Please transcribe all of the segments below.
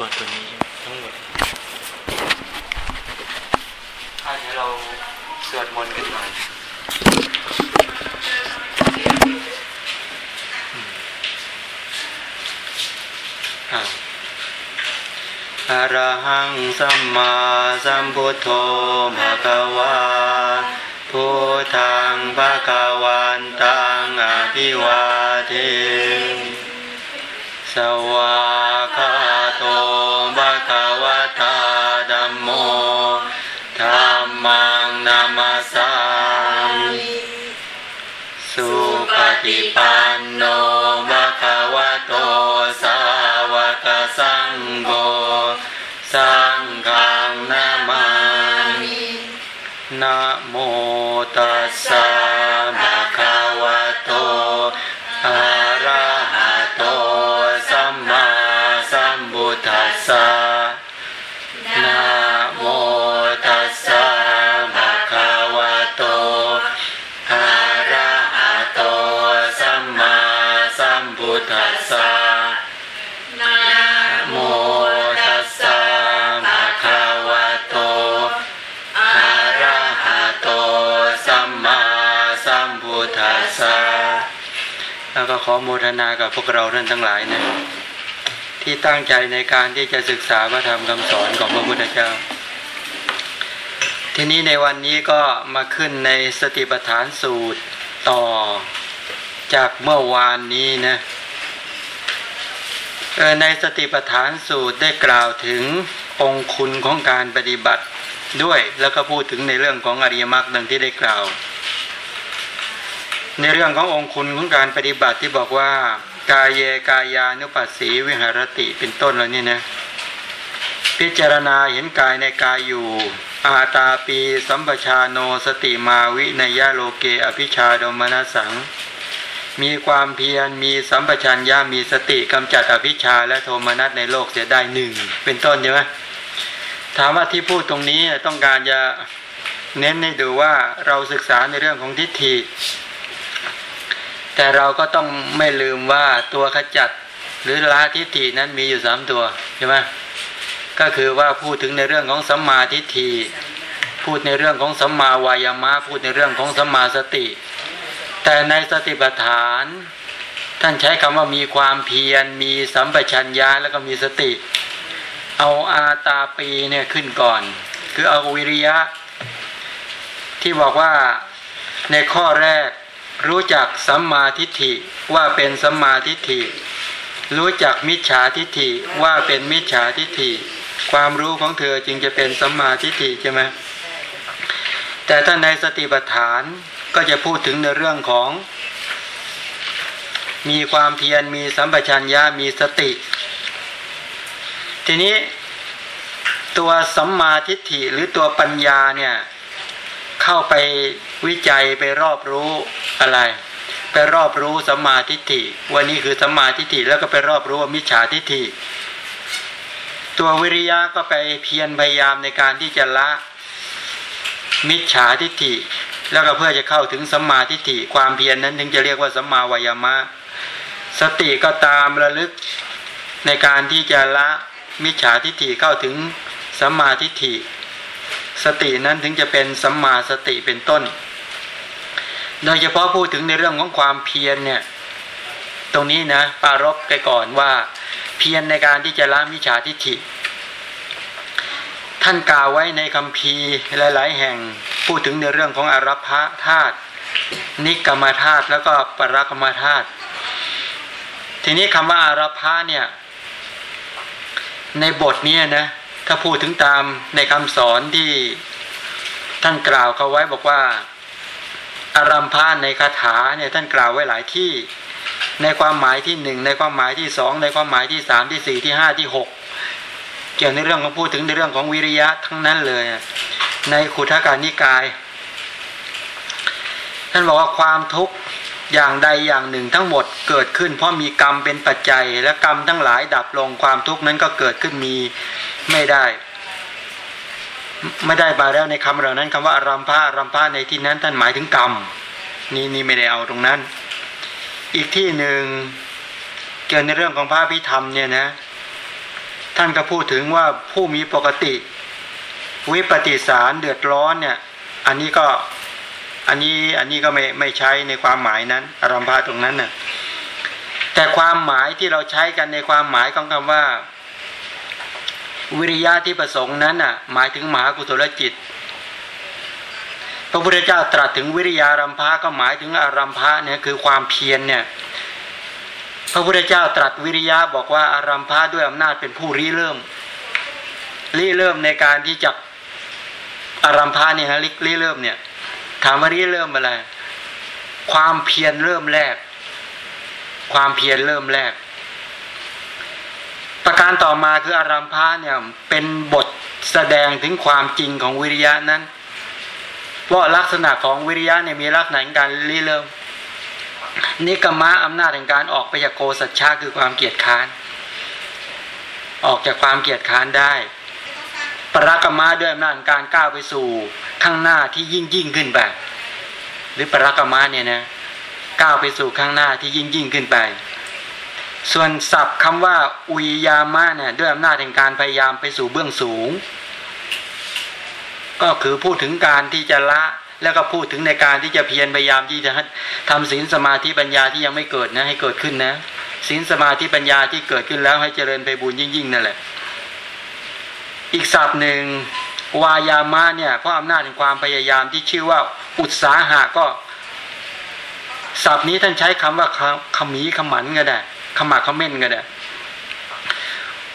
ตัวตัวนี้ทั้งหมดถ้าเดี๋ยวเราสวดมนต์กันหน่อยอ่าอะระหังสัมมาสัมพุทโธภะคะวาพุทธังภะคะวันตังอภิวาเทสวากา โตภะคะวะตาธัมโมธัมมังนามาสามิสุปฏิปันโนภะคะวะโตสาวกสังโฆสังฆังนามามินะโมตัสสะ อโมทนากับพวกเราท่านทั้งหลายนะที่ตั้งใจในการที่จะศึกษาพระธรรมคำสอนของพระพุทธเจ้า ทีนี้ในวันนี้ก็มาขึ้นในสติปัฏฐานสูตรต่อจากเมื่อวานนี้นะในสติปัฏฐานสูตรได้กล่าวถึงองคุณของการปฏิบัติด้วยแล้วก็พูดถึงในเรื่องของอริยมรรคดังที่ได้กล่าว ในเรื่องขององค์คุณของการปฏิบัติที่บอกว่ากายเยกายานุปัสสีวิหารติเป็นต้นแล้วนี่นะพิจารณาเห็นกายในกายอยู่ อาตาปีสัมปชาโนสติมาวินยาโลเกอภิชาดมนัสสัง มีความเพียรมีสัมปชัญญะมีสติกำจัดอภิชาและโทมนัสในโลกเสียได้หนึ่งเป็นต้นใช่ไหมถามว่าที่พูดตรงนี้ต้องการจะเน้นให้ดูว่าเราศึกษาในเรื่องของทิฏฐิ แต่เราก็ต้องไม่ลืมว่าตัวขจัดหรือละทิฏฐินั้นมีอยู่สามตัวใช่ไหมก็คือว่าพูดถึงในเรื่องของสัมมาทิฏฐิพูดในเรื่องของสัมมาวายามะพูดในเรื่องของสัมมาสติ แต่ในสติปัฏฐาน ท่านใช้คำว่ามีความเพียรมีสัมปชัญญะแล้วก็มีสติ เอาอาตาปีเนี่ยขึ้นก่อน คือเอาวิริยะ ที่บอกว่าในข้อแรก รู้จักสัมมาทิฏฐิว่าเป็นสัมมาทิฏฐิ รู้จักมิจฉาทิฏฐิว่าเป็นมิจฉาทิฏฐิ ความรู้ของเธอจึงจะเป็นสัมมาทิฏฐิใช่ไหมแต่ถ้าในสติปัฏฐานก็จะพูดถึงในเรื่องของ มีความเพียรมีสัมปชัญญะมีสติ ทีนี้ตัวสัมมาทิฏฐิหรือตัวปัญญาเนี่ย เข้าไปวิจัยไปรอบรู้อะไร ไปรอบรู้สัมมาทิฏฐิวันนี้คือสัมมาทิฏฐิแล้วก็ไปรอบรู้ว่ามิจฉาทิฏฐิ ตัววิริยะก็ไปเพียรพยายามในการที่จะละมิจฉาทิฏฐิ แล้วก็เพื่อจะเข้าถึงสัมมาทิฏฐิความเพียรนนั้นถึงจะเรียกว่าสัมมาวายามะ สติก็ตามระลึกในการที่จะละมิจฉาทิฏฐิเข้าถึงสัมมาทิฏฐิ สตินั้นถึงจะเป็นสัมมาสติเป็นต้น โดยเฉพาะพูดถึงในเรื่องของความเพียรเนี่ยตรงนี้นะปารบไปก่อนว่าเพียรในการที่จะละมิจฉาทิฏฐิ ท่านกล่าวไว้ในคำพีหลาย ๆ แห่งพูดถึงในเรื่องของอารัพะธาตุนิกรรมธาตุแล้วก็ปรกรรมธาตุทีนี้คำว่าอารัพะเนี่ย ในบทนี้นะ ถ้าพูดถึงตามในคำสอนที่ท่านกล่าวเขาไว้บอกว่าอารัมพาในคาถาเนี่ยท่านกล่าวไว้หลายที่ ในความหมายที่หนึ่งในความหมายที่สองในความหมายที่สามที่สี่ที่ห้าที่หกเกี่ยวในเรื่องของพูดถึงในเรื่องของวิริยะทั้งนั้นเลย ในขุทการนิกาย ท่านบอกว่าความทุกข์ อย่างใดอย่างหนึ่งทั้งหมดเกิดขึ้น เพราะมีกรรมเป็นปัจจัย และกรรมทั้งหลายดับลงความทุกข์นั้นก็เกิดขึ้นมีไม่ได้ ไม่ได้มาแล้วในคำเหล่านั้นคำว่าอารัมพาอารัมพาในที่นั้นท่านหมายถึงกรรมนี่นี่ไม่ได้เอาตรงนั้น อีกที่หนึ่งเกี่ยวในเรื่องของพระพิธรรมเนี่ยนะ ท่านก็พูดถึงว่าผู้มีปกติ วิปฏิสารเดือดร้อนเนี่ย อันนี้ก็ อันนี้อันนี้ก็ไม่ไม่ใช้ในความหมายนั้น อารมพาตรงนั้นน่ะแต่ความหมายที่เราใช้กันในความหมายของคำว่า วิริยะที่ประสงค์นั้นน่ะ หมายถึงมหากุศลจิต พระพุทธเจ้าตรัสถึงวิริยารัมภาก็หมายถึงอารัมภะเนี่ยคือความเพียรเนี่ยพระพุทธเจ้าตรัสวิริยะบอกว่าอารัมภะด้วยอำนาจเป็นผู้ริเริ่มริเริ่มในการที่จะอารัมภะเนี่ยฮะริเริ่มเนี่ย ถามว่าริเริ่มอะไร ความเพียรเริ่มแรก ความเพียรเริ่มแรก ประการต่อมาคืออารัมภะเนี่ยเป็นบทแสดงถึงความจริงของวิริยะนั้นเพราะลักษณะของวิริยะเนี่ยมีลักษณะการริเริ่มนิกมะอำนาจแห่งการออกไปจากโกสัจฉาคือความเกียจค้าน ออกจากความเกียจค้านได้ ปรากรมะด้วยอำนาจการก้าวไปสู่ข้างหน้าที่ยิ่งยิ่งขึ้นไปหรือปรากรมะเนี่ยนะก้าวไปสู่ข้างหน้าที่ยิ่งยิ่งขึ้นไป ส่วนศัพท์คำว่าอุยยามะเนี่ยด้วยอำนาจแห่งการพยายามไปสู่เบื้องสูง ก็คือพูดถึงการที่จะละแล้วก็พูดถึงในการที่จะเพียรพยายามที่จะทำศีลสมาธิปัญญาที่ยังไม่เกิดนะให้เกิดขึ้นนะศีลสมาธิปัญญาที่เกิดขึ้นแล้วให้เจริญไปบุญยิ่งยิ่งนั่นแหละ อีกศัพท์หนึ่งวายามะเนี่ยเพราะอำนาจแห่งความพยายามที่ชื่อว่าอุตสาหะก็ ศัพท์นี้ท่านใช้คำว่าขมีขมันก็ได้ขมักขม้นก็ได้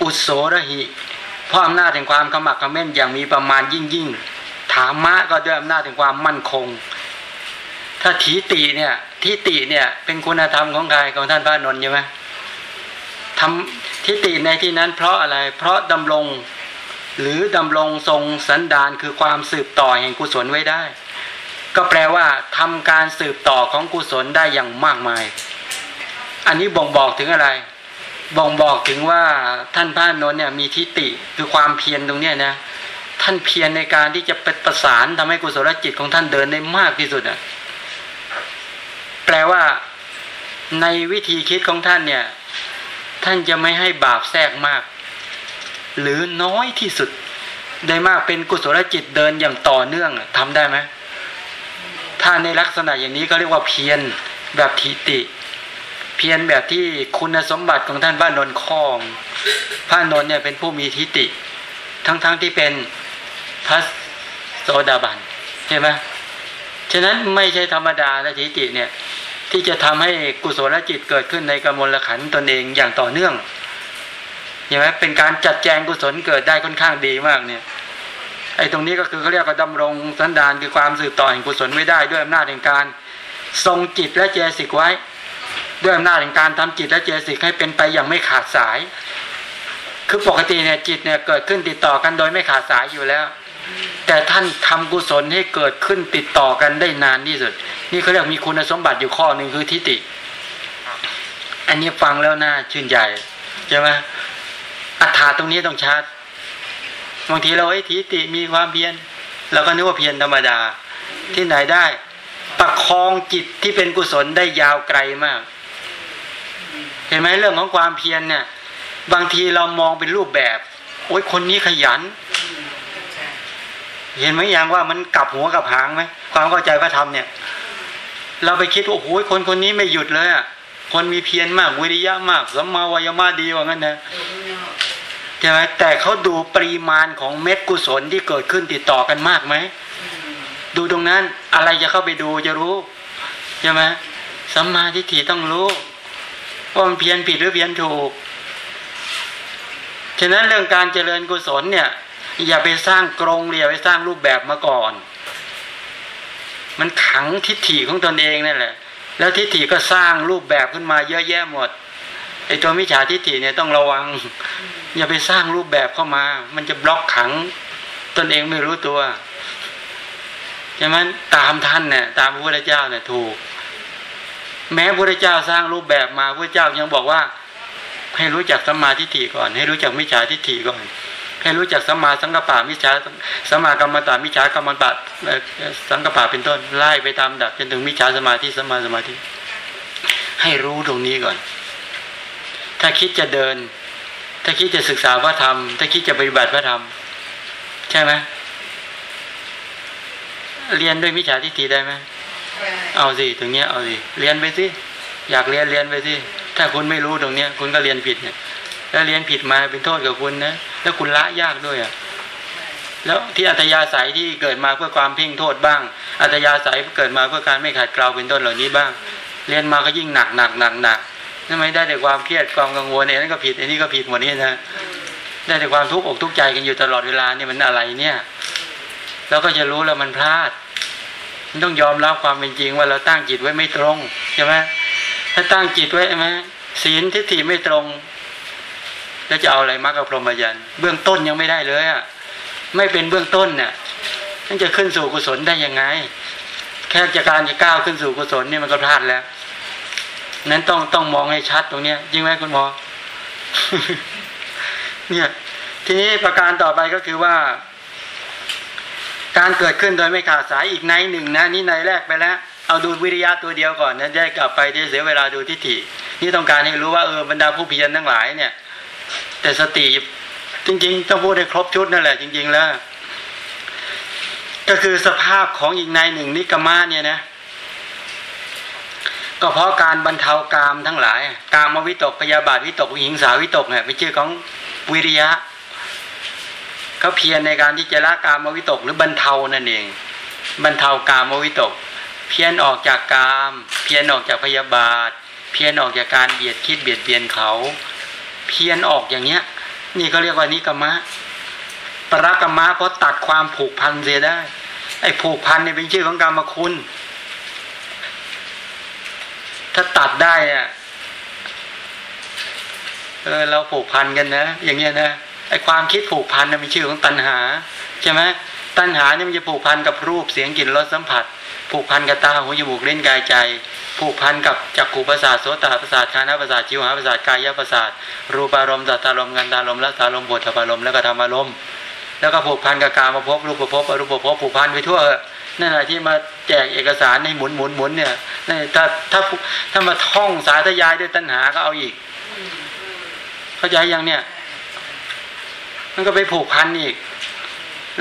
อุโสระหิเพราะอำนาจแห่งความขมักขม้นอย่างมีประมาณยิ่งยิ่งถามะก็ด้วยอำนาจถึงความมั่นคง ถ้าทีติเนี่ยทิติเนี่ยเป็นคุณธรรมของใครของท่านพระนนท์ใช่ไหมทำทิติในที่นั้นเพราะอะไร เพราะดำรง หรือดำรงทรงสันดานคือความสืบต่อแห่งกุศลไว้ได้ ก็แปลว่าทำการสืบต่อของกุศลได้อย่างมากมาย อันนี้บ่งบอกถึงอะไร บ่งบอกถึงว่าท่านพระนนท์เนี่ยมีทิติคือความเพียรตรงเนี้ยนะท่านเพียรในการที่จะเป็นประสานทำให้กุศลจิตของท่านเดินได้มากที่สุดอะแปลว่าในวิธีคิดของท่านเนี่ย ท่านจะไม่ให้บาปแทรกมาก หรือน้อยที่สุด ได้มากเป็นกุศลจิตเดินอย่างต่อเนื่องทำได้ไหมถ้าในลักษณะอย่างนี้เขาเรียกว่าเพียรแบบทิติ เพียรแบบที่คุณสมบัติของท่านพระนนท์คองพระนนท์เนี่ยเป็นผู้มีทิติ ทั้งๆทที่เป็นพระโสดาบันใช่ไหมฉะนั้นไม่ใช่ธรรมดาละทิจิเนี่ยที่จะทำให้กุศลจิตเกิดขึ้นในกมลขันตนเองอย่างต่อเนื่อง ใช่ไหมเป็นการจัดแจงกุศลเกิดได้ค่อนข้างดีมากเนี่ยไอ้ตรงนี้ก็คือเขาเรียกว่าดำรงสันดานคือความสืบต่อแห่งกุศลไม่ได้ด้วยอำนาจแห่งการ ทรงจิตและเจสิกไว้ ด้วยอำนาจแห่งการทำจิตและเจสิกให้เป็นไปอย่างไม่ขาดสาย คือปกติเนี่ยจิตเนี่ยเกิดขึ้นติดต่อกันโดยไม่ขาดสายอยู่แล้ว แต่ท่านทำกุศลให้เกิดขึ้นติดต่อกันได้นานที่สุด นี่เขาเรียกมีคุณสมบัติอยู่ข้อหนึ่งคือทิฏฐิอันนี้ฟังแล้วน่าชื่นใจใช่ไหม อัฏฐาตรงนี้ต้องชัดบางทีเราไอ้ทิฏฐิมีความเพียรเราก็นึกว่าเพียรธรรมดา ที่ไหนได้ ประคองจิตที่เป็นกุศลได้ยาวไกลมาก เห็นไหมเรื่องของความเพียรเนี่ย บางทีเรามองเป็นรูปแบบ โอ้ยคนนี้ขยัน เห็นไหมอย่างว่ามันกลับหัวกับหางไหมความเข้าใจพระธรรมเนี่ย เราไปคิดว่าโอ้โหคนคนนี้ไม่หยุดเลยอะคนมีเพียรมากวิริยะมากสัมมาวายามะดีว่างั้นนะ ใช่ไหมแต่เขาดูปริมาณของเม็ดกุศลที่เกิดขึ้นติดต่อกันมากไหม ดูตรงนั้นอะไรจะเข้าไปดูจะรู้ใช่ไหมสัมมาทิฏฐิต้องรู้ว่ามันเพี้ยรผิดหรือเพี้ยรถูก ฉะนั้นเรื่องการเจริญกุศลเนี่ย อย่าไปสร้างกรงอย่าไปสร้างรูปแบบมาก่อน มันขังทิฏฐิของตนเองนั่นแหละ แล้วทิฏฐิก็สร้างรูปแบบขึ้นมาเยอะแยะหมด ไอ้ตัวมิจฉาทิฏฐิเนี่ยต้องระวัง อย่าไปสร้างรูปแบบเข้ามา มันจะบล็อกขัง ตนเองไม่รู้ตัวใช่ไหมตามท่านเนี่ยตามพระพุทธเจ้าเนี่ยถูก แม้พระพุทธเจ้าสร้างรูปแบบมาพระเจ้ายังบอกว่า ให้รู้จักสมาธิฏฐิก่อน ให้รู้จักมิจฉาทิฏฐิก่อน ให้รู้จักสัมมาสังกปะมิจฉาสัมมากรรมตามิจฉากรรมตะสังกปะเป็นต้นไล่ไปตามดับจนถึงมิจฉาสมาธิสัมมาสมาธิ ให้รู้ตรงนี้ก่อน ถ้าคิดจะเดิน ถ้าคิดจะศึกษาพระธรรม ถ้าคิดจะปฏิบัติพระธรรม ใช่ไหมเรียนด้วยมิจฉาทิฏฐิได้ไหมเอาสิตรงเนี้ยเอาสิเรียนไปสิอยากเรียนเรียนไปสิถ้าคุณไม่รู้ตรงเนี้ย คุณก็เรียนผิดเนี่ย แล้วเรียนผิดมาเป็นโทษกับคุณนะแล้วคุณละยากด้วยอะแล้วที่อัตยาศัยที่เกิดมาเพื่อความเพ่งโทษบ้าง อัตยาศัยเกิดมาเพื่อการไม่ขัดเกลาเป็นต้นเหล่านี้บ้าง เรียนมาก็ยิ่งหนักหนักหนักหนัก ทำไมได้แต่ความเครียดความกังวลเองนั่นก็ผิดอันนี้ก็ผิดหมดนี่นะได้แต่ความทุกข์อกทุกข์ใจกันอยู่ตลอดเวลานี่มันอะไรเนี่ยเราก็จะรู้แล้วมันพลาด มันต้องยอมรับความเป็นจริงว่าเราตั้งจิตไว้ไม่ตรงใช่ไหมถ้าตั้งจิตไว้ใช่ไหมศีลทิฏฐิไม่ตรง แล้วจะเอาอะไรมากกับพรหมยันเบื้องต้นยังไม่ได้เลยอะไม่เป็นเบื้องต้นเนี่ยมันจะขึ้นสู่กุศลได้ยังไง แค่จะการจะก้าวขึ้นสู่กุศลนี่มันก็พลาดแล้ว นั้นต้องต้องมองให้ชัดตรงเนี้ยจริงไหมคุณหมอ เนี่ย ทีนี้ประการต่อไปก็คือว่า การเกิดขึ้นโดยไม่ขาดสายอีกในหนึ่งนะนี่ในแรกไปแล้ว เอาดูวิริยะตัวเดียวก่อนนะได้กลับไปที่เสียเวลาดูทิฏฐินี่ต้องการให้รู้ว่าเออบรรดาผู้เพียรทั้งหลายเนี่ย แต่สติจริง ๆ ต้องพูดได้ครบชุดนั่นแหละ จริง ๆ แล้ว ก็คือสภาพของอีกในหนึ่งนิกมาเนี่ยนะ ก็เพราะการบรรเทากามทั้งหลาย กามวิตกพยาบาทวิตกหิงสาวิตกเนี่ยเป็นชื่อของวิริยะเขาเพียรในการที่จะละกามวิตกหรือบรรเทานั่นเอง บรรเทากามวิตก เพียรออกจากกาม เพียรออกจากพยาบาท เพียรออกจากการเบียดคิดเบียดเบียนเขา เพียรออกอย่างเนี้ย นี่เขาเรียกว่านิกรรมะปรากรรมะเพราะตัดความผูกพันเสียได้ไอ้ผูกพันเนี่ยเป็นชื่อของกรรมคุณ ถ้าตัดได้อะเออเราผูกพันกันนะ อย่างเงี้ยนะไอความคิดผูกพันนะเป็นชื่อของตัณหาใช่ไหมตัณหาเนี่ยมันจะผูกพันกับรูปเสียงกลิ่นรสสัมผัส ผูกพันกับตาหูจมูกเล่นกายใจ ผูกพันกับจักขูประสาทโสตประสาทคานาประสาทชิวหาประสาทกายประสาทรูปารมณ์สัตตารมณ์กันตารมณ์และสารมณ์บทารมณ์แล้วก็ธรรมารมณ์แล้วก็ผูกพันกับการมาพบรูปภพอรูปภพผูกพันไปทั่ว นั่นแหละที่มาแจกเอกสารในหมุนหมุนหมุนเนี่ยนี่ถ้าถ้าถ้ามาท่องสาธยายด้วยตัณหาก็เอาอีก เข้าใจยังเนี่ย มันก็ไปผูกพันอีก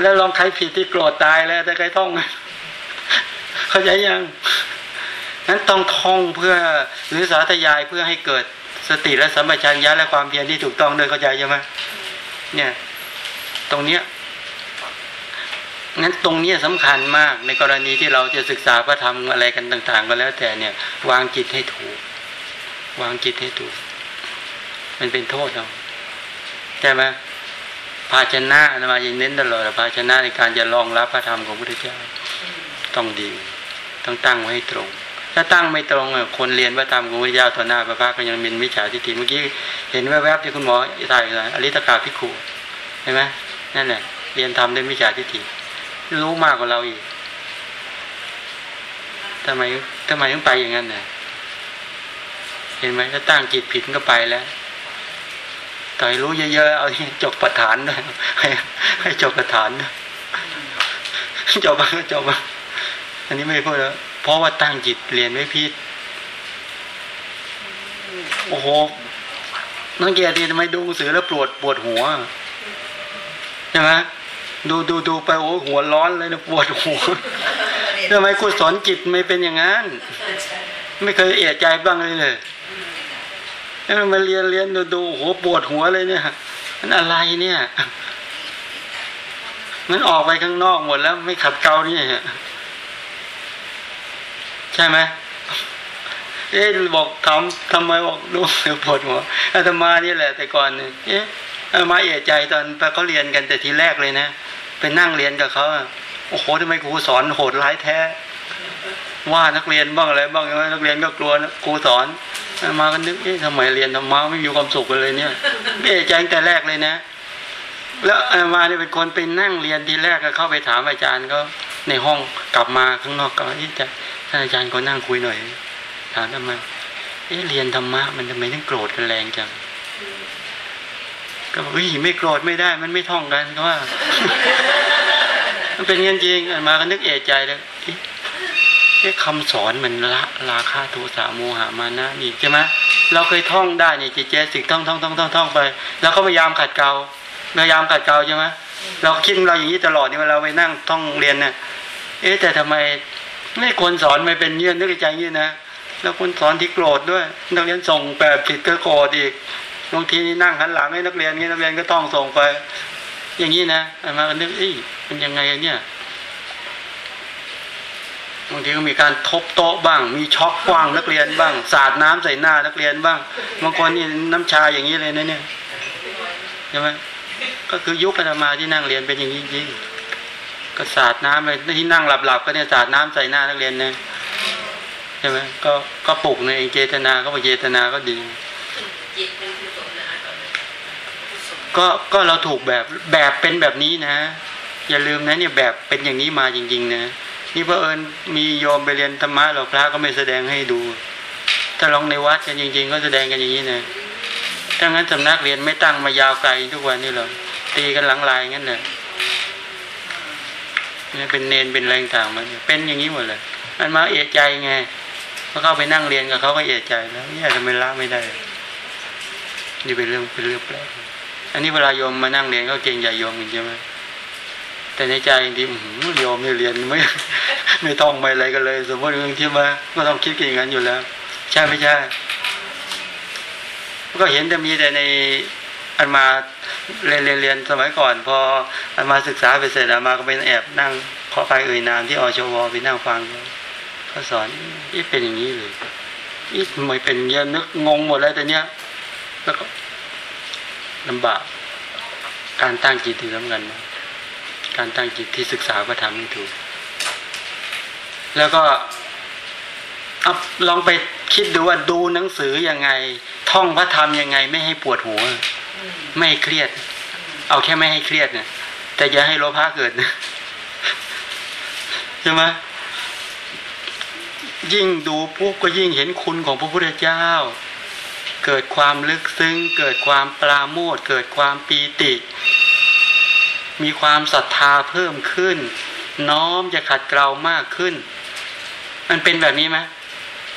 แล้วลองใครผิดที่โกรธตายแล้วแต่ใครท่อง เข้าใจยังนั้นต้องท่องเพื่อหรือสาธยายเพื่อให้เกิดสติและสัมปชัญญะและความเพียรที่ถูกต้องด้วยเข้าใจใช่ไหมเนี่ย ตรงเนี้ย งั้นตรงนี้สำคัญมากในกรณีที่เราจะศึกษาพระธรรมอะไรกันต่าง ๆ ก็แล้วแต่เนี่ย วางจิตให้ถูก วางจิตให้ถูก มันเป็นโทษเราใช่ไหมภาชนะนะมาย่างเน้นตลอดภาชนะในการจะรองรับพระธรรมของพระพุทธเจ้าต้องดี ต้องตั้งไว้ให้ตรง ถ้าตั้งไม่ตรงคนเรียนพระธรรมของพระพุทธเจ้าต่อหน้าพระพักก็ยังมีมิจฉาทิฏฐิเมื่อกี้เห็นแวบๆที่คุณหมอถ่ายอะไรอริตกาพิคูเห็นไหมนั่นแหละเรียนทำด้วยมิจฉาทิฏฐิ รู้มากกว่าเราอีกทำไมทำไมต้องไปอย่างนั้นเนี่ยเห็นไหมถ้าตั้งจิตผิดก็ไปแล้วต่อยรู้เยอะๆเอาจบประฐานด้วยให้ให้จบประฐานจบมาจบมาอันนี้ไม่พูดแล้วเพราะว่าตั้งจิตเรียนไม่ผิดโอ้โหนักเกียรติทำไมดูสือแล้วปวดปวดหัวใช่ไหม ดูดูดูไปโอ้หัวร้อนเลยนะปวดหัวทำไมกุศลจิตไม่เป็นอย่างนั้นไม่เคยเอะใจบ้างเลยเลยแล้วมาเรียนเรียนดูดูหัวปวดหัวเลยเนี่ยมันอะไรเนี่ย มันออกไปข้างนอกหมดแล้ว ไม่ขัดเกลานี่ใช่ไหมเอ๊ะบอกทำทำไมบอกดูปวดหัวอาตมานี่แหละแต่ก่อนเอ๊ะมาเอะใจตอนเขาเรียนกันแต่ทีแรกเลยนะ ไปนั่งเรียนกับเขาโอ้โหทำไมครูสอนโหดร้ายแท้ ว่านักเรียนบ้างอะไรบ้างนักเรียนก็กลัวครูสอนมากันนึกเอ๊ะทำไมเรียนธรรมะไม่มีความสุขกันเลยเนี่ยเอ๊ะใจแต่แรกเลยนะ แล้วมาเนี่ยเป็นคนไปนั่งเรียนทีแรกก็เข้าไปถามอาจารย์ก็ในห้องกลับมาข้างนอกก็ที่จะท่านอาจารย์ก็นั่งคุยหน่อย ถามทำไมเอ๊ะเรียนธรรมะมันทำไมต้องโกรธกันแรงจัง ก็บอกเฮ้ยไม่โกรธไม่ได้ มันไม่ท่องกันเขาว่า มันเป็นเงินจริงมาก็นึกเอะใจเลยเอ๊ะคำสอนมันละราคาโทสะโมหะมานะนี่ใช่ไหมเราเคยท่องได้เนี่จิตเจสิกท่องท่องท่องท่องท่องไป แล้วก็พยายามขัดเกลาพยายามขัดเกลาใช่ไหมเราคิดเราอย่างนี้ตลอดนี่เวลาไปนั่งท่องเรียนเนี่ยเอ๊ะแต่ทำไมไม่ควรสอนไม่เป็นเงี้ยนึกใจเงี้ยนะแล้วคนสอนที่โกรธด้วยนักเรียนส่งแบบผิดก็โกรธอีก บางทีนี่นั่งหันหลังให้นักเรียนนี้นักเรียนก็ต้องส่งไป อย่างนี้นะมาก็นึกเอ้ยเป็นยังไงเนี่ยบางทีก็มีการทบโต๊ะบ้าง มีช็อกกว้างนักเรียนบ้าง สาดน้ำใส่หน้านักเรียนบ้างบางคนนี่น้ำชาอย่างนี้เลยนะเนี่ยใช่ไหมก็คือยุคอาตมาที่นั่งเรียนเป็นอย่างนี้จริงก็สาดน้ำไปที่นั่งหลับๆก็เนี่ยสาดน้ำใส่หน้านักเรียนเนี่ยใช่ไหมก็ก็ปลุกในเจตนาก็ปเจตนาก็ดี ก็ก็เราถูกแบบแบบเป็นแบบนี้นะ อย่าลืมนะเนี่ยแบบเป็นอย่างนี้มาจริง ๆ นะนี่เพอเอิญมีโยมไปเรียนธรรมะเราพระก็ไม่แสดงให้ดู ถ้าลองในวัดกันจริง ๆ ก็แสดงกันอย่างนี้นะถ้างั้นสำนักเรียนไม่ตั้งมายาวไกลทุกวันนี่หรอตีกันหลังลายงั้นเลยนี่เป็นเนนเป็นแรงต่างมันเป็นอย่างนี้หมดเลยมันมาเอะใจไงพอเข้าไปนั่งเรียนกับเขาก็เอะใจแล้วเนี่ยทำไมละไม่ได้ นี่เป็นเรื่องเป็นเรื่องแปลกอันนี้เวลาโยมมานั่งเรียนก็เก่งใหญ่โยมใช่ไหมแต่ในใจจริงๆโยมไม่เรียนไม่ไม่ต้องไปอะไรกันเลย สมมติเรื่องที่มาก็ต้องคิดกันอย่างนั้นอยู่แล้ว ใช่ไม่ใช่ก็เห็นแต่มีแต่ในอันมาเรียนเรียนเรียนสมัยก่อน พออันมาศึกษาไปเสร็จอันมาก็ไปแอบนั่งขอไปเอ่ยนามที่อชวไปนั่งฟังเขาสอนอีเป็นอย่างนี้เลยอีไม่เป็นเงี้ยนึกงงหมดแล้วแต่เนี้ย แล้วก็ลำบากการตั้งจิตที่สำคัญนการตั้งจิตที่ศึกษาพระธรรมให้ถูก แล้วก็เอาลองไปคิดดูว่าดูหนังสือยังไง ท่องพระธรรมยังไง ไม่ให้ปวดหัว ไม่เครียด เอาแค่ไม่ให้เครียดเนี่ยแต่อย่าให้โลภะเกิดใช่ไหมยิ่งดูปุ๊บก็ยิ่งเห็นคุณของพระพุทธเจ้า เกิดความลึกซึ้ง เกิดความปราโมทเกิดความปีติ มีความศรัทธาเพิ่มขึ้น น้อมจะขัดเกลามากขึ้น มันเป็นแบบนี้ไหม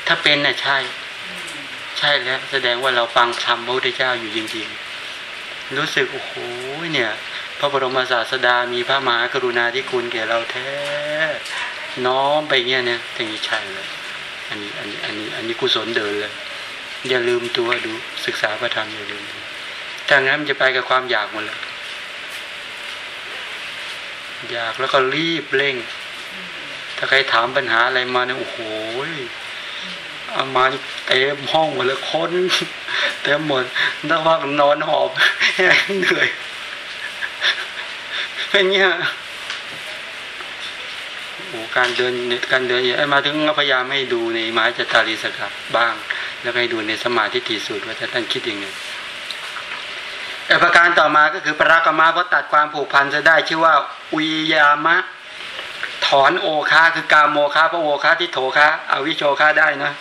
ถ้าเป็นน่ะใช่ ใช่แล้วแสดงว่าเราฟังธรรมพระพุทธเจ้าอยู่จริงๆ รู้สึกโอ้โหเนี่ย พระบรมศาสดามีพระมหากรุณาธิคุณแก่เราแท้ น้อมไปเงี้ยเนี่ยถึงใช่เลยอันนี้อันนี้อันนี้อันนี้กุศลเดินเลย อย่าลืมตัวดูศึกษาพระธรรมอย่าลืมถ้างั้นมันจะไปกับความอยากหมดเลยอยากแล้วก็รีบเร่ง ถ้าใครถามปัญหาอะไรมาเนี่ยโอ้โหเอามาเต็มห้องหมดเลยค้นเต็มหมดนักว่านอนหอบเหนื่อยเป็นเงี้ยโอ้ การเดินการเดินไอ้มาถึงพยายามให้ดูในไม้จตารีสกับบ้าง แล้วให้ดูในสมาธิทีสุดว่าท่านคิดยังไงแต่ประการต่อมาก็คือปรากรมาเพราะตัดความผูกพันจะได้ชื่อว่าอุยยามะ ถอนโอคาคือกาโมคาพระโอคาที่โถคาอาวิโชคาได้นะ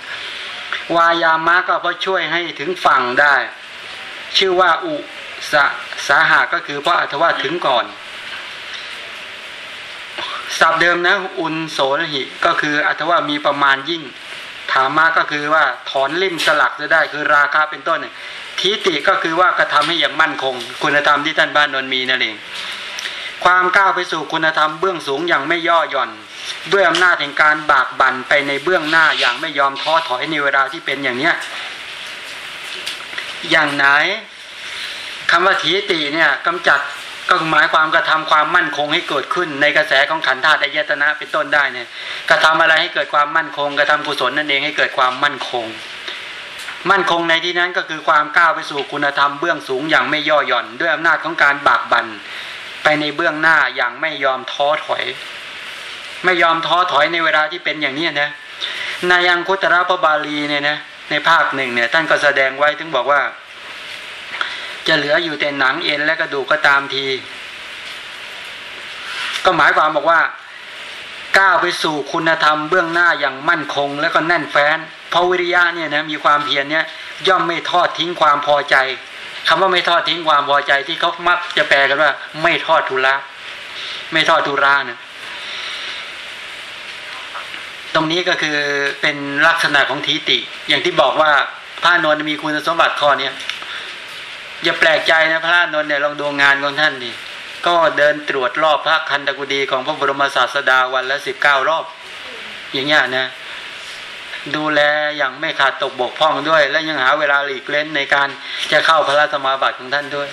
วายามะก็เพราะช่วยให้ถึงฝั่งได้ ชื่อว่าอุสะสาหาก็คือเพราะอัตว่าถึงก่อน ศัพท์เดิมนะอุนโสนหิ ก็คืออัตว่ามีประมาณยิ่ง ถามมาก็คือว่าถอนลิ่มสลักจะได้คือราคาเป็นต้นทิฏฐิก็คือว่ากระทำให้อย่างมั่นคง คุณธรรมที่ท่านบ้านนนมีนั่นเองความก้าวไปสู่คุณธรรมเบื้องสูงอย่างไม่ย่อหย่อน ด้วยอำนาจแห่งการบากบั่นไปในเบื้องหน้าอย่างไม่ยอมท้อถอยในเวลาที่เป็นอย่างเนี้ยอย่างไหนคำว่าทีติเนี่ยกำจัด ก็หมายความกระทำความมั่นคงให้เกิดขึ้น ในกระแสของขันธ์ธาตุอายตนะเป็นต้นได้เนี่ยกระทำอะไรให้เกิดความมั่นคง กระทำกุศลนั่นเองให้เกิดความมั่นคง มั่นคงในที่นั้นก็คือความก้าวไปสู่คุณธรรมเบื้องสูงอย่างไม่ย่อหย่อน ด้วยอำนาจของการบากบั่นไปในเบื้องหน้าอย่างไม่ยอมท้อถอย ไม่ยอมท้อถอยในเวลาที่เป็นอย่างนี้นะในยังคุตระพบาลีเนี่ยนะในภาคหนึ่งเนี่ยท่านก็แสดงไว้ถึงบอกว่า จะเหลืออยู่แต่หนังเอ็นและกระดูกก็ตามที ก็หมายความบอกว่า ก้าวไปสู่คุณธรรมเบื้องหน้าอย่างมั่นคง แล้วก็แน่นแฟ้นเพราะวิริยะเนี่ยนะมีความเพียรเนี่ยย่อมไม่ทอดทิ้งความพอใจคำว่าไม่ทอดทิ้งความพอใจที่เขามักจะแปลกันว่า ไม่ทอดทุระไม่ทอดทุระนะตรงนี้ก็คือเป็นลักษณะของทีติ อย่างที่บอกว่าพระนนท์มีคุณสมบัติข้อเนี้ย อย่าแปลกใจนะพระนนท์เนี่ยลองดูงานของท่านดิก็เดินตรวจรอบพระคันตกุดีของพระบรมศาสดาวันละสิบเก้ารอบ อย่างเงี้ยนะ ดูแลอย่างไม่ขาดตกบกพร่องด้วย และยังหาเวลาหลีกเล่นในการจะเข้าพระราชมาบัติของท่านด้วย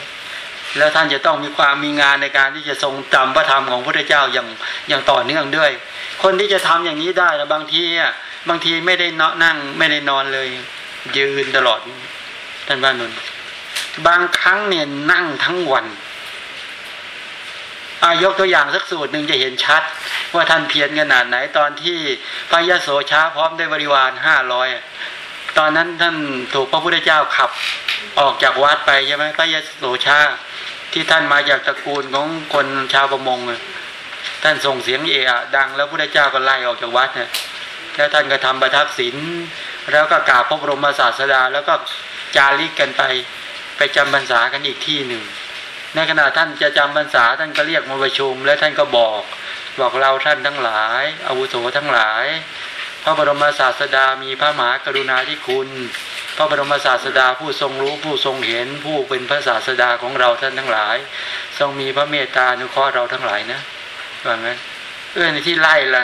แล้วท่านจะต้องมีความมีงานในการที่จะทรงจำพระธรรมของพระเจ้าอย่างอย่างต่อเนื่องด้วย คนที่จะทำอย่างนี้ได้แล้วบางทีอะบางทีไม่ได้นอนนั่งไม่ได้นอนเลย ยืนตลอดท่านบ้านนน บางครั้งเนี่ยนั่งทั้งวันอายกตัวอย่างสักสูตรหนึ่งจะเห็นชัด ว่าท่านเพียรขนาดไหนตอนที่พระยะโสช้าพร้อมด้วยบริวารห้าร้อยตอนนั้นท่านถูกพระพุทธเจ้าขับออกจากวัดไปใช่ไหมพระยะโสชาที่ท่านมาจากตระกูลของคนชาวประมงท่านส่งเสียงเอะดังแล้วพระพุทธเจ้าก็ไล่ออกจากวัดเนี่ยแล้วท่านก็ทำประทักษิณแล้วก็กราบพระบรมศาสดาแล้วก็จาริกกันไป ไปจำพรรษากันอีกที่หนึ่ง ในขณะท่านจะจำพรรษาท่านก็เรียกมาประชุม และท่านก็บอก บอกเราท่านทั้งหลายอาวุโสทั้งหลาย พระบรมศาสดามีพระมหากรุณาธิคุณ พระบรมศาสดาผู้ทรงรู้ผู้ทรงเห็นผู้เป็นพระศาสดาของเราท่านทั้งหลาย ทรงมีพระเมตตาอนุเคราะห์เราทั้งหลายนะว่างั้นเอื้อในที่ไล่ละ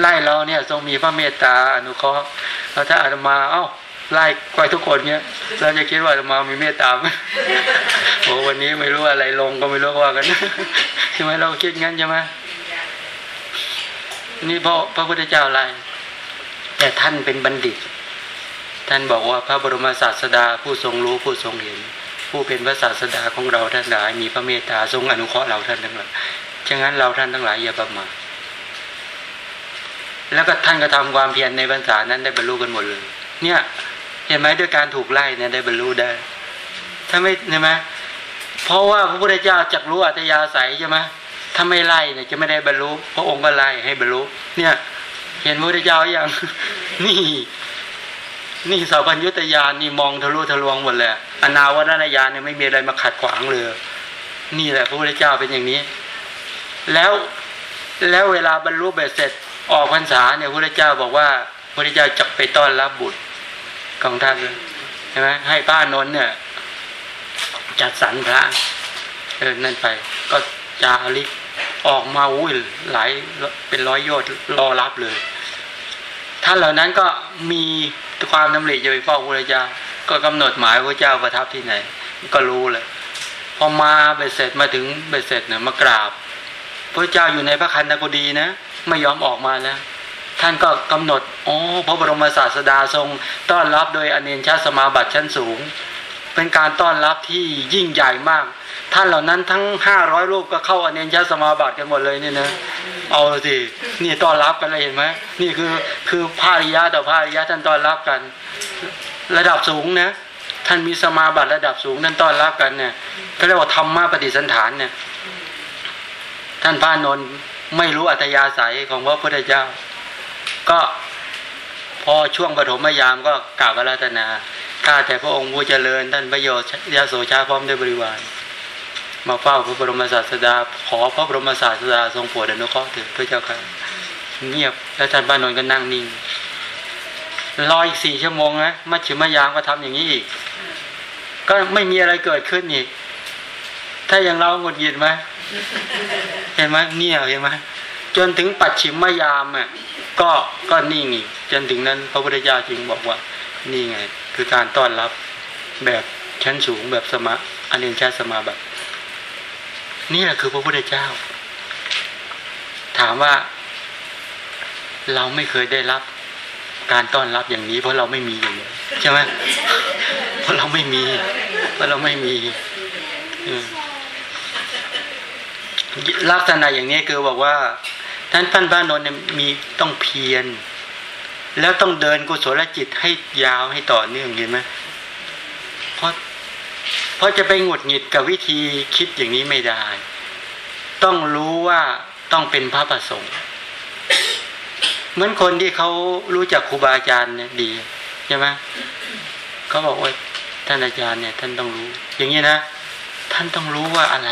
ไล่เราเนี่ยทรงมีพระเมตตาอนุเคราะห์แล้วถ้าอาตมาเอ้า ไล่ไปทุกคนเนี้ยเราจะคิดว่ามามีเมตตาไหมโอ้วันนี้ไม่รู้อะไรลงก็ไม่รู้ว่ากันใช่ไหมเราคิดงั้นใช่ไหมนี่พระพระพุทธเจ้าอะไร แต่ท่านเป็นบัณฑิต ท่านบอกว่าพระบรมศาสดาผู้ทรงรู้ผู้ทรงเห็น ผู้เป็นพระศาสดาของเราท่านหลาย มีพระเมตตาทรงอนุเคราะห์เราท่านทั้งหลายฉะนั้นเราท่านทั้งหลายอย่าประมาทแล้วก็ท่านก็ทำความเพียรในพรรษานั้นได้บรรลุกันหมดเลย เนี่ย เห็นไหมด้วยการถูกไล่เนี่ยได้บรรลุได้ ถ้าไม่เห็นไหมเพราะว่าพระพุทธเจ้าจักรู้อัตยาศัยใช่ไหมถ้าไม่ไล่เนี่ยจะไม่ได้บรรลุพระองค์ก็ไล่ให้บรรลุ เนี่ย เห็นพระพุทธเจ้าอย่างนี่นี่สาวัญยุตยานนี่มองทะลุทะลวงหมดเลยอนาวรณญาณเนี่ยไม่มีอะไรมาขัดขวางเลย นี่แหละพระพุทธเจ้าเป็นอย่างนี้ แล้วแล้วเวลาบรรลุเบ็ดเสร็จออกพรรษาเนี่ยพระพุทธเจ้าบอกว่าพระพุทธเจ้าจะไปต้อนรับบุตร ของท่านใช่ไหมให้ป้านนท์เนี่ย จัดสรรพระเออนั่นไป ก็จาริกออกมาอุ้ยหลายเป็นร้อยโยชน์รอรับเลยท่านเหล่านั้นก็มีความน้ำหลีจะไปเฝ้าพระเจ้าก็กำหนดหมายพระเจ้าประทับที่ไหน ก็รู้เลยพอมาเบ็ดเสร็จมาถึงเบ็ดเสร็จเนี่ยมากราบ พระเจ้าอยู่ในพระคันธกุดีนะไม่ยอมออกมาแล้ว ท่านก็กำหนดอ๋อพระบรมศาสดาทรง ต้อนรับโดยอเนชาสมาบัติชั้นสูง เป็นการต้อนรับที่ยิ่งใหญ่มาก ท่านเหล่านั้นทั้งห้าร้อยรูปก็เข้าอเนชาสมาบัติกันหมดเลยนี่นะเอาสินี่ต้อนรับกันเลยเห็นไหมนี่คือคือภาริยะต่อภาริยะท่านต้อนรับกัน ระดับสูงนะท่านมีสมาบัติระดับสูงท่านต้อนรับกันเนี่ยเขาเรียกว่าธรรมะปฏิสันฐานเนี่ยท่านพระนนท์ไม่รู้อัตยาศัยของพระพุทธเจ้า ก็พอช่วงปฐมยามก็กล่าวรัตนาข้าแต่พระองค์ผู้เจริญท่านประโยชน์ยาโสชาพร้อมด้วยบริวาร มาเฝ้าพระบรมศาสดา ขอพระบรมศาสดาทรงโปรดอนุเคราะห์ถึงพระเจ้าค่ะเงียบแล้วท่านบ้านนนก็นั่งนิ่งรออีกสี่ชั่วโมงนะมัชชิมยามก็ทำอย่างนี้อีก ก็ไม่มีอะไรเกิดขึ้นอีก ถ้าอย่างเราหงุดหงิดไหมเห็นไหมเงียบเห็นไหมจนถึงปัจฉิมยามอะ ก็ก็นิ่งอีกจนถึงนั้น พระพุทธเจ้าจึงบอกว่า นี่ไง คือการต้อนรับแบบชั้นสูงแบบสมาอนเนชาสมาบัตินี่แหละคือพระพุทธเจ้า ถามว่า เราไม่เคยได้รับ การต้อนรับอย่างนี้ เพราะเราไม่มีอย่างนี้ใช่ไหมเพราะเราไม่มี เพราะเราไม่มีลักษณะอย่างนี้คือบอกว่า ท่านท่านพระนนท์มีต้องเพียร แล้วต้องเดินกุศลจิตให้ยาวให้ต่อเนื่องเห็นไหมเพราะเพราะจะไปหงุดหงิดกับวิธีคิดอย่างนี้ไม่ได้ ต้องรู้ว่าต้องเป็นพระประสงค์เหมือนคนที่เขารู้จักครูบาอาจารย์เนี่ยดีใช่ไหมเขาบอกว่าท่านอาจารย์เนี่ย ท่านต้องรู้ อย่างนี้นะท่านต้องรู้ว่าอะไร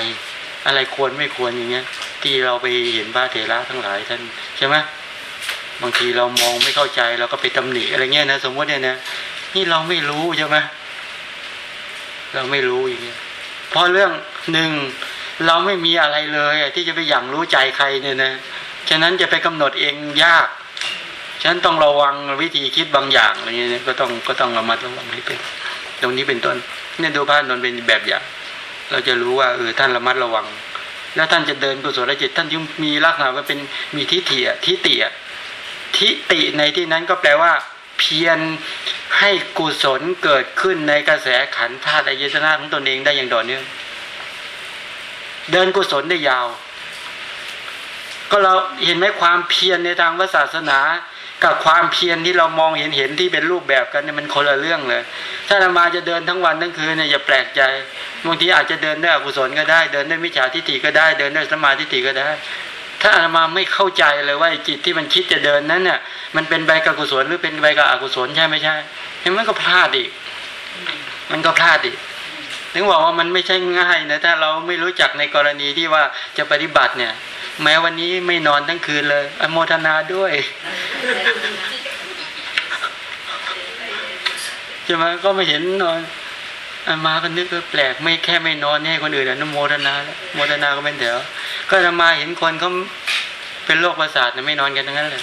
อะไรควรไม่ควรอย่างเงี้ย ที่เราไปเห็นพระเถระทั้งหลายท่านใช่ไหมบางทีเรามองไม่เข้าใจเราก็ไปตำหนิอะไรเงี้ยนะสมมติเนี่ยนะนี่เราไม่รู้ใช่ไหมเราไม่รู้อย่างเงี้ยเพราะเรื่องหนึ่งเราไม่มีอะไรเลยที่จะไปอย่างรู้ใจใครเนี่ยนะฉะนั้นจะไปกำหนดเองยากฉะนั้นต้องระวังวิธีคิดบางอย่างอะไรเงี้ยก็ต้องก็ต้องระมัดระวังให้เป็น ตรงนี้เป็นต้น เนี่ยดูพระนนเป็นแบบอย่าง เราจะรู้ว่าเออท่านระมัดระวัง แล้วท่านจะเดินกุศลจิตท่านยังมีลักษณะว่าเป็นมีทิฏฐิทิฏฐิทิฏฐิในที่นั้นก็แปลว่า เพียรให้กุศลเกิดขึ้นในกระแสขันธ์ธาตุอายตนะของตนเองได้อย่างต่อเนื่องเดินกุศลได้ยาว ก็เราเห็นไหมความเพียรในทางศาสนา กับความเพียรที่เรามองเห็นเห็นที่เป็นรูปแบบกันเนี่ยมันคนละเรื่องเลย ถ้าธรรมาจะเดินทั้งวันทั้งคืนเนี่ยอย่าแปลกใจบางทีอาจจะเดินด้วยอกุศลก็ได้ เดินด้วยมิจฉาทิฏฐิก็ได้เดินด้วยสมาธิฏฐิก็ได้ ถ้าอาตมาไม่เข้าใจเลยว่าจิตที่มันคิดจะเดินนั้นเนี่ยมันเป็นใบกับกุศลหรือเป็นใบกับอกุศลใช่ไม่ใช่เห็นมันก็พลาดอีก มันก็พลาดอีก ถึงบอกว่ามันไม่ใช่ง่ายนะถ้าเราไม่รู้จักในกรณีที่ว่าจะปฏิบัติเนี่ย แม้วันนี้ไม่นอนทั้งคืนเลย อโมทนาด้วยใช่ไหมก็ไม่เห็นนอนอามาก็นึกว่าแปลกไม่แค่ไม่นอนให้คนอื่นอนุโมทนาแล้วโมทนาก็เป็นเดี๋ยวก็อามาเห็นคนเขาเป็นโรคประสาทไม่นอนกันทั้งนั้นเลย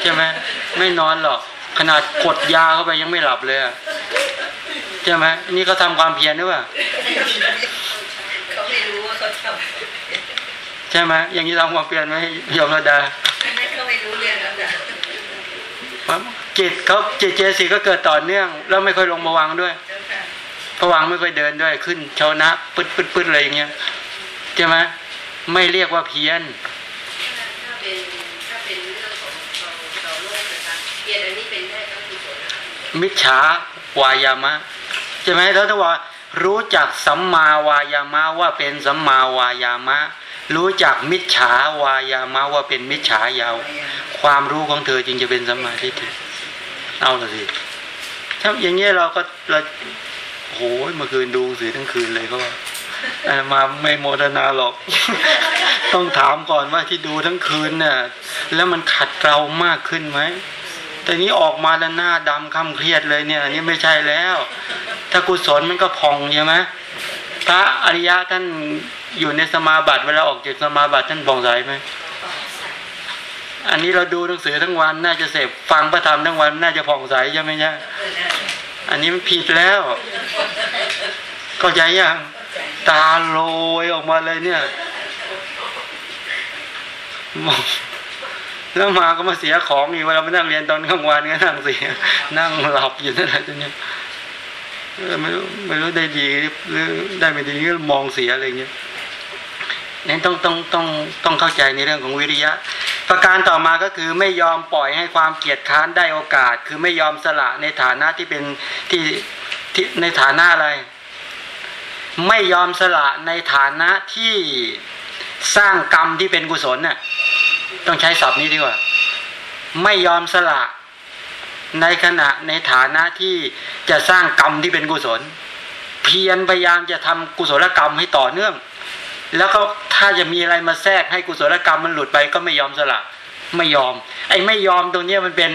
ใช่ไหมไม่นอนหรอก ขนาดกดยาเข้าไปยังไม่หลับเลยใช่ไหมนี่เขาทาความเพียรด้วยเขาไม่รู้ว่าเขาทำใช่ไหมอย่างนี้ทำความเพียรไหมยมระดาไม่เขาไม่รู้เรื่องแล้วนะจิตเขาจิตเจสิก็เกิดต่อเนื่อง แล้วไม่ค่อยลงมาวังด้วยผวังไม่ค่อยเดินด้วยขึ้นชาวนะปึ๊ดปึ๊ดปึ๊ดอะไรอย่างเงี้ยใช่ไหมไม่เรียกว่าเพี้ยน มิจฉาวายามะใช่ไหมเราต้องว่ารู้จักสัมมาวายามะว่าเป็นสัมมาวายามะ รู้จักมิจฉาวายามะว่าเป็นมิจฉายาว ความรู้ของเธอจึงจะเป็นสัมมาทิฏฐิเอาละสิถ้าอย่างเงี้ยเราก็เราโอ้ยเมื่อคืนดูสือทั้งคืนเลยก็มาไม่โมทนาหรอก ต้องถามก่อนว่าที่ดูทั้งคืนน่ะ แล้วมันขัดเรามากขึ้นไหม แต่นี้ออกมาแล้วหน้าดำคำเครียดเลยเนี่ยอันนี้ไม่ใช่แล้ว ถ้ากุศลมันก็พองใช่ไหมพระอริยะท่านอยู่ในสมาบัติเวลาออกจากสมาบัติท่านผ่องใสไหมอันนี้เราดูหนังสือทั้งวัน น่าจะเสพฟังพระธรรมทั้งวัน น่าจะผ่องใสใช่ไหมเนี่ยอันนี้มันผิดแล้วเข้าใจยังตาโลยออกมาเลยเนี่ยมอง แล้วมาก็มาเสียของอีกเวลาไปนั่งเรียนตอนกลางวันก็นั่งเสียนั่งหลับอยู่นั่นแหละตรงนี้ไม่รู้ไม่รู้ได้ดีหรือได้ไม่ดีก็มองเสียอะไรเงี้ยนี่ต้องต้องต้องต้องเข้าใจในเรื่องของวิริยะ ประการต่อมาก็คือไม่ยอมปล่อยให้ความเกียดค้านได้โอกาส คือไม่ยอมสละในฐานะที่เป็นที่ที่ในฐานะอะไร ไม่ยอมสละในฐานะที่สร้างกรรมที่เป็นกุศลน่ะ ต้องใช้ศัพท์นี้ดีกว่า ไม่ยอมสละในขณะในฐานะที่จะสร้างกรรมที่เป็นกุศล เพียรพยายามจะทำกุศลกรรมให้ต่อเนื่อง แล้วก็ถ้าจะมีอะไรมาแทรกให้กุศลกรรมมันหลุดไปก็ไม่ยอมสละ ไม่ยอม ไอ้ไม่ยอมตรงนี้มันเป็น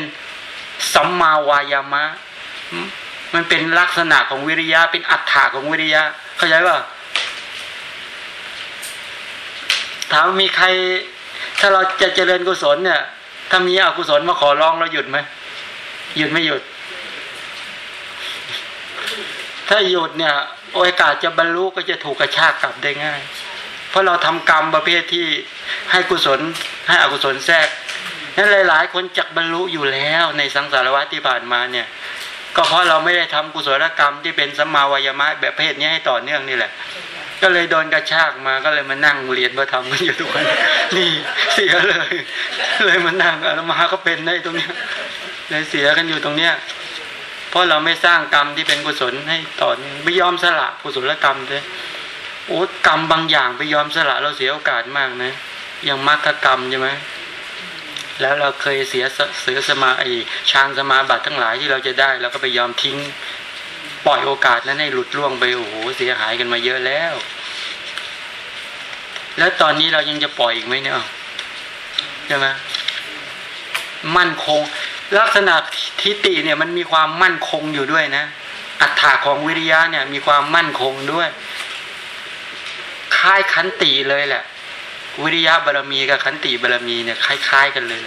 สัมมาวายามะ มันเป็นลักษณะของวิริยะเป็นอัฏฐาของวิริยะ เข้าใจป่ะถามมีใคร ถ้าเราจะเจริญกุศลเนี่ย ถ้ามีอกุศลมาขอร้องเราหยุดไหมหยุดไม่หยุด ถ้าหยุดเนี่ย โอกาสจะบรรลุก็จะถูกกระชากกลับได้ง่าย เพราะเราทำกรรมประเภทที่ให้กุศล ให้อกุศลแทรกนั้นหลาย ๆ คนจักบรรลุอยู่แล้วในสังสารวัฏที่ผ่านมาเนี่ย ก็เพราะเราไม่ได้ทำกุศลกรรมที่เป็นสัมมาวายมะแบบเพศนี้ให้ต่อเนื่องนี่แหละ ก็เลยโดนกระชากมาก็เลยมานั่งเรียนมาทำกันอยู่ทุกวันนี่เสียเลย เลยมานั่งอาตมาก็เป็นได้ตรงนี้เลยเสียกันอยู่ตรงเนี้ยเพราะเราไม่สร้างกรรมที่เป็นกุศลให้ต่อนไม่ยอมสละกุศลกรรมเลยโอ้กรรมบางอย่างไปยอมสละเราเสียโอกาสมากนะอย่างมรรคกรรมใช่ไหมแล้วเราเคยเสียเสือสมาไอชานสมาบัติทั้งหลายที่เราจะได้เราก็ไปยอมทิ้ง ปล่อยโอกาสนั้นให้หลุดล่วงไปโอ้โหเสียหายกันมาเยอะแล้ว แล้วตอนนี้เรายังจะปล่อยอีกไหมเนี่ยใช่ไหมมั่นคง ลักษณะทิฏฐิเนี่ยมันมีความมั่นคงอยู่ด้วยนะอัตถาของวิริยะเนี่ยมีความมั่นคงด้วยคล้ายขันติเลยแหละ วิริยะบารมีกับขันติบารมีเนี่ยคล้าย ๆ กันเลย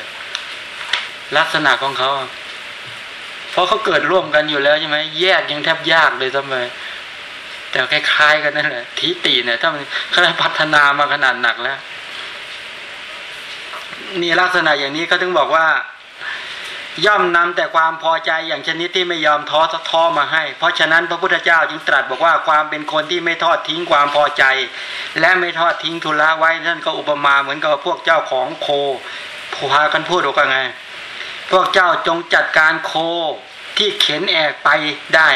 ลักษณะของเขา เพราะเขาเกิดร่วมกันอยู่แล้วใช่ไหมแยกยังแทบยากเลยทำไมแต่คล้ายๆกันนั่นแหละทิฏฐิเนี่ยถ้ามันเขาพัฒนามาขนาดหนักแล้วนี่ลักษณะอย่างนี้เขาถึงบอกว่า ย่อมนำแต่ความพอใจอย่างชนิดที่ไม่ยอมท้อท้อมาให้ เพราะฉะนั้นพระพุทธเจ้าจึงตรัสบอกว่าความเป็นคนที่ไม่ทอดทิ้งความพอใจ และไม่ทอดทิ้งทุละไว้นั่นก็อุปมาเหมือนกับพวกเจ้าของโคพากันพูดว่าไง พวกเจ้าจงจัดการโคที่เข็นแอกไปได้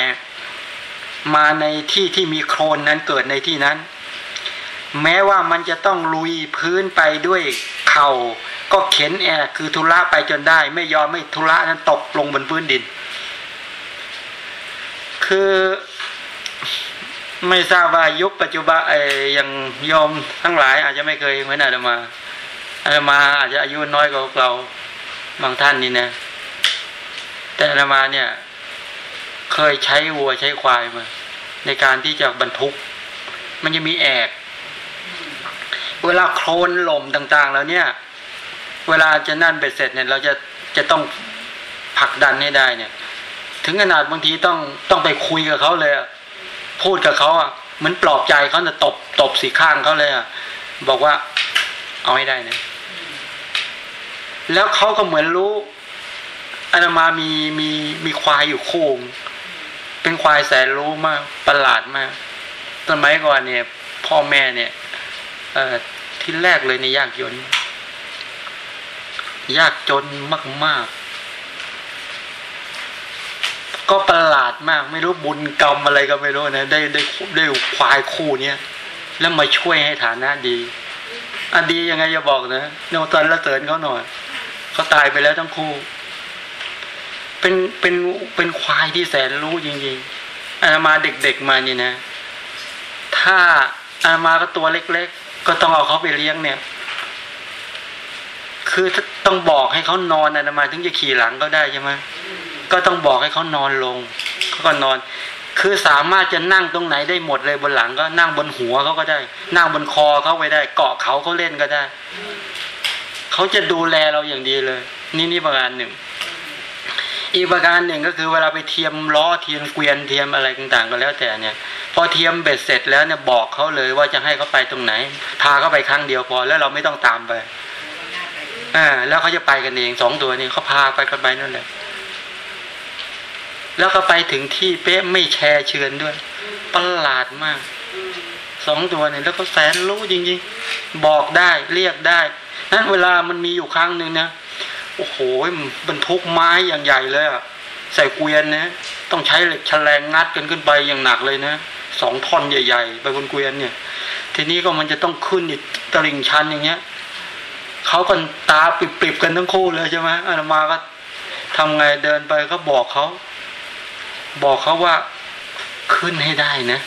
มาในที่ที่มีโครนนั้นเกิดในที่นั้น แม้ว่ามันจะต้องลุยพื้นไปด้วยเข่าก็เข็นแอกคือทุระไปจนได้ ไม่ยอมไม่ทุระนั้นตกลงบนพื้นดิน คือไม่ทราบว่ายุคปัจจุบันไอ้อย่างยอมทั้งหลาย อาจจะไม่เคยเหมือนอาตมาอาตมาอาจจะอายุน้อยกว่าเรา บางท่านนี่นะ แต่อามาเนี่ย เคยใช้วัวใช้ควายมา ในการที่จะบรรทุก มันจะมีแอก เวลาโคลนลมต่าง ๆ แล้วเนี่ย เวลาจะนั่นเบ็ดเสร็จเนี่ย เราจะจะต้องผลักดันให้ได้เนี่ย ถึงขนาดบางทีต้องต้องไปคุยกับเขาเลยพูดกับเขาอะเหมือนปลอบใจเขาจะตบตบสีข้างเขาเลยอะบอกว่าเอาให้ได้นะ แล้วเขาก็เหมือนรู้อาตมามีมีมีควายอยู่คู่เป็นควายแสนรู้มากประหลาดมากสมัยก่อนเนี่ย พ่อแม่เนี่ย เอ่อที่แรกเลยในยากจนยากจนมาก ๆ ก็ประหลาดมาก ไม่รู้บุญกรรมอะไรก็ไม่รู้นะได้ได้ได้ควายคู่เนี้ยแล้วมาช่วยให้ฐานะดีอันดียังไงจะบอกนะโนตันละเสริญเขาหน่อย เขาตายไปแล้วทั้งคู่ เป็นเป็นเป็นควายที่แสนรู้จริงๆอามาเด็กๆมานี่นะ ถ้าอามาก็ตัวเล็ก ๆ ก็ต้องเอาเขาไปเลี้ยงเนี่ย คือต้องบอกให้เขานอนอามาถึงจะขี่หลังก็ได้ใช่ไหมก็ต้องบอกให้เขานอนลงเขาก็นอน คือสามารถจะนั่งตรงไหนได้หมดเลยบนหลังก็นั่งบนหัวเขาก็ได้ นั่งบนคอเขาไว้ได้ เกาะเขาเขาเล่นก็ได้ เขาจะดูแลเราอย่างดีเลย นี่นี่ประการหนึ่ง อีกประการหนึ่งก็คือเวลาไปเทียมล้อเทียมเกวียนเทียมอะไรต่างๆ ก็แล้วแต่เนี่ย พอเทียมเบ็ดเสร็จแล้วเนี่ยบอกเขาเลยว่าจะให้เขาไปตรงไหน พาเขาไปครั้งเดียวพอแล้วเราไม่ต้องตามไปอ่าแล้วเขาจะไปกันเองสองตัวนี้เขาพาไปกันไปนั่นแหละแล้วก็ไปถึงที่เป๊ะไม่แชร์เชือนด้วยประหลาดมากสองตัวเนี่ยแล้วก็แสนรู้จริงๆ บอกได้เรียกได้ นั้นเวลามันมีอยู่ครั้งหนึ่งนะโอ้โหบรรทุกไม้อย่างใหญ่เลยอะใส่เกวียนนะต้องใช้เหล็กแฉลงงัดกันขึ้นไปอย่างหนักเลยนะสองท่อนใหญ่ ๆ ไปบนเกวียนเนี่ย ทีนี้ก็มันจะต้องขึ้นอีกตลิ่งชันอย่างเงี้ยเขากันตาปิบๆกันทั้งคู่เลยใช่ไหมอาตมาก็ทำไงเดินไปก็บอกเขา บอกเขาว่าขึ้นให้ได้นะ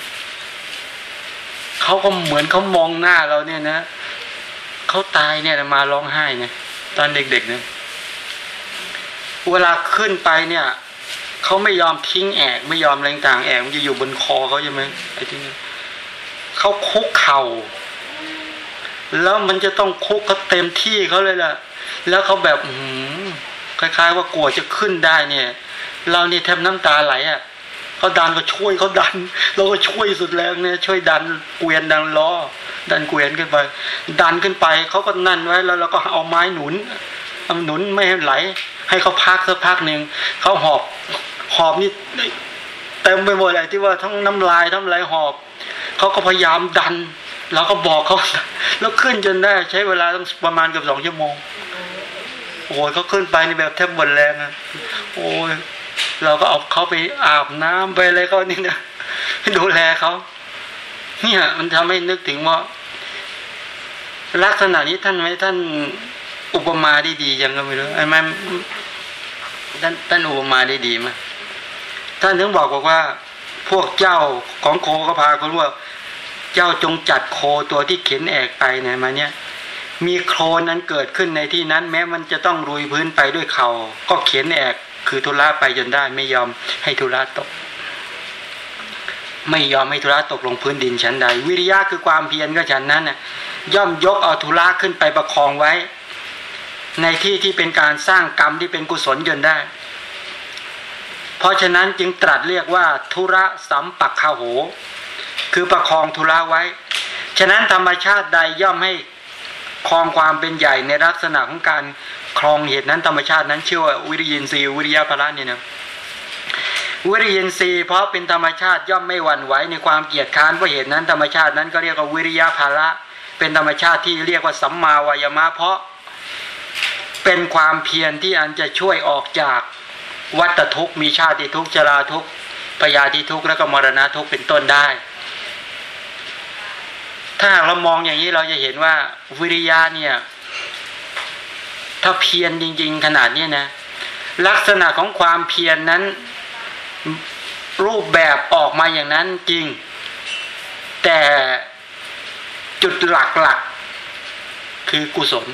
เขาก็เหมือนเขามองหน้าเราเนี่ยนะ เขาตายเนี่ยมาร้องไห้เนี่ยตอนเด็กๆเนี่ยเวลาขึ้นไปเนี่ยเขาไม่ยอมทิ้งแอกไม่ยอมอะไรต่างแอกมันจะอยู่บนคอเขาใช่ไหมไอ้ที่นี่เขาคุกเข่าแล้วมันจะต้องคุกเขาเต็มที่เขาเลยล่ะ แล้วเขาแบบอืคล้าย ๆ ว่ากลัวจะขึ้นได้เนี่ย เรานี่แทบน้ำตาไหลอะ เขาดันก็ช่วยเขาดัน เราก็ช่วยสุดแรงเนี่ยช่วยดันเกวียนดันล้อดันเกวียนขึ้นไป ดันขึ้นไปเขาก็นั่นไว้แล้วเราก็เอาไม้หนุนเอาหนุนไม่ให้ไหล ให้เขาพักสักพักหนึ่งเขาหอบหอบนี่เต็มไปหมดเลยที่ว่าทั้งน้ำลายทั้งอะไรหอบเขาก็พยายามดันเราก็บอกเขาแล้วขึ้นจนได้ใช้เวลาต้องประมาณเกือบสองชั่วโมงโอ้ยเขาขึ้นไปในแบบแทบหมดแรงอะโอ้ย เราก็เอาเขาไปอาบน้ำไปอะไรเขานี่นะดูแลเขาเนี่ยมันทำให้นึกถึงว่าลักษณะนี้ท่านไหมท่านอุปมาได้ดียังก็ไม่รู้ไอ้แมันท่านท่านอุปมาได้ดีมั้ยท่านถึงบอกบอกว่า พวกเจ้าของโคก็พาเขาว่า เจ้าจงจัดโคตัวที่เข็นแอกไปเนี่ยมาเนี่ยมีโคลนนั้นเกิดขึ้นในที่นั้น แม้มันจะต้องรุยพื้นไปด้วยเขาก็เขียนแอก คือธุระไปจนได้ไม่ยอมให้ธุระตก ไม่ยอมให้ธุระตกลงพื้นดินชั้นใด วิริยะคือความเพียรก็ฉันนั้นน่ะย่อมยกเอาธุระขึ้นไปประคองไว้ ในที่ที่เป็นการสร้างกรรมที่เป็นกุศลจนได้ เพราะฉะนั้นจึงตรัสเรียกว่า ธุระสัมปักขาโห คือประคองธุระไว้ ฉะนั้นธรรมชาติใดย่อมให้ครองความเป็นใหญ่ในลักษณะของการ ครองเหตุนั้นธรรมชาตินั้นชื่อว่าวิริยินทรีย์วิริยะพละเนี่ยนะวิริยินทรีย์เพราะเป็นธรรมชาติย่อมไม่หวั่นไหวในความเกียจค้านเพราะเหตุนั้นธรรมชาตินั้นก็เรียกว่าวิริยะภาละเป็นธรรมชาติที่เรียกว่าสัมมาวายมะเพราะเป็นความเพียรที่อันจะช่วยออกจากวัฏทุกข์มีชาติทุกข์ชราทุกข์ปยาธิทุกข์แล้วก็มรณะทุกข์เป็นต้นได้ ถ้าเรามองอย่างนี้เราจะเห็นว่าวิริยะเนี่ย ถ้าเพียรจริง ๆ ขนาดนี้นะ ลักษณะของความเพียรนนั้น รูปแบบออกมาอย่างนั้นจริง แต่จุดหลักๆคือกุศล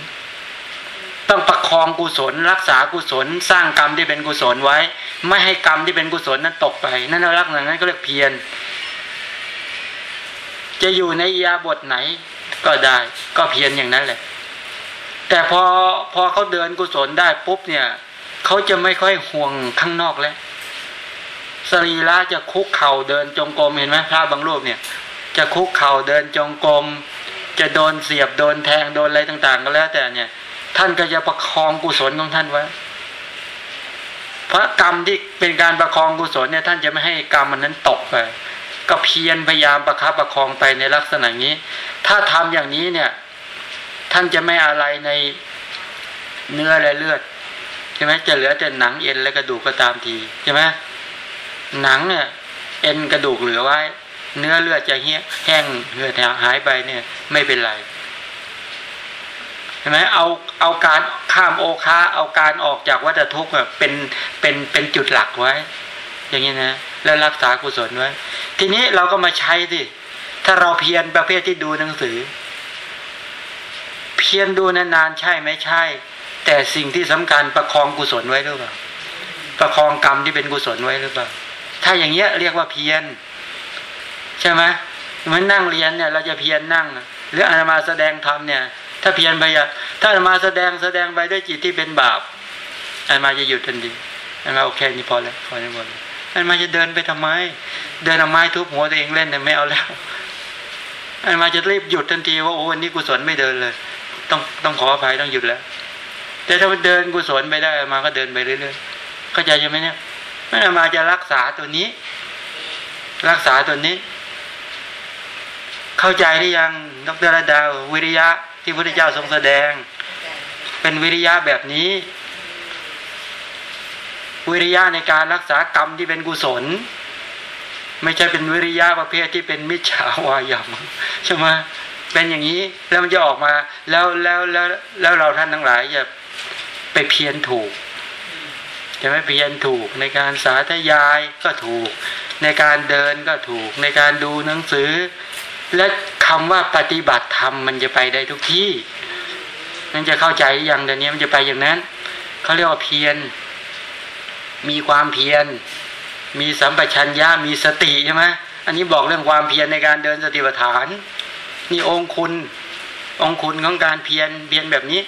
ต้องประคองกุศล รักษากุศล สร้างกรรมที่เป็นกุศลไว้ ไม่ให้กรรมที่เป็นกุศลนั้นตกไป นั่นลักษณะนั้นก็เรียกเพียรจะอยู่ในยาบทไหนก็ได้ ก็เพียรอย่างนั้นแหละ แต่พอพอเขาเดินกุศลได้ปุ๊บเนี่ยเขาจะไม่ค่อยห่วงข้างนอกแล้วสรีระจะคุกเข่าเดินจงกรมเห็นไหมพระบางรูปเนี่ย จะคุกเข่าเดินจงกรมจะโดนเสียบโดนแทงโดนอะไรต่าง ๆ ก็แล้ว แต่เนี่ย ท่านก็จะประคองกุศลของท่านไว้เพราะกรรมที่เป็นการประคองกุศลเนี่ย ท่านจะไม่ให้กรรมมันนั้นตกไปก็เพียรพยายามประคับประคองไปในลักษณะนี้ ถ้าทำอย่างนี้เนี่ย ท่านจะไม่อะไรในเนื้อและเลือดใช่ไหมจะเหลือแต่หนังเอ็นและกระดูกก็ตามทีใช่ไหมหนังเนี่ย เอ็นกระดูกเหลือไว้ เนื้อเลือดจะเหี้ยแห้งเหือดหายไปเนี่ย ไม่เป็นไรใช่ไหมเอาเอาการข้ามโอคาเอาการออกจากวัฏทุกข์เป็นเป็นเป็นจุดหลักไว้ อย่างนี้นะแล้วรักษากุศลไว้ ทีนี้เราก็มาใช้สิถ้าเราเพียรประเภทที่ดูหนังสือ เพียรดูนานๆใช่ไหมใช่ แต่สิ่งที่สำคัญประคองกุศลไว้หรือเปล่าประคองกรรมที่เป็นกุศลไว้หรือเปล่าถ้าอย่างเงี้ยเรียกว่าเพียรใช่ไหมมันนั่งเรียนเนี่ยเราจะเพียรนั่ง หรืออาตมาแสดงธรรมเนี่ย ถ้าเพียรไปอะถ้าอาตมาแสดงแสดงไปด้วยจิตที่เป็นบาปอาตมาจะหยุดทันทีอาตมาโอเคนี่พอแล้วพอแล้วหมดอาตมาจะเดินไปทำไม เดินเอาไม้ทุบหัวตัวเองเล่นแต่ยไม่เอาแล้วอาตมาจะรีบหยุดทันทีว่าโอ้วันนี้กุศลไม่เดินเลย ต้องต้องขออภัยต้องหยุดแล้ว แต่ถ้ามันเดินกุศลไปได้มาก็เดินไปเรื่อยๆเข้าใจใช่ไหมเนี่ยไม่มาจะรักษาตัวนี้ รักษาตัวนี้ เข้าใจหรือยังดรระดาวิริยะที่พระพุทธเจ้าทรงแสดง เป็นวิริยะแบบนี้ วิริยะในการรักษากรรมที่เป็นกุศล ไม่ใช่เป็นวิริยะประเภทที่เป็นมิจฉาวายามใช่ไหม เป็นอย่างนี้แล้วมันจะออกมา แล้วแล้วแล้วแล้วเราท่านทั้งหลายจะไปเพียนถูกจะไม่เพียนถูกในการสาธยายก็ถูก ในการเดินก็ถูก ในการดูหนังสือ และคำว่าปฏิบัติธรรมมันจะไปได้ทุกที่มันจะเข้าใจอย่างเดี๋ยวนี้มันจะไปอย่างนั้นเขาเรียกว่าเพียรมีความเพียรมีสัมปชัญญะมีสติใช่ไหมอันนี้บอกเรื่องความเพียรในการเดินสติปัฏฐาน นี่องคุณ องคุณของการเพียรเพียรแบบนี้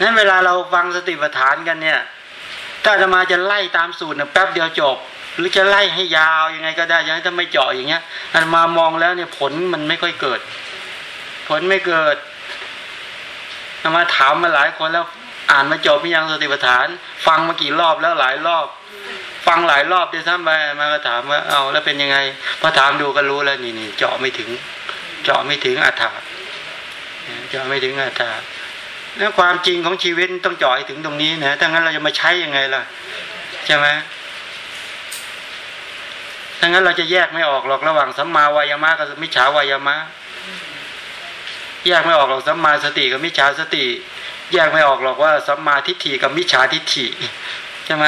นั้นเวลาเราฟังสติปัฏฐานกันเนี่ย ถ้าจะมาจะไล่ตามสูตรเนะแป๊บเดียวจบ หรือจะไล่ให้ยาวยังไงก็ได้ยังถ้าไม่เจาะอย่างเงี้ยอันมามองแล้วเนี่ยผลมันไม่ค่อยเกิด ผลไม่เกิดมาถามมาหลายคนแล้วอ่านมาจบไม่ยังสติปัฏฐาน ฟังมากี่รอบแล้วหลายรอบ ฟังหลายรอบด้วยซ้ำไปมาก็ถามว่าเอาแล้วเป็นยังไงพอถามดูก็รู้แล้วนี่นี่เจาะไม่ถึง เจาะไม่ถึงอัฏฐาเจาะไม่ถึงอัฏฐาแล้วความจริงของชีวิตต้องเจ่อยถึงตรงนี้นะถ้างั้นเราจะมาใช้ยังไงล่ะใช่ไหมถ้างั้นเราจะแยกไม่ออกหรอกระหว่างสัมมาวายามะกับมิจฉาวายามะแยกไม่ออกหรอกสัมมาสติกับมิจฉาสติ แยกไม่ออกหรอกว่าสัมมาทิฏฐิกับมิจฉาทิฏฐิใช่ไหม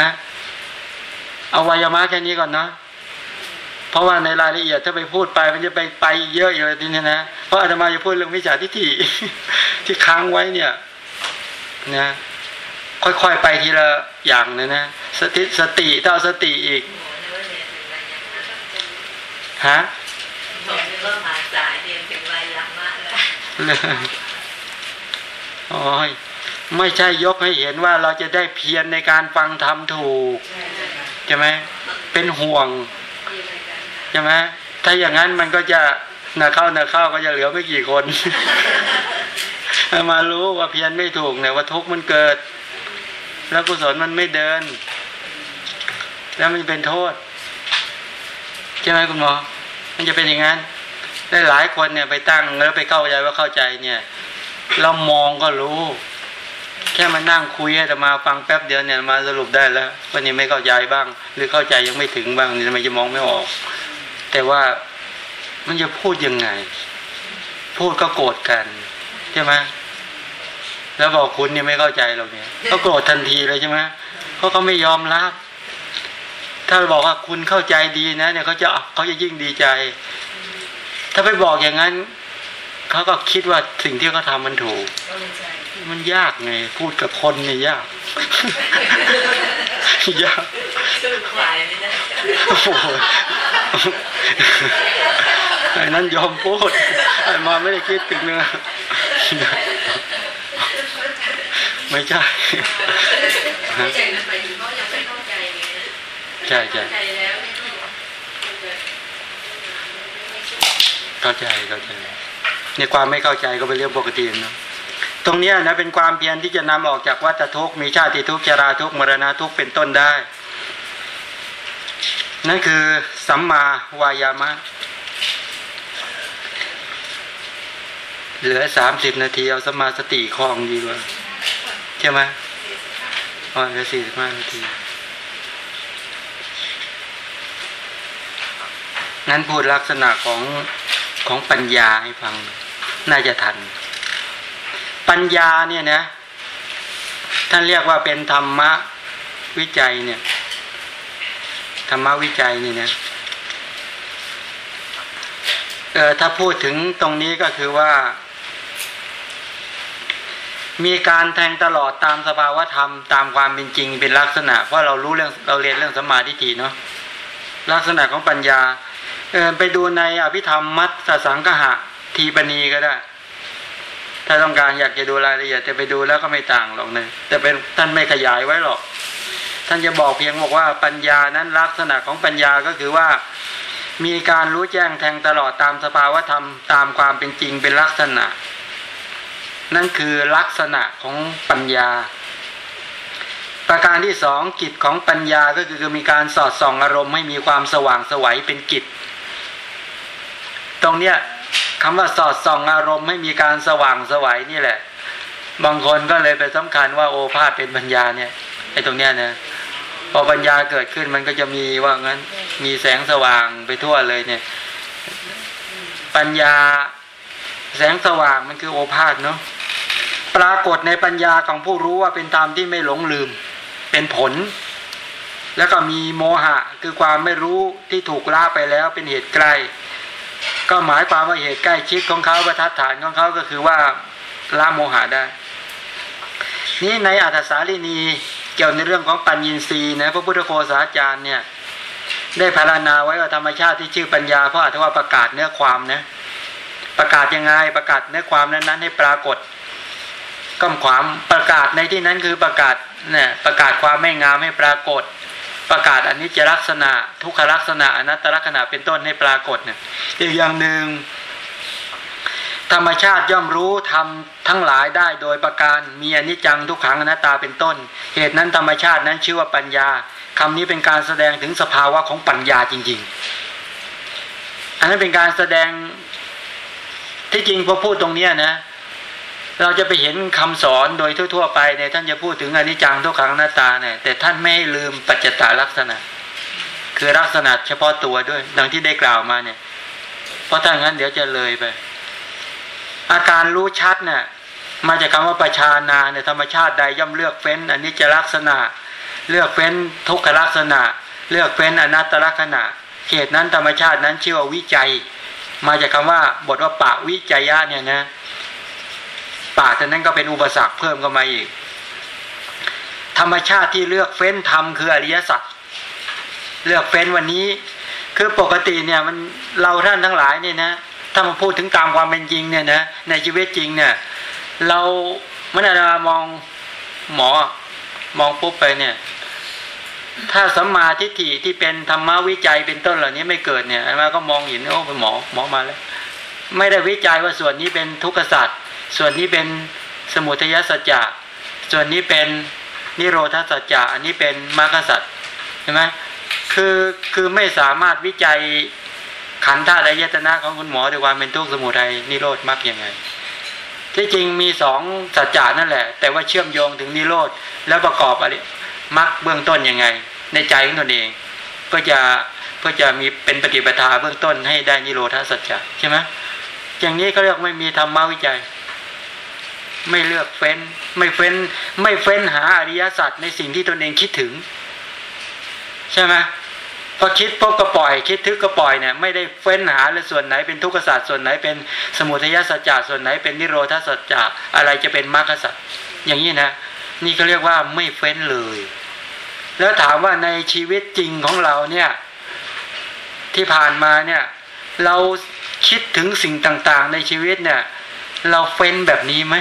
เอาวายามะแค่นี้ก่อนเนาะเพราะว่าในรายละเอียดถ้าไปพูดไปมันจะไปไปเยอะอยู่ทีนี้นะเพราะอาตมาจะพูดเรื่องวิจาทิฏฐิที่ค้างไว้เนี่ย นะ ค่อยๆไปทีละอย่างเลยนะสติสติเท่าสติอีกฮะผมนึกว่ามาสายเรียนถึงวัยละมากแล้วโอ้ยไม่ใช่ยกให้เห็นว่าเราจะได้เพียรในการฟังธรรมถูกใช่ไหมเป็นห่วงใช่ไหมถ้าอย่างนั้นมันก็จะนาเข้านาเข้าก็จะเหลือไม่กี่คน มารู้ว่าเพียรไม่ถูกเนี่ยว่าทุกข์มันเกิด แล้วกุศลมันไม่เดิน แล้วมันเป็นโทษใช่ไหมคุณหมอ มันจะเป็นอย่างนั้นได้หลายคนเนี่ยไปตั้งแล้วไปเข้าใจว่าเข้าใจเนี่ย เรามองก็รู้ แค่มานั่งคุยแต่มาฟังแป๊บเดียวเนี่ยมาสรุปได้แล้ววันนี้ไม่เข้าใจบ้าง หรือเข้าใจยังไม่ถึงบ้างนี่ทำไมจะมองไม่ออก แต่ว่ามันจะพูดยังไง พูดก็โกรธกันใช่ไหมแล้วบอกคุณเนี่ยไม่เข้าใจเราเนี่ยก็โกรธทันทีเลยใช่ไหมเพราะเขาไม่ยอมรับถ้าบอกว่าคุณเข้าใจดีนะเนี่ยเขาจะเขาจะยิ่งดีใจ ถ้าไปบอกอย่างนั้นเขาก็คิดว่าสิ่งที่เขาทามันถูก มันยากไง พูดกับคนเนี่ยยาก ยากสู้ควายไม่ได้โอ้โหไอ้นั้นยอมพูดไอ้มาไม่ได้คิดถึงเนื้อไม่ใช่ไม่ใช่นะหมายถึงเขายังไม่เข้าใจไงใช่ใช่เข้าใจแล้วไม่ต้องเข้าใจเข้าใจในความไม่เข้าใจก็เป็นเรื่องปกตินะ ตรงนี้นะเป็นความเพียรที่จะนำออกจากวัฏทุกข์มีชาติทุกข์ชราทุกข์มรณะทุกข์เป็นต้นได้ นั่นคือสัมมาวายามะ เหลือสามสิบนาทีเอาสมมาสติคลองดีกว่า ใช่ไหมอ๋อเหลือสี่สิบห้านาทีงั้นพูดลักษณะของของปัญญาให้ฟัง น่าจะทัน ปัญญาเนี่ยนะ ท่านเรียกว่าเป็นธรรมะวิจัยเนี่ย ธรรมะวิจัยนี่นะเออถ้าพูดถึงตรงนี้ก็คือว่า มีการแทงตลอดตามสภาวธรรม ตามความเป็นจริงเป็นลักษณะ เพราะเรารู้เรื่องเราเรียนเรื่องสมมาธิฏฐิเนาะลักษณะของปัญญา เออไปดูในอภิธรรมมัตสสังกหะทีปณีก็ได้ ถ้าต้องการอยากจะดูรายละเอียดจะไปดูแล้วก็ไม่ต่างหรอกนะแต่เป็นท่านไม่ขยายไว้หรอก ท่านจะบอกเพียงบอกว่าปัญญานั้นลักษณะของปัญญาก็คือว่า มีการรู้แจ้งแทงตลอดตามสภาวธรรมตามความเป็นจริงเป็นลักษณะ นั่นคือลักษณะของปัญญา ประการที่สองกิจของปัญญาก็คือมีการสอดส่องอารมณ์ให้มีความสว่างสวัยเป็นกิจ ตรงเนี้ย คำว่าสอดส่องอารมณ์ให้มีการสว่างสวัยนี่แหละ บางคนก็เลยไปสำคัญว่าโอภาษเป็นปัญญาเนี่ยไอ้ตรงเนี้ยนะพอปัญญาเกิดขึ้นมันก็จะมีว่างั้น มีแสงสว่างไปทั่วเลยเนี่ย ปัญญาแสงสว่างมันคือโอภาษเนาะปรากฏในปัญญาของผู้รู้ว่าเป็นธรรมที่ไม่หลงลืม เป็นผล แล้วก็มีโมหะคือความไม่รู้ที่ถูกละไปแล้วเป็นเหตุใกล้ ก็หมายความว่าเหตุใกล้ชิดของเขาประทัดฐานของเขาก็คือว่าละโมหะได้ นี่ในอัฏฐสาลีนีเกี่ยวในเรื่องของปัญญีสีนะพระพุทธโฆษาจารย์เนี่ย ได้พารณนาไว้ว่าธรรมชาติที่ชื่อปัญญาเพราะอาจว่าประกาศเนื้อความนะประกาศยังไงประกาศเนื้อความนั้นๆให้ปรากฏก็ความประกาศในที่นั้นคือประกาศเนี่ยประกาศความไม่งามให้ปรากฏ ประกาศอันนี้จะลักษณะ ทุกขลักษณะอนัตตลักษณะเป็นต้นให้ปรากฏเนี่ยอีกอย่างหนึ่งธรรมชาติย่อมรู้ทำทั้งหลายได้โดยประการมีอนิจจังทุกขังอนัตตาเป็นต้น เหตุนั้นธรรมชาตินั้นชื่อว่าปัญญาคำนี้เป็นการแสดงถึงสภาวะของปัญญาจริง ๆ อันนั้นเป็นการแสดงที่จริงพอพูดตรงเนี้นะ เราจะไปเห็นคำสอนโดยทั่ว ๆ ไปเนี่ยท่านจะพูดถึงอนิจจังทุกขังอนัตตาเนี่ยแต่ท่านไม่ให้ลืมปัจจตาลักษณะ คือลักษณะเฉพาะตัวด้วย ดังที่ได้กล่าวมาเนี่ย เพราะถ้างั้นเดี๋ยวจะเลยไป อาการรู้ชัดเนี่ย มาจากคำว่าประชานาเนี่ยธรรมชาติใดย่อมเลือกเฟ้นอันนี้จะลักษณะ เลือกเฟ้นทุกขลักษณะ เลือกเฟ้นอนัตตลักษณะเหตุนั้นธรรมชาตินั้นชื่อว่าวิจัย มาจากคาว่าบทว่าปะวิจัยะเนี่ยนะ ปากนั้นก็เป็นอุปสรรคเพิ่มเข้ามาอีก ธรรมชาติที่เลือกเฟ้นทำคืออริยสัจเลือกเฟ้นวันนี้ คือปกติเนี่ยมันเราท่านทั้งหลายเนี่ยนะถ้ามาพูดถึงตามความเป็นจริงเนี่ยนะในชีวิตจริงเนี่ย เรามื่อเรามองหมอมองปุ๊บไปเนี่ย ถ้าสัมมาทิฏฐิที่เป็นธรรมวิจัยเป็นต้นเหล่านี้ไม่เกิดเนี่ยมาก็มองเห็นโอ้เป็นหมอหมอมาแล้ว ไม่ได้วิจัยว่าส่วนนี้เป็นทุกขสัตว์ ส่วนนี้เป็นสมุทัยสัจจะ ส่วนนี้เป็นนิโรธาสัจจะ อันนี้เป็นมรรคสัจใช่ไหมคือคือไม่สามารถวิจัยขันธ์ธาตุยตนะของคุณหมอด้วยความเป็นทุกสมุทัยนิโรธมรรคยังไง ที่จริงมีสองสัจจะนั่นแหละ แต่ว่าเชื่อมโยงถึงนิโรธแล้วประกอบอะไรมรรคเบื้องต้นยังไง ในใจของตนเองเพื่อจะเพื่อจะมีเป็นปฏิปทาเบื้องต้นให้ได้นิโรธาสัจจะใช่ไหมอย่างนี้เขาเรียกไม่มีธรรมะวิจัย ไม่เลือกเฟ้น ไม่เฟ้น ไม่เฟ้นหาอริยสัจในสิ่งที่ตนเองคิดถึง ใช่ไหมพอคิดพบก็ปล่อย คิดทึกก็ปล่อยเนี่ยไม่ได้เฟ้นหาเลยส่วนไหนเป็นทุกขสัจส่วนไหนเป็นสมุทัยสัจจะส่วนไหนเป็นนิโรธาสัจจะอะไรจะเป็นมรรคสัจอย่างนี้นะ นี่เขาเรียกว่าไม่เฟ้นเลย แล้วถามว่าในชีวิตจริงของเราเนี่ย ที่ผ่านมาเนี่ย เราคิดถึงสิ่งต่างๆ ในชีวิตเนี่ย เราเฟ้นแบบนี้ไหม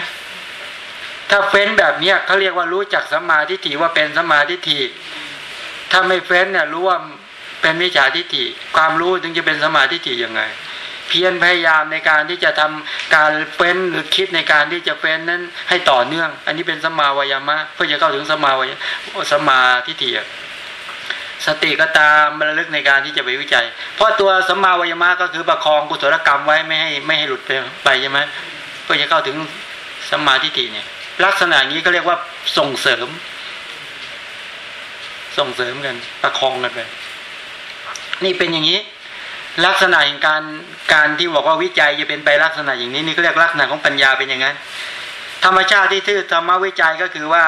ถ้าเฟ้นแบบเนี้ยเขาเรียกว่ารู้จักสัมมาทิฏฐิว่าเป็นสัมมาทิฏฐิถ้าไม่เฟ้นเนี่ยรู้ว่าเป็นมิจฉาทิฏฐิความรู้ถึงจะเป็นสัมมาทิฏฐิยังไง เพียรพยายามในการที่จะทำการเฟ้นหรือคิดในการที่จะเฟ้นนั้นให้ต่อเนื่อง อันนี้เป็นสัมมาวายามะเพื่อจะเข้าถึงสัมมาวายสัมมาทิฏฐิสติก็ตามระลึกในการที่จะไปวิจัย เพราะตัวสัมมาวายามะก็คือประคองกุศลกรรมไว้ไม่ให้ไม่ให้หลุดไปไปใช่ไหมเพื่อจะเข้าถึงสัมมาทิฏฐิเนี่ย ลักษณะนี้ก็เรียกว่าส่งเสริม ส่งเสริมกันประคองกันไปนี่เป็นอย่างนี้ ลักษณะแห่งการการที่บอกว่าวิจัยจะเป็นไปลักษณะอย่างนี้นี่ก็เรียกลักษณะของปัญญาเป็นอย่างนั้นธรรมชาติที่ทื่อธรรมวิจัยก็คือว่า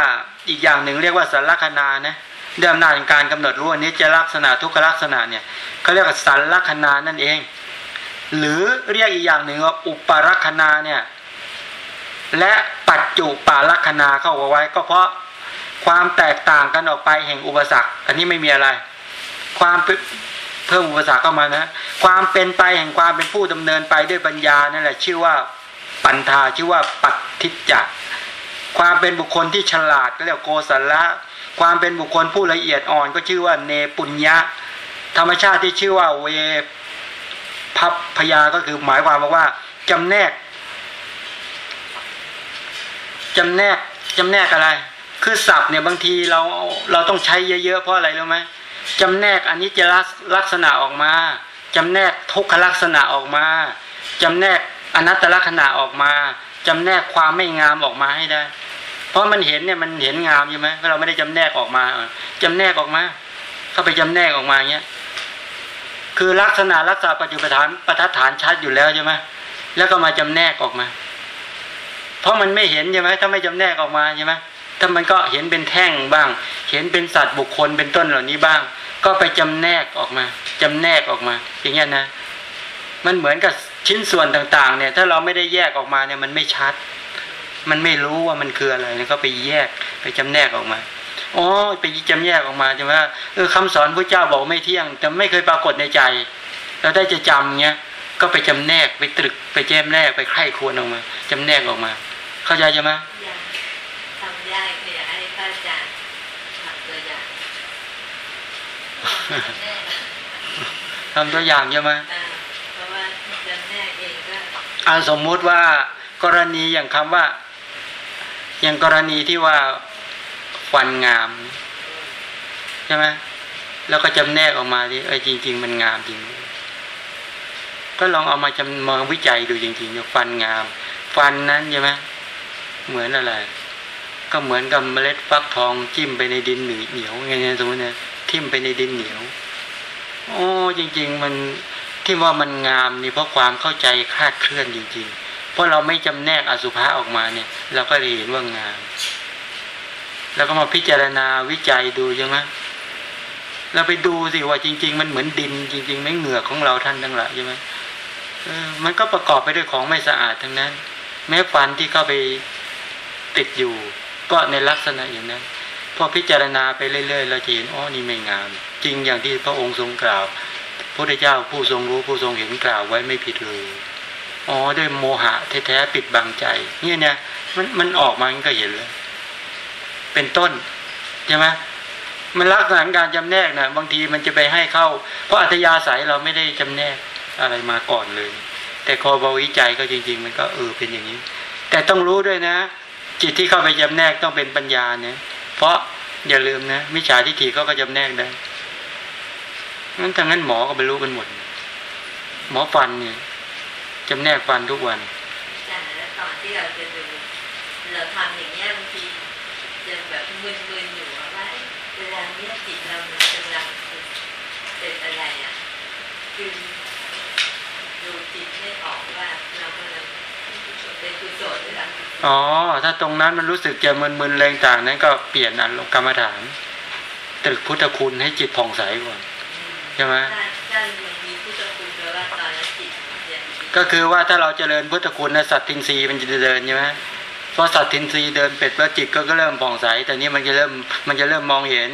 อีกอย่างหนึ่งเรียกว่าสารลัคนานะเดิมหน้าในการกำหนดรู้อันนี้จะลักษณะทุกขลักษณะเนี่ยเขาเรียกว่าสารลัคนานั่นเอง หรือเรียกอีกอย่างหนึ่งว่าอุปรัคนาเนี่ย และปัจจุปาลัคนาเข้าไว้ ก็เพราะความแตกต่างกันออกไปแห่งอุปสรรค อันนี้ไม่มีอะไร ความเพิ่มอุปสรรคเข้ามานะ ความเป็นไปแห่งความเป็นผู้ดำเนินไปด้วยปัญญานั่นแหละ ชื่อว่าปัญธาชื่อว่าปัตทิจักความเป็นบุคคลที่ฉลาดก็เรียกโกศละความเป็นบุคคลผู้ละเอียดอ่อนก็ชื่อว่าเนปุญญะ ธรรมชาติที่ชื่อว่าเวพับพยาก็คือหมายความว่าจำแนก จำแนกจำแนกอะไร คือศัพท์เนี่ยบางทีเราเราต้องใช้เยอะๆเพราะอะไรรู้ไหมจำแนกอันนี้จะลักษณะออกมาจำแนกทุกขลักษณะออกมาจำแนกอนัตตลักษณะออกมาจำแนกความไม่งามออกมาให้ได้ เพราะมันเห็นเนี่ยมันเห็นงามใช่ไหมเราไม่ได้จำแนกออกมาจำแนกออกมา เข้าไปจำแนกออกมาเงี้ยคือลักษณะลักษณะปัจจุบันประทัดฐานชัดอยู่แล้วใช่ไหมแล้วก็มาจำแนกออกมา เพราะมันไม่เห็นใช่ไหมถ้าไม่จำแนกออกมาใช่ไหมถ้ามันก็เห็นเป็นแท่งบ้าง เห็นเป็นสัตว์บุคคลเป็นต้นเหล่านี้บ้าง ก็ไปจำแนกออกมาจำแนกออกมา อย่างเงี้ยนะ มันเหมือนกับชิ้นส่วนต่างๆ เนี่ย ถ้าเราไม่ได้แยกออกมาเนี่ยมันไม่ชัด มันไม่รู้ว่ามันคืออะไรแล้วก็ไปแยกไปจำแนกออกมาอ๋อไปจำแยกออกมาใช่ไหมเออคำสอนพระเจ้าบอกไม่เที่ยง แต่ไม่เคยปรากฏในใจเราได้จะจำเงี้ยก็ไปจำแนกไปตรึกไปแจมแนกไปไข้ควรออกมาจำแนกออกมา เข้าใจใช่ไหมทำยากอยากให้พระอาจารย์ทำตัวอย่างทำตัวอย่างใช่ไหมเพราะว่าจำแนกเองก็อาสมมุติว่ากรณีอย่างคำว่า อย่างกรณีที่ว่าฟันงามใช่ไหมแล้วก็จำแนกออกมาดิเออจริง ๆ มันงามจริง ก็ลองเอามาจำมองวิจัยดูจริงๆฟันงาม ฟันนั้นใช่ไหม เหมือนอะไร ก็เหมือนกับเมล็ดฟักทองจิ้มไปในดินเหนียวไงเนี่ยสมมติเนี่ยทิ่มไปในดินเหนียว โอ้จริง ๆ มันที่ว่ามันงามนี่เพราะความเข้าใจคาดเคลื่อนจริง ๆ เพราะเราไม่จำแนกอสุภะออกมาเนี่ย เราก็เห็นว่างาม แล้วก็มาพิจารณาวิจัยดูใช่ไหมเราไปดูสิว่าจริง ๆ มันเหมือนดิน จริง ๆ ไม่เหงื่อของเราท่านทั้งหลายใช่ไหมมันก็ประกอบไปด้วยของไม่สะอาดทั้งนั้น แม้ฟันที่เข้าไป ติดอยู่ ก็ในลักษณะอย่างนั้นพอพิจารณาไปเรื่อยๆเราจะเห็นอ๋อนี่ไม่งาม จริงอย่างที่พระองค์ทรงกล่าวพระพุทธเจ้าผู้ทรงรู้ผู้ทรงเห็นกล่าวไว้ไม่ผิดเลยอ๋อด้วยโมหะแท้ๆปิดบังใจ เนี่ยเนี่ยมันมันออกมาก็เห็นแล้วเป็นต้นใช่ไหมมันลักษณะการจำแนกนะบางทีมันจะไปให้เข้า เพราะอัธยาศัยเราไม่ได้จำแนกอะไรมาก่อนเลย แต่คอบวิจัยก็จริง ๆ มันก็เออเป็นอย่างนี้ แต่ต้องรู้ด้วยนะ จิตที่เข้าไปจำแนกต้องเป็นปัญญาเนี่ย เพราะอย่าลืมนะมิจฉาทิฏฐิเขาก็จำแนกได้งั้นถ้างั้นหมอก็ไปรู้กันหมด หมอฟันเนี่ยจำแนกฟันทุกวันแล้วตอนที่เราจะดูเราทำอย่างเงี้ยบางทีจะแบบมึนๆอยู่ว่าเวลาเนี้ยจิตเรามันกำลังเป็นอะไรอะคือดูจิตไม่ออกว่าเรากำลัง ออกุศลอ๋อ ถ้าตรงนั้นมันรู้สึกจะมึนๆแรงต่างนั้นก็เปลี่ยนอันลงกรรมฐานตรึกพุทธคุณให้จิตผ่องใสก่อนใช่ไหมถ้าถ้ามันมีพุทธคุณแปลว่าตอนนั้นจิตยังดีก็คือว่าถ้าเราเจริญพุทธคุณนะสัตทินรีย์มันจะเดินใช่ไหมเพราะสัตทินรีย์เดินเป็ดแล้วจิตก็ก็เริ่มผ่องใส แต่นี้มันจะเริ่มมันจะเริ่มมองเห็น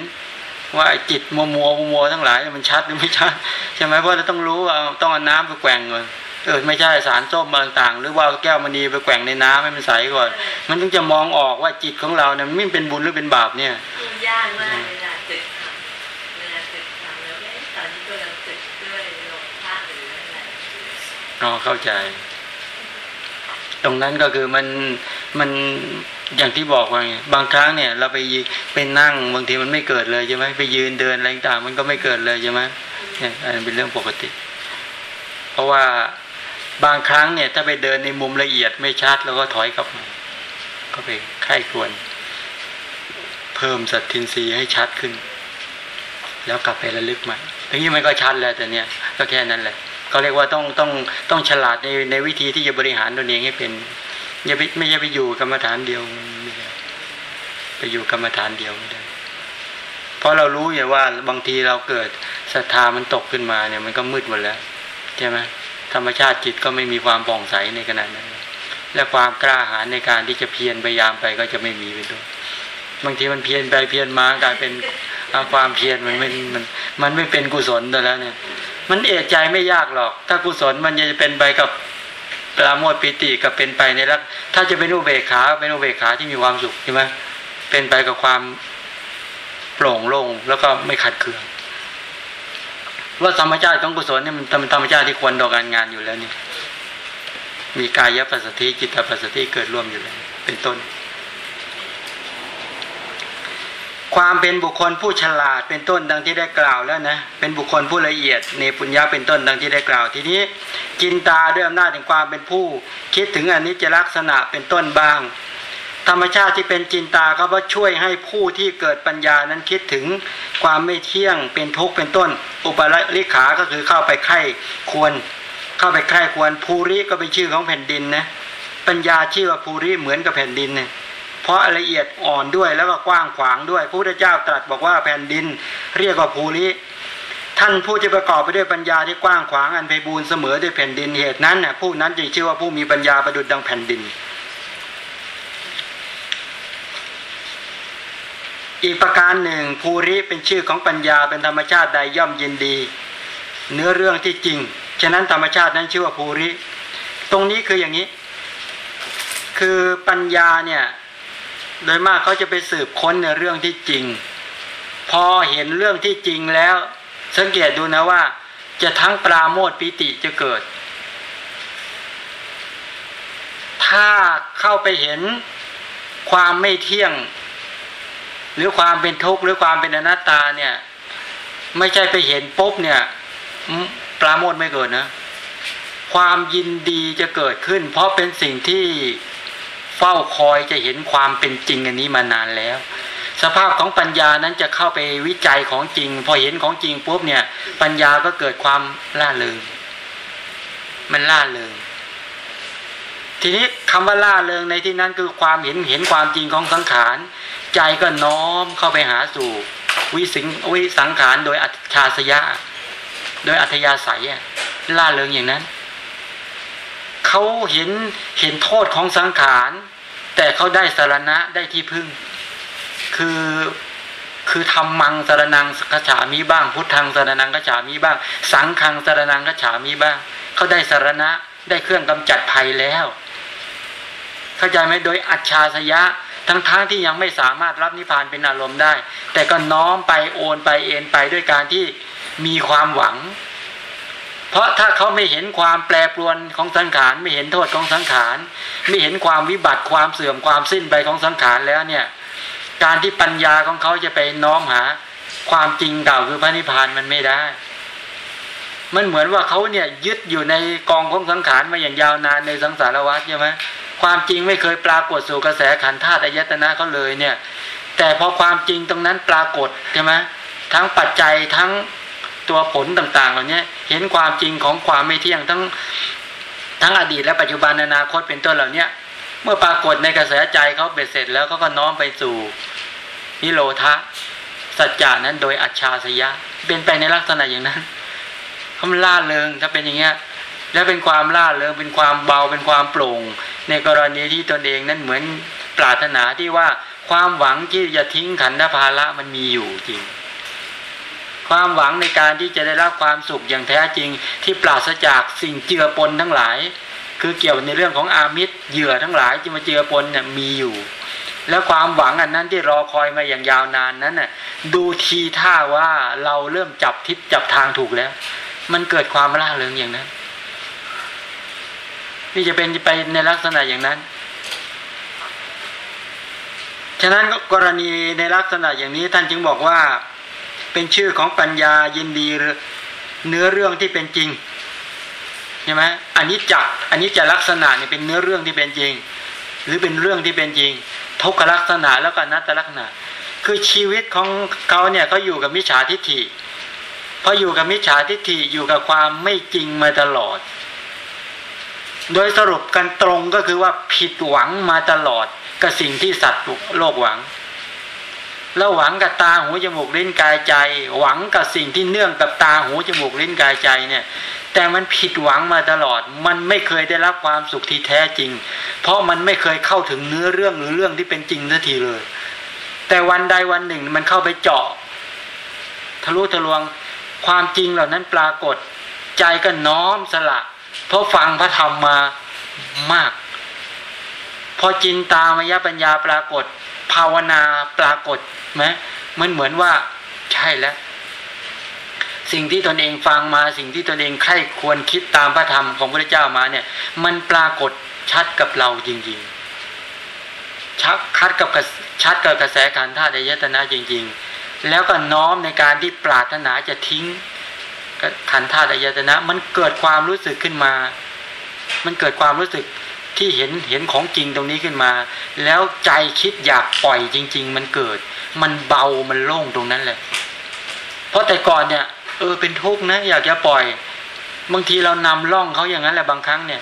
ว่าไอ้จิตมัวมัวมัวๆทั้งหลายมันชัดหรือไม่ชัดใช่ไหมเพราะเราต้องรู้ว่าต้องเอาน้ำไปแกว่งก่อน เออไม่ใช่สารส้มต่างๆ หรือว่าแก้วมณีไปแกว่งในน้ำให้มันใสก่อน มันถึงจะมองออกว่าจิตของเราเนี่ยมันไม่เป็นบุญหรือเป็นบาปเนี่ยยากมากเวลาตึกเวลาตึกทำแล้วเอ๊ะตอนนี้กำลังตึกด้วยลมพัดหรืออะไรอ๋อเข้าใจ ตรงนั้นก็คือมันมันอย่างที่บอกว่าบางครั้งเนี่ย เราไปไปนั่งบางทีมันไม่เกิดเลยใช่ไหมไปยืนเดินอะไรต่างมันก็ไม่เกิดเลยใช่ไหมเนี่ยอันเป็นเรื่องปกติ เพราะว่า บางครั้งเนี่ย ถ้าไปเดินในมุมละเอียดไม่ชัด แล้วก็ถอยกลับมาก็ไปไข้ควร เพิ่มสัตทินรีให้ชัดขึ้น แล้วกลับไประลึกใหม่ทีนี้มันก็ชัดแล้วแต่เนี่ยก็แค่นั้นแหละก็เรียกว่าต้องต้องต้องฉลาดในในวิธีที่จะบริหารตนเองให้เป็นอย่าไปไม่ใช่ไปอยู่กรรมฐานเดียวไม่ได้ไปอยู่กรรมฐานเดียวไม่ได้เพราะเรารู้อยู่ว่าบางทีเราเกิดศรัทธามันตกขึ้นมาเนี่ย มันก็มืดหมดแล้วใช่ไหม ธรรมชาติจิตก็ไม่มีความผ่องใสในขณะนั้น และความกล้าหาญในการที่จะเพียรพยายามไปก็จะไม่มีเป็นต้นบางทีมันเพียรไปเพียรมากลายเป็นความเพียรมันไม่มันมันไม่เป็นกุศลแต่แล้วเนี่ย มันเอะใจไม่ยากหรอก ถ้ากุศลมันจะเป็นไปกับปราโมทปิติกับเป็นไปในรักถ้าจะเป็นอุเบกขาเป็นอุเบกขาที่มีความสุขใช่ไหมเป็นไปกับความโปร่งโล่งแล้วก็ไม่ขัดเคือง ว่าธรรมชาติของกุศลเนี่ยมันเป็นธรรมชาติที่ควรต่อการงานอยู่แล้วนี่ มีกายปัสสติจิตปัสสติเกิดร่วมอยู่แล้วเป็นต้น ความเป็นบุคคลผู้ฉลาดเป็นต้นดังที่ได้กล่าวแล้วนะเป็นบุคคลผู้ละเอียดในปุญญาเป็นต้นดังที่ได้กล่าว ทีนี้จินตาด้วยอำนาจแห่งความเป็นผู้ คิดถึงอนิจจลักษณะเป็นต้นบ้าง ธรรมชาติที่เป็นจินตาก็ว่าช่วยให้ผู้ที่เกิดปัญญานั้นคิดถึงความไม่เที่ยงเป็นทุกข์เป็นต้น อุปริขาก็คือเข้าไปไข้ควร เข้าไปใคร่ควรภูริก็เป็นชื่อของแผ่นดินนะปัญญาชื่อว่าภูริเหมือนกับแผ่นดินเนี่ยเพราะละเอียดอ่อนด้วยแล้วก็กว้างขวางด้วยพระพุทธเจ้าตรัสบอกว่าแผ่นดิน เรียกว่าภูริท่านผู้ที่ประกอบไปด้วยปัญญาที่กว้างขวางอันไพบูรณ์เสมอด้วยแผ่นดินเหตุนั้นน่ะผู้นั้นจึงชื่อว่าผู้มีปัญญาประดุจดังแผ่นดิน อีกประการหนึ่งภูริเป็นชื่อของปัญญาเป็นธรรมชาติใดย่อมยินดี เนื้อเรื่องที่จริง ฉะนั้นธรรมชาตินั้นชื่อว่าภูริ ตรงนี้คืออย่างนี้ คือปัญญาเนี่ยโดยมากเขาจะไปสืบค้นในเรื่องที่จริง พอเห็นเรื่องที่จริงแล้ว สังเกตดูนะว่า จะทั้งปราโมทปิติจะเกิด ถ้าเข้าไปเห็นความไม่เที่ยง หรือความเป็นทุกข์หรือความเป็นอนัตตาเนี่ย ไม่ใช่ไปเห็นปุ๊บเนี่ยปราโมทไม่เกิดนะ ความยินดีจะเกิดขึ้น เพราะเป็นสิ่งที่เฝ้าคอยจะเห็นความเป็นจริงอันนี้มานานแล้ว สภาพของปัญญานั้นจะเข้าไปวิจัยของจริง พอเห็นของจริงปุ๊บเนี่ย ปัญญาก็เกิดความล่าเริงมันล่าเริง ทีนี้คำว่าล่าเริงในที่นั้นคือความเห็นเห็นความจริงของสังขาร ใจก็น้อมเข้าไปหาสู่วิสิงวิสังขารโดยอัจฉริยะโดยอัธยาศัยล่าเริงอย่างนั้นเขาเห็นเห็นโทษของสังขาร แต่เขาได้สารณะได้ที่พึ่ง คือคือทำมังสารนังกฉามีบ้าง พุทธังสารนังกฉามีบ้าง สังขังสารนังกฉามีบ้าง เขาได้สารณะได้เครื่องกำจัดภัยแล้ว เข้าใจไหมโดยอัจฉริยะ ทั้งๆทที่ยังไม่สามารถรับนิพพานเป็นอารมณ์ได้ แต่ก็น้อมไปโอนไปเอ็นไปด้วยการที่มีความหวัง เพราะถ้าเขาไม่เห็นความแปรปรวนของสังขารไม่เห็นโทษของสังขารไม่เห็นความวิบัติความเสื่อมความสิ้นไปของสังขารแล้วเนี่ย การที่ปัญญาของเขาจะไปน้อมหา ความจริงเก่าคือพระนิพพานมันไม่ได้ มันเหมือนว่าเขาเนี่ยยึดอยู่ในกองของสังขารมาอย่างยาวนานในสังสารวัฏใช่ไหมความจริงไม่เคยปรากฏสู่กระแสขันธาตุอายตนะเขาเลยเนี่ย แต่พอความจริงตรงนั้นปรากฏใช่ไหมทั้งปัจจัยทั้งตัวผลต่างๆเหล่านี้เห็นความจริงของความไม่เที่ยงทั้งทั้งอดีตและปัจจุบันอนาคตเป็นต้นเหล่านี้เมื่อปรากฏในกระแสใจเขาเบ็ดเสร็จแล้วเขาก็น้อมไปสู่นิโรธะสัจจานั้นโดยอัจฉริยะเป็นไปในลักษณะอย่างนั้น เขาล่าเริงถ้าเป็นอย่างเงี้ยแล้วเป็นความล่าเริงเป็นความเบาเป็นความโปร่ง ในกรณีที่ตนเองนั้นเหมือนปรารถนาที่ว่าความหวังที่จะทิ้งขันธภาระมันมีอยู่จริง ความหวังในการที่จะได้รับความสุขอย่างแท้จริง ที่ปราศจากสิ่งเจือปนทั้งหลาย คือเกี่ยวในเรื่องของอามิตรเหยื่อทั้งหลายที่มาเจือปนเนี่ยมีอยู่ แล้วความหวังอันนั้นที่รอคอยมาอย่างยาวนานนั้นน่ะดูทีท่าว่าเราเริ่มจับทิศจับทางถูกแล้ว มันเกิดความล่าเริงอย่างนั้น นี่จะเป็นไปในลักษณะอย่างนั้น ฉะนั้นกรณีในลักษณะอย่างนี้ท่านจึงบอกว่า เป็นชื่อของปัญญายินดีเนื้อเรื่องที่เป็นจริงใช่ไหมอันนี้จักอันนี้จะลักษณะเนี่ยเป็นเนื้อเรื่องที่เป็นจริง หรือเป็นเรื่องที่เป็นจริงทุกลักษณะแล้วก็นัตลักษณะ คือชีวิตของเขาเนี่ยเขาอยู่กับมิจฉาทิฏฐิ พออยู่กับมิจฉาทิฏฐิอยู่กับความไม่จริงมาตลอด โดยสรุปกันตรงก็คือว่าผิดหวังมาตลอดกับสิ่งที่สัตว์โลกหวัง แล้วหวังกับตาหูจมูกลิ้นกายใจ หวังกับสิ่งที่เนื่องกับตาหูจมูกลิ้นกายใจเนี่ย แต่มันผิดหวังมาตลอด มันไม่เคยได้รับความสุขที่แท้จริง เพราะมันไม่เคยเข้าถึงเนื้อเรื่องหรือเรื่องที่เป็นจริงสักทีเลย แต่วันใดวันหนึ่งมันเข้าไปเจาะ ทะลุทะลวง ความจริงเหล่านั้นปรากฏ ใจก็น้อมสละ เพราะฟังพระธรรมมามาก พอจินตามายปัญญาปรากฏ ภาวนาปรากฏไหมมันเหมือนว่าใช่แล้ว สิ่งที่ตนเองฟังมาสิ่งที่ตนเองใคร่ควรคิดตามพระธรรมของพระเจ้ามาเนี่ย มันปรากฏชัดกับเราจริง ๆชัดคัดกับชัดกับกระแสขันธาตุยตนะจริง ๆ แล้วก็น้อมในการที่ปรารถนาจะทิ้งขันธาตุยตนะ มันเกิดความรู้สึกขึ้นมา มันเกิดความรู้สึกที่เห็นเห็นของจริงตรงนี้ขึ้นมา แล้วใจคิดอยากปล่อยจริง ๆ มันเกิด มันเบามันโล่งตรงนั้นแหละเพราะแต่ก่อนเนี่ย เออเป็นทุกข์นะ อยากจะปล่อย บางทีเรานำล่องเขาอย่างนั้นแหละบางครั้งเนี่ย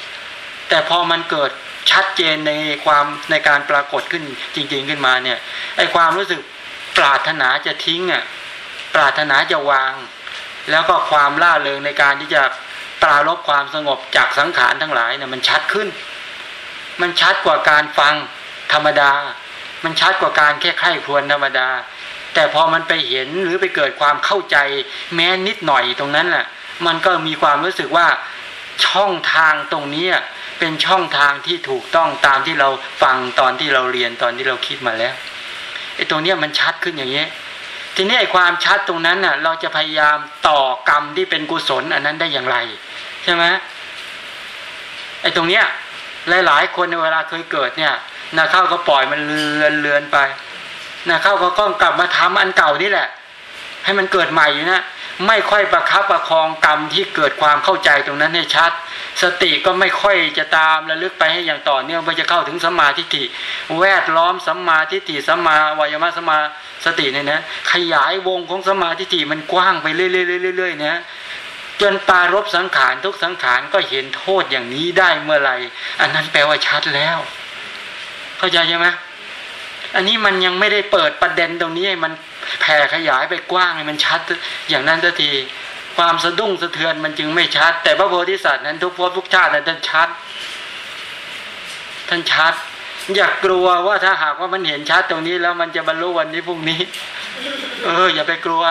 แต่พอมันเกิดชัดเจนในความในการปรากฏขึ้นจริง ๆขึ้นมาเนี่ยไอความรู้สึก ปรารถนาจะทิ้งอะปรารถนาจะวาง แล้วก็ความล่าเริงในการที่จะปราลบความสงบจากสังขารทั้งหลายเนี่ยมันชัดขึ้น มันชัดกว่าการฟังธรรมดา มันชัดกว่าการแค่ไข้ควรธรรมดา แต่พอมันไปเห็นหรือไปเกิดความเข้าใจแม้นิดหน่อยตรงนั้นแหละมันก็มีความรู้สึกว่าช่องทางตรงนี้เป็นช่องทางที่ถูกต้องตามที่เราฟังตอนที่เราเรียนตอนที่เราคิดมาแล้ว ไอ้ตรงนี้มันชัดขึ้นอย่างนี้ทีนี้ไอ้ความชัดตรงนั้นน่ะ เราจะพยายามต่อกรรมที่เป็นกุศลอันนั้นได้อย่างไร ใช่ไหมไอ้ตรงเนี้ยหลาย ๆ คนในเวลาเคยเกิดเนี่ยนาเข้าก็ปล่อยมันเลือนเลือนไปนาเข้าก็ก้องกลับมาทำอันเก่านี่แหละ ให้มันเกิดใหม่อยู่นะ ไม่ค่อยประคับประคองกรรมที่เกิดความเข้าใจตรงนั้นให้ชัด สติก็ไม่ค่อยจะตามระลึกไปให้อย่างต่อเนื่องเพื่อจะเข้าถึงสัมมาทิฏฐิแวดล้อมสัมมาทิฏฐิสัมมาวายมะสัมมาสติเนี่ยนะขยายวงของสัมมาทิฏฐิมันกว้างไปเรื่อยๆๆๆนะจนปารบสังขารทุกสังขารก็เห็นโทษอย่างนี้ได้เมื่อไหร่ อันนั้นแปลว่าชัดแล้ว เข้าใจใช่ไหม อันนี้มันยังไม่ได้เปิดประเด็นตรงนี้มันแผ่ขยายไปกว้างมันชัด อย่างนั้นทันทีความสะดุ้งสะเทือนมันจึงไม่ชัด แต่พระโพธิสัตว์นั้นทุกภพทุกชาตินั้นท่านชัด ท่านชัด อย่ากกลัวว่าถ้าหากว่ามันเห็นชัดตรงนี้แล้วมันจะบรรลุวันนี้พรุ่งนี้ เออ อย่าไปกลัว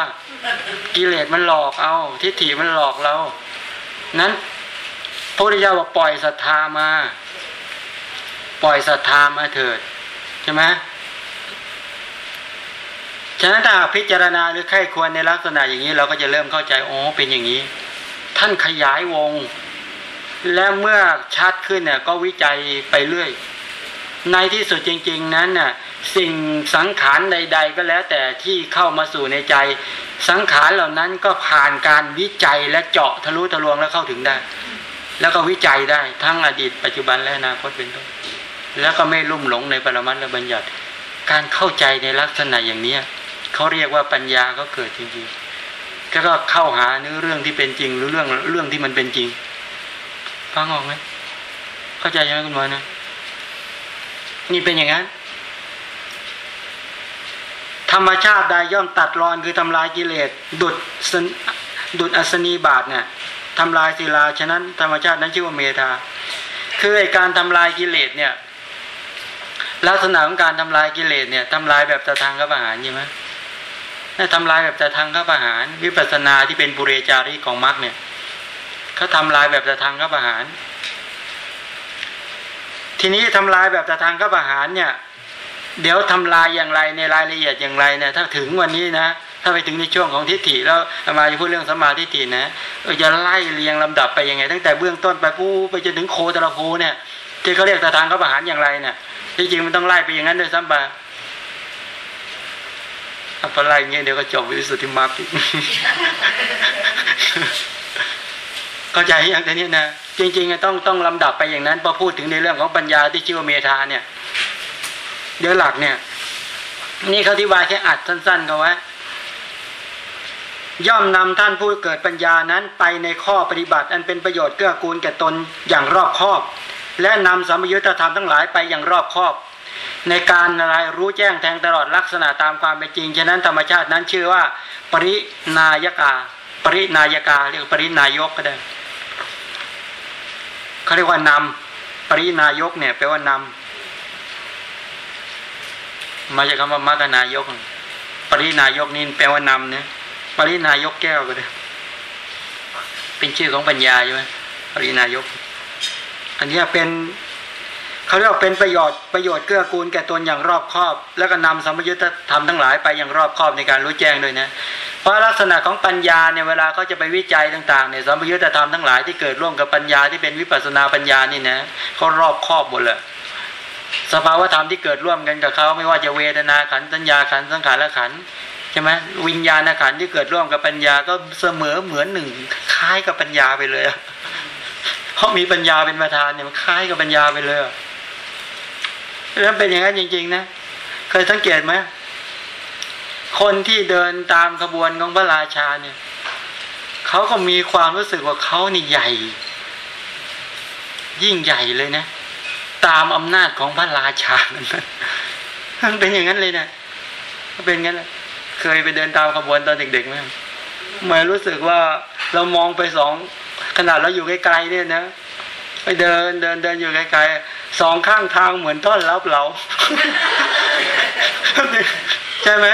กิเลสมันหลอกเอา ทิฏฐิมันหลอกเรา นั้นพระพุทธเจ้าบอกปล่อยศรัทธามา ปล่อยศรัทธามาเถิดใช่ไหม ฉะนั้นถ้าพิจารณาหรือไข้ควรในลักษณะอย่างนี้ เราก็จะเริ่มเข้าใจอ๋อเป็นอย่างนี้ ท่านขยายวง และเมื่อชัดขึ้นเนี่ยก็วิจัยไปเรื่อย ในที่สุดจริง ๆ นั้นน่ะสิ่งสังขารใด ๆ ก็แล้วแต่ที่เข้ามาสู่ในใจ สังขารเหล่านั้นก็ผ่านการวิจัยและเจาะทะลุทะลวงแล้วเข้าถึงได้ แล้วก็วิจัยได้ทั้งอดีต ปัจจุบันและอนาคตเป็นต้นแล้วก็ไม่ลุ่มหลงในปรมัตถบัญญัติ การเข้าใจในลักษณะอย่างเนี้ เขาเรียกว่าปัญญาก็เกิดจริงๆก็เข้าหาเนื้อเรื่องที่เป็นจริง หรือเรื่องเรื่องที่มันเป็นจริงฟังออกไหมเข้าใจยังไหมคุณหมอนะนี่เป็นอย่างนั้นธรรมชาติใดย่อมตัดรอนคือทำลายกิเลสดุดดุดอัศนีบาทเนี่ยทำลายศิลาฉะนั้น ธรรมชาตินั้นชื่อว่าเมธาคือไอการทำลายกิเลสเนี่ยลักษณะของการทำลายกิเลสเนี่ยทำลายแบบตะทางกับอาหารใช่ไหม นั่นทำลายแบบตะทางกับอาหาร วิปัสนาที่เป็นบุเรจารีของมรรคเนี่ยเขาทำลายแบบตะทางกับอาหาร ทีนี้ทำลายแบบตะทางกับอาหารเนี่ย เดี๋ยวทำลายอย่างไรในรายละเอียดอย่างไรเนี่ย ถ้าถึงวันนี้นะถ้าไปถึงในช่วงของทิฏฐิแล้วมาจะพูดเรื่องสมาทิฏฐินะจะไล่เรียงลำดับไปยังไง ตั้งแต่เบื้องต้นไปผู้ไปจนถึงโคตรภูเนี่ยที่เขาเรียกตาทางเขาประหารอย่างไรเนี่ยที่จริงมันต้องไล่ไปอย่างนั้นโดยซ้ำไป พอไล่เงี้ยเดี๋ยวก็จบวิสุทธิมรรคเข้าใจอย่างนี้นะจริงๆต้องต้องลำดับไปอย่างนั้นพอพูดถึงในเรื่องของปัญญาที่ชื่อว่าเมธาเนี่ยเดี๋ยวหลักเนี่ย นี่เขาอธิบายแค่อัดสั้นๆเขาไว้ย่อมนำท่านผู้เกิดปัญญานั้นไปในข้อปฏิบัติ อันเป็นประโยชน์เกื้อกูลแก่ตนอย่างรอบคอบ และนำสมยุทธธรรมทั้งหลายไปอย่างรอบคอบ ในการอะไรรู้แจ้งแทงตลอดลักษณะตามความเป็นจริง ฉะนั้นธรรมชาตินั้นชื่อว่า ปรินายกา ปรินายกาเรียกปรินายกก็ได้เขาเรียกว่านำปรินายกเนี่ยแปลว่านำมาจากคำว่ามรรคนายก ปรินายกนี่แปลว่านำเนี่ยปรินายกแก้วก็ได้เป็นชื่อของปัญญาใช่ไหมปรินายก อันนี้เป็น เขาเรียกว่าเป็นประโยชน์ประโยชน์เกื้อกูลแก่ตนอย่างรอบคอบ แล้วก็นำสมยุทธธรรมทั้งหลายไปอย่างรอบคอบในการรู้แจ้งด้วยนะเพราะลักษณะของปัญญาเนี่ยเวลาเขาจะไปวิจัยต่างๆเนี่ยสมยุทธธรรมทั้งหลายที่เกิดร่วมกับปัญญาที่เป็นวิปัสนาปัญญานี่นะเขารอบคอบหมดเลยสภาวธรรมที่เกิดร่วมกันกับเขาไม่ว่าจะเวทนาขันสัญญาขันสังขารและขันใช่ไหมวิญญาณขันที่เกิดร่วมกับปัญญาก็เสมอเหมือนหนึ่งคล้ายกับปัญญาไปเลยเพราะมีปัญญาเป็นประธานเนี่ยมันคล้ายกับปัญญาไปเลย แล้วเป็นอย่างนั้นจริง ๆ นะ เคยสังเกตไหมคนที่เดินตามขบวนของพระราชาเนี่ยเขาก็มีความรู้สึกว่าเขานี่ใหญ่ ยิ่งใหญ่เลยนะ ตามอำนาจของพระราชามันเป็นอย่างนั้นเลยนะเป็นงั้นเลยเคยไปเดินตามขบวนตอนเด็กๆไหมไม่รู้สึกว่าเรามองไปสองขนาดเราอยู่ไกลๆเนี่ยนะไปเดินเดินเดินอยู่ไกลๆ สองข้างทางเหมือนต้อนรับเรา ใช่ไหม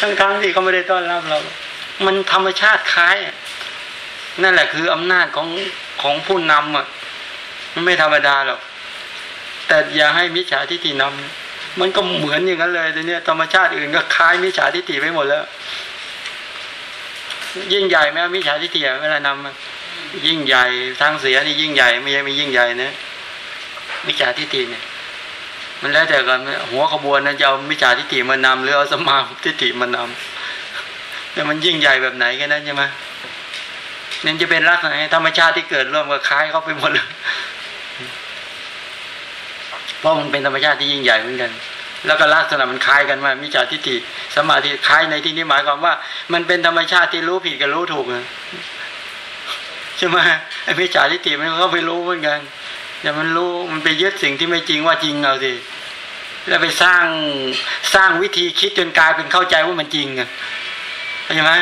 ทั้งทั้งที่เขาไม่ได้ต้อนรับเรา มันธรรมชาติคล้าย นั่นแหละคืออำนาจของของผู้นำอะมันไม่ธรรมดาหรอก แต่อย่าให้มิจฉาทิฏฐินำมันก็เหมือนอย่างนั้นเลยแต่เนี้ยธรรมชาติอื่นก็คล้ายมิจฉาทิฏฐิไปหมดแล้ว ยิ่งใหญ่ไหมมิจฉาทิฏฐิเวลานำยิ่งใหญ่ทางเสียนี่ยิ่งใหญ่ไม่ใช่ไม่ยิ่งใหญ่นะ มิจฉาทิฏฐิเนี่ย มันแล้วแต่กันหัวขบวนนั้นจะเอามิจฉาทิฏฐิมานำหรือเอาสมาทิฏฐิมานำแต่มันยิ่งใหญ่แบบไหนกันนั้นใช่ไหมนั่นจะเป็นรักไหนธรรมชาติที่เกิดร่วมกับคล้ายเขาไปหมดเลยเพราะมันเป็นธรรมชาติที่ยิ่งใหญ่เหมือนกัน แล้วก็ลักษณะมันคล้ายกันว่ามิจฉาทิฏฐิสมาธิคล้ายในที่นี้หมายความว่า มันเป็นธรรมชาติที่รู้ผิดกับรู้ถูกใช่ไหมไอ้มิจฉาทิฏฐิมันก็ไปรู้เหมือนกัน แต่มันรู้มันไปยึดสิ่งที่ไม่จริงว่าจริงเอาสิแล้วไปสร้างสร้างวิธีคิดจนกลายเป็นเข้าใจว่ามันจริงอะเข้าใจไหม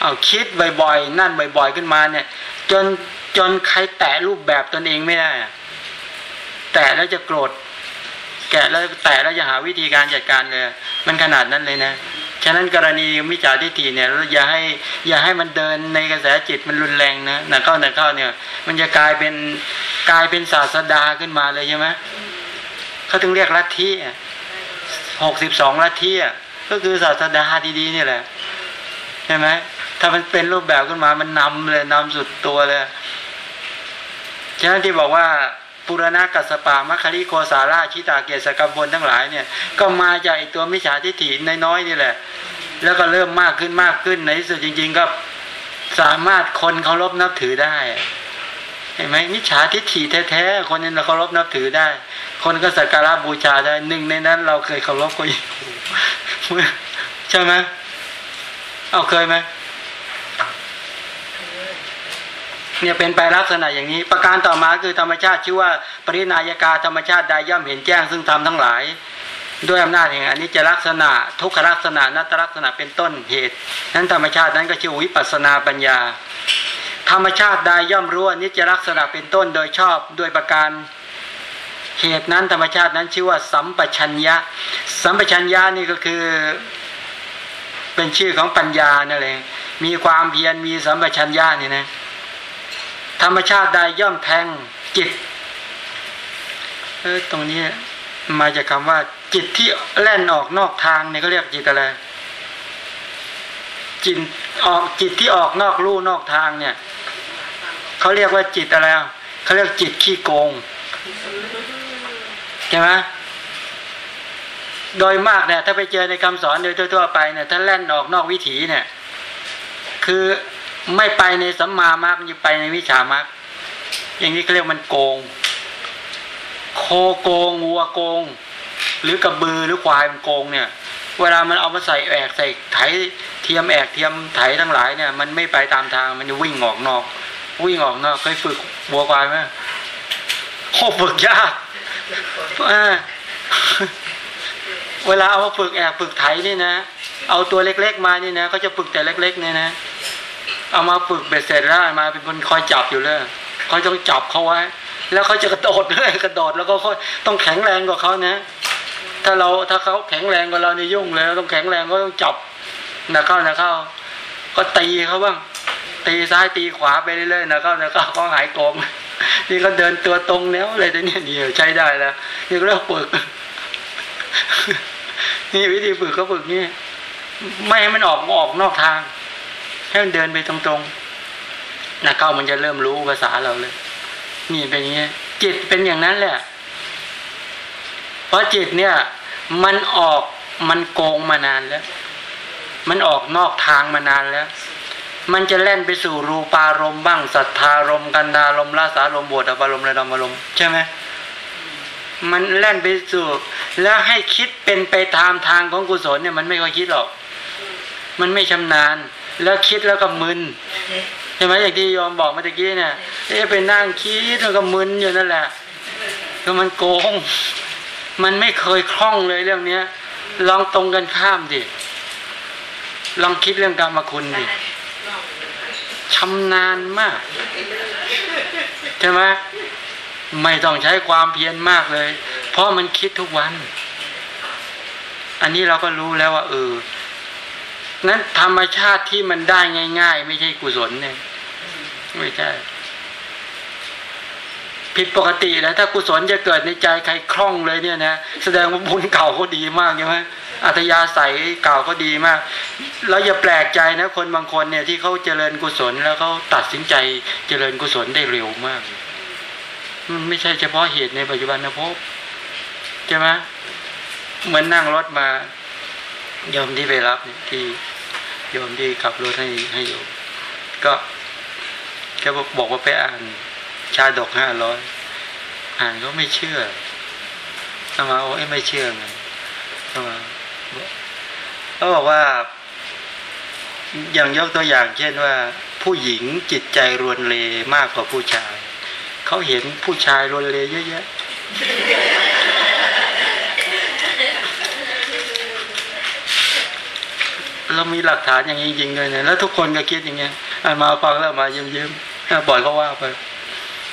เอาคิดบ่อยๆ นั่นบ่อย ๆขึ้นมาเนี่ย จนจนใครแตะรูปแบบตนเองไม่ได้แตะแล้วจะโกรธแกะแล้วแตะแล้วจะหาวิธีการจัดการเลย มันขนาดนั้นเลยนะ ฉะนั้นกรณีมิจฉาทิฏฐิเนี่ยเราอย่าให้อย่าให้มันเดินในกระแสจิตมันรุนแรงนะหนักเข้าหนักเข้าเนี่ย มันจะกลายเป็นกลายเป็นศาสดาขึ้นมาเลยใช่ไหมเขาถึงเรียกลัทธิหกสิบสองลัทธิก็คือศาสดาดีๆนี่แหละใช่ไหมถ้ามันเป็นรูปแบบขึ้นมามันนำเลยนำสุดตัวเลยฉะนั้นที่บอกว่า ปุรณะกัสปามัคคริโกสาราชิตาเกศกัมพลทั้งหลายเนี่ยก็มาจากตัวมิจฉาทิฏฐิน้อยๆนี่แหละ แล้วก็เริ่มมากขึ้นมากขึ้นในที่สุดจริง ๆ ก็สามารถคนเคารพนับถือได้เห็นไหมมิจฉาทิฏฐิแท้ๆคนนี้เราเคารพนับถือได้ คนก็สักการะบูชาได้หนึ่งในนั้น เราเคยเคารพก็อยู่ใช่ไหมเอาเคยไหม เนี่ยเป็นไปลักษณะอย่างนี้ ประการต่อมาคือธรรมชาติชื่อว่า ปรินายกาธรรมชาติใดย่อมเห็นแจ้งซึ่งทำทั้งหลาย ด้วยอำนาจแห่งอันนี้จะลักษณะ ทุกขลักษณะนัตลักษณะเป็นต้นเหตุนั้นธรรมชาตินั้นก็ชื่อวิปัสนาปัญญา ธรรมชาติใดย่อมรู้อนิจจลักษณะเป็นต้นโดยชอบด้วยประการเหตุนั้นธรรมชาตินั้นชื่อว่าสัมปชัญญะ สัมปชัญญะนี่ก็คือ เป็นชื่อของปัญญานั่นเองมีความเพียรมีสัมปชัญญะนี่นะ ธรรมชาติใดย่อมแทงจิตเออตรงนี้มาจากคำว่า จิตที่แล่นออกนอกทางเนี่ยเขาเรียกจิตอะไรจิตออกจิตที่ออกนอกลู่นอกทางเนี่ยเขาเรียกว่าจิตอะไรเขาเรียกจิตขี้โกงใช่ไหมโดยมากเนี่ยถ้าไปเจอในคำสอนโดยทั่วๆไปเนี่ยถ้าแล่นออกนอกวิถีเนี่ย คือ ไม่ไปในสัมมามรรคอยู่ไปในวิชามรรคอย่างนี้เขาเรียกมันโกง โคโกงวัวโกง หรือกระบือหรือควายมันโกงเนี่ย เวลามันเอามาใส่แอกใส่ไถเทียมแอกเทียมไถทั้งหลายเนี่ย มันไม่ไปตามทางมันจะวิ่งออกนอก วิ่งออกนอกเคยฝึกวัวควายไหมโคฝึกยากเวลาเอามาฝึกแอกฝึกไถนี่นะ เอาตัวเล็กๆมานี่นะเขาจะฝึกแต่เล็กๆเนี่ยนะ เอามาฝึกเบ็ดเสร็จแล้วมาเป็นคนคอยจับอยู่เลยเขาต้องจับเขาไว้ แล้วเขาจะกระโดดเลยกระโดดแล้วก็ต้องแข็งแรงกว่าเขานะ ถ้าเราถ้าเขาแข็งแรงกว่าเราในยุ่งเลยต้องแข็งแรงก็ต้องจับนะเข้านะเข้า ก็ตีเขาบ้างตีซ้ายตีขวาไปเรื่อยๆนะเข้านะเข้าเขาหายโกงนี่ก็เดินตัวตรงแล้วอะไรตัวนี้นี่ใช้ได้แล้วนี่ก็เรียกฝึกนี่วิธีฝึกเขาฝึกนี่ไม่ให้มันออกออกนอกทาง ให้มันเดินไปตรงๆนะเข้ามันจะเริ่มรู้ภาษาเราเลย นี่เป็นอย่างนี้จิตเป็นอย่างนั้นแหละ เพราะจิตเนี่ย มันออกมันโกงมานานแล้ว มันออกนอกทางมานานแล้ว มันจะแล่นไปสู่รูปารมณ์บ้างศรัทธารมกันดารมลาสารมบวชอารมณ์ระดมอารมณ์ใช่ไหมมันแล่นไปสู่ แล้วให้คิดเป็นไปตามทางของกุศลเนี่ย มันไม่ค่อยคิดหรอก มันไม่ชำนาญ แล้วคิดแล้วก็มึนใช่ไหมอย่างที่ยอมบอกเมื่อกี้เนี่ยเอ๊ะไปนั่งคิดแล้วก็มึนอยู่นั่นแหละก็มันโกง มันไม่เคยคล่องเลยเรื่องเนี้ย ลองตรงกันข้ามดิลองคิดเรื่องกรรมคุณดิชำนาญมากใช่ไหมไม่ต้องใช้ความเพียรมากเลย เพราะมันคิดทุกวัน อันนี้เราก็รู้แล้วว่าเออ นั้นธรรมชาติที่มันได้ง่าย ๆ ไม่ใช่กุศลเนี่ยไม่ใช่ผิดปกติแล้วถ้ากุศลจะเกิดในใจใครคล่องเลยเนี่ยนะแสดงว่าบุญเก่าเขาดีมากใช่ไหมอัตยาศัยเก่าเขาดีมาก แล้วอย่าแปลกใจนะคนบางคนเนี่ยที่เขาเจริญกุศลแล้วเขาตัดสินใจเจริญกุศลได้เร็วมากมันไม่ใช่เฉพาะเหตุในปัจจุบันนะพบใช่ไหมเหมือนนั่งรถมา ยอมที่ไปรับเนี่ยที่โยมที่ขับรถให้ให้โยม ก็แกบอกว่าไปอ่านชาดกห้าร้อยอ่านก็ไม่เชื่อทำไมโอ้ยไม่เชื่อไงทำไมเขาบอกว่า อย่างยกตัวอย่าง เช่นว่า ผู้หญิงจิตใจรวนเลมากกว่าผู้ชาย เขาเห็นผู้ชายรวนเลเยอะแยะ เรามีหลักฐานอย่างนี้จริงๆเลยเนี่ยแล้วทุกคนก็คิดอย่างเงี้ยมาฟังแล้วมายิ้มยิ้มปล่อยเขาว่าไป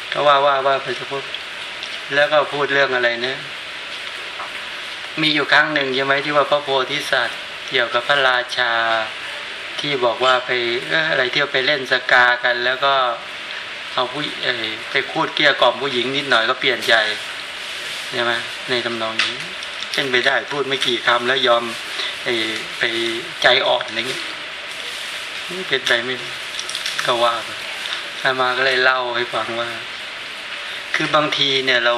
เขาว่าว่าว่าไปจะพูดแล้วก็พูดเรื่องอะไรเนี่ยมีอยู่ครั้งหนึ่งใช่ไหมที่ว่าพระโพธิสัตว์เกี่ยวกับพระราชาที่บอกว่าไปเอออะไรเที่ยวไปเล่นสกากัน แล้วก็เอาผู้ไปพูดเกี้ยกล่อมผู้หญิงนิดหน่อยก็เปลี่ยนใจใช่ไหมในตำนองนี้เช่นไปได้พูดไม่กี่คำแล้วยอม ไปไปใจอ่อนอย่างนี้เป็นไปไม่ก็ว่าไปอามาก็เลยเล่าให้ฟังว่า คือบางทีเนี่ยเรา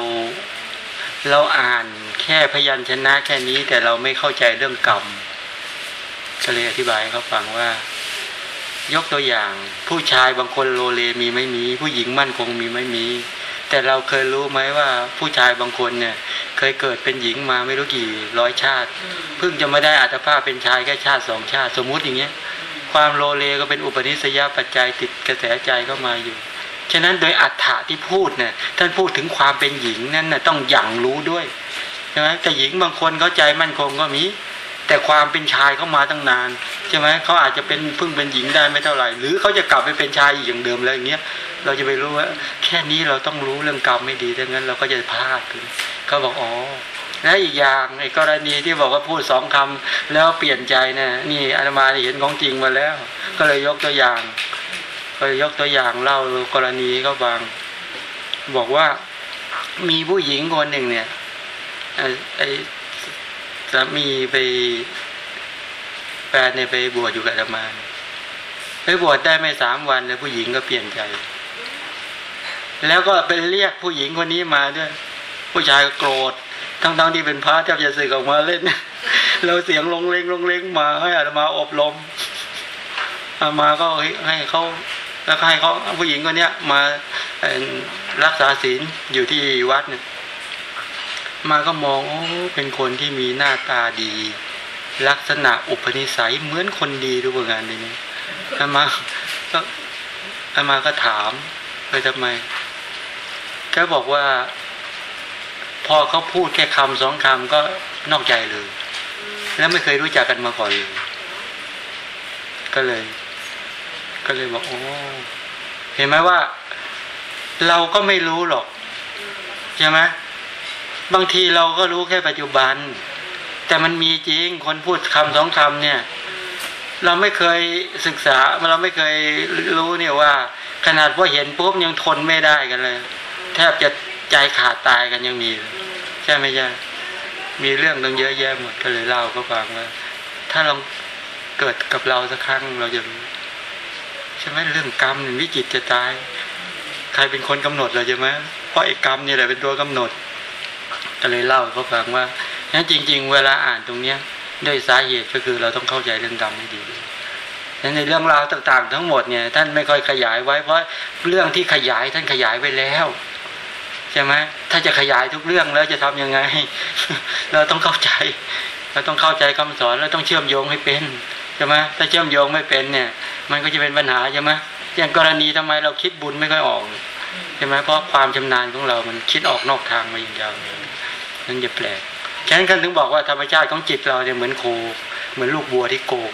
เราอ่านแค่พยัญชนะแค่นี้ แต่เราไม่เข้าใจเรื่องกรรมก็เลยอธิบายเขาฟังว่า ยกตัวอย่าง ผู้ชายบางคนโลเลมีไม่มี ผู้หญิงมั่นคงมีไม่มี แต่เราเคยรู้ไหมว่าผู้ชายบางคนเนี่ย เคยเกิดเป็นหญิงมาไม่รู้กี่ร้อยชาติ เพิ่งจะมาได้อัตภาพเป็นชายแค่ชาติสองชาติ สมมุติอย่างเงี้ย ความโลเลก็เป็นอุปนิสัยปัจจัยติดกระแสใจเข้ามาอยู่ ฉะนั้นโดยอัฏฐะที่พูดเนี่ยท่านพูดถึงความเป็นหญิงนั่นน่ะต้องอย่างรู้ด้วยใช่ไหมแต่หญิงบางคนเข้าใจมั่นคงก็มี แต่ความเป็นชายเขามาตั้งนานใช่ไหมเขาอาจจะเป็นเพิ่งเป็นหญิงได้ไม่เท่าไหร่ หรือเขาจะกลับไปเป็นชายอีกอย่างเดิมแล้วอย่างเงี้ยเราจะไปรู้ว่า แค่นี้เราต้องรู้เรื่องกรรมไม่ดีดังนั้นเราก็จะพลาดเขาบอกอ๋อและอีกอย่างไอ้กรณีที่บอกว่าพูดสองคำแล้วเปลี่ยนใจเนี่ยนี่อาตมาเห็นของจริงมาแล้ว ก็เลยยกตัวอย่าง ก็เลยยกตัวอย่างเล่ากรณีก็บาง บอกว่ามีผู้หญิงคนหนึ่งเนี่ยไอ้ สามีไปแฟนเนี่ยไปบวชอยู่กับธรรมาไปบวชได้ไม่สามวันแล้วผู้หญิงก็เปลี่ยนใจ แล้วก็ไปเรียกผู้หญิงคนนี้มาด้วย ผู้ชายก็โกรธทั้งๆที่เป็นพระแทบจะสึกออกมาเล่นเราเสียงลงเลงลงเลงมาให้อาตมาอบรมอามาก็ให้เขาแล้วให้เขาผู้หญิงคนนี้มารักษาศีลอยู่ที่วัดเนี่ย มาก็มองโอ้เป็นคนที่มีหน้าตาดี ลักษณะอุปนิสัยเหมือนคนดีทุกประการเลยนี่อามาก็อามาก็ถามไปทำไมแกบอกว่า พอเขาพูดแค่คำสองคำก็นอกใจเลย แล้วไม่เคยรู้จักกันมาก่อนเลย ก็เลย ก็เลยบอกโอ้เห็นไหมว่า เราก็ไม่รู้หรอกใช่ไหม บางทีเราก็รู้แค่ปัจจุบัน แต่มันมีจริงคนพูดคำสองคำเนี่ย เราไม่เคยศึกษาเราไม่เคยรู้เนี่ยว่า ขนาดว่าเห็นปุ๊บยังทนไม่ได้กันเลย แทบจะใจขาดตายกันยังมี ใช่ไหมใช่มีเรื่องตั้งเยอะแยะหมดก็เลยเล่าก็ฟังว่า ถ้าลองเกิดกับเราสักครั้งเราจะรู้ใช่ไหมเรื่องกรรมวิจิตจะตาย ใครเป็นคนกำหนดเราใช่ไหมเพราะไอ้กรรมนี่แหละเป็นตัวกำหนด ก็เลยเล่าเขาฟังว่านั้นจริง ๆ เวลาอ่านตรงเนี้ยด้วยสาเหตุก็คือเราต้องเข้าใจเรื่องกรรมให้ดีนั้นในเรื่องราวต่างๆ ทั้งหมดเนี่ยท่านไม่ค่อยขยายไว้เพราะเรื่องที่ขยายท่านขยายไว้แล้วใช่ไหมถ้าจะขยายทุกเรื่องแล้วจะทํำยังไง เราต้องเข้าใจ เราต้องเข้าใจคำสอนแล้วต้องเชื่อมโยงให้เป็นใช่ไหมถ้าเชื่อมโยงไม่เป็นเนี่ย มันก็จะเป็นปัญหาใช่ไหมอย่างกรณีทำไมเราคิดบุญไม่ค่อยออกใช่ไหมเพราะความชำนาญของเรามันคิดออกนอกทางมาอย่างยาว นั่นจะแปลกฉะนั้นท่านถึงบอกว่าธรรมชาติของจิตเราเนี่ยเหมือนโค เหมือนลูกบัวที่โกง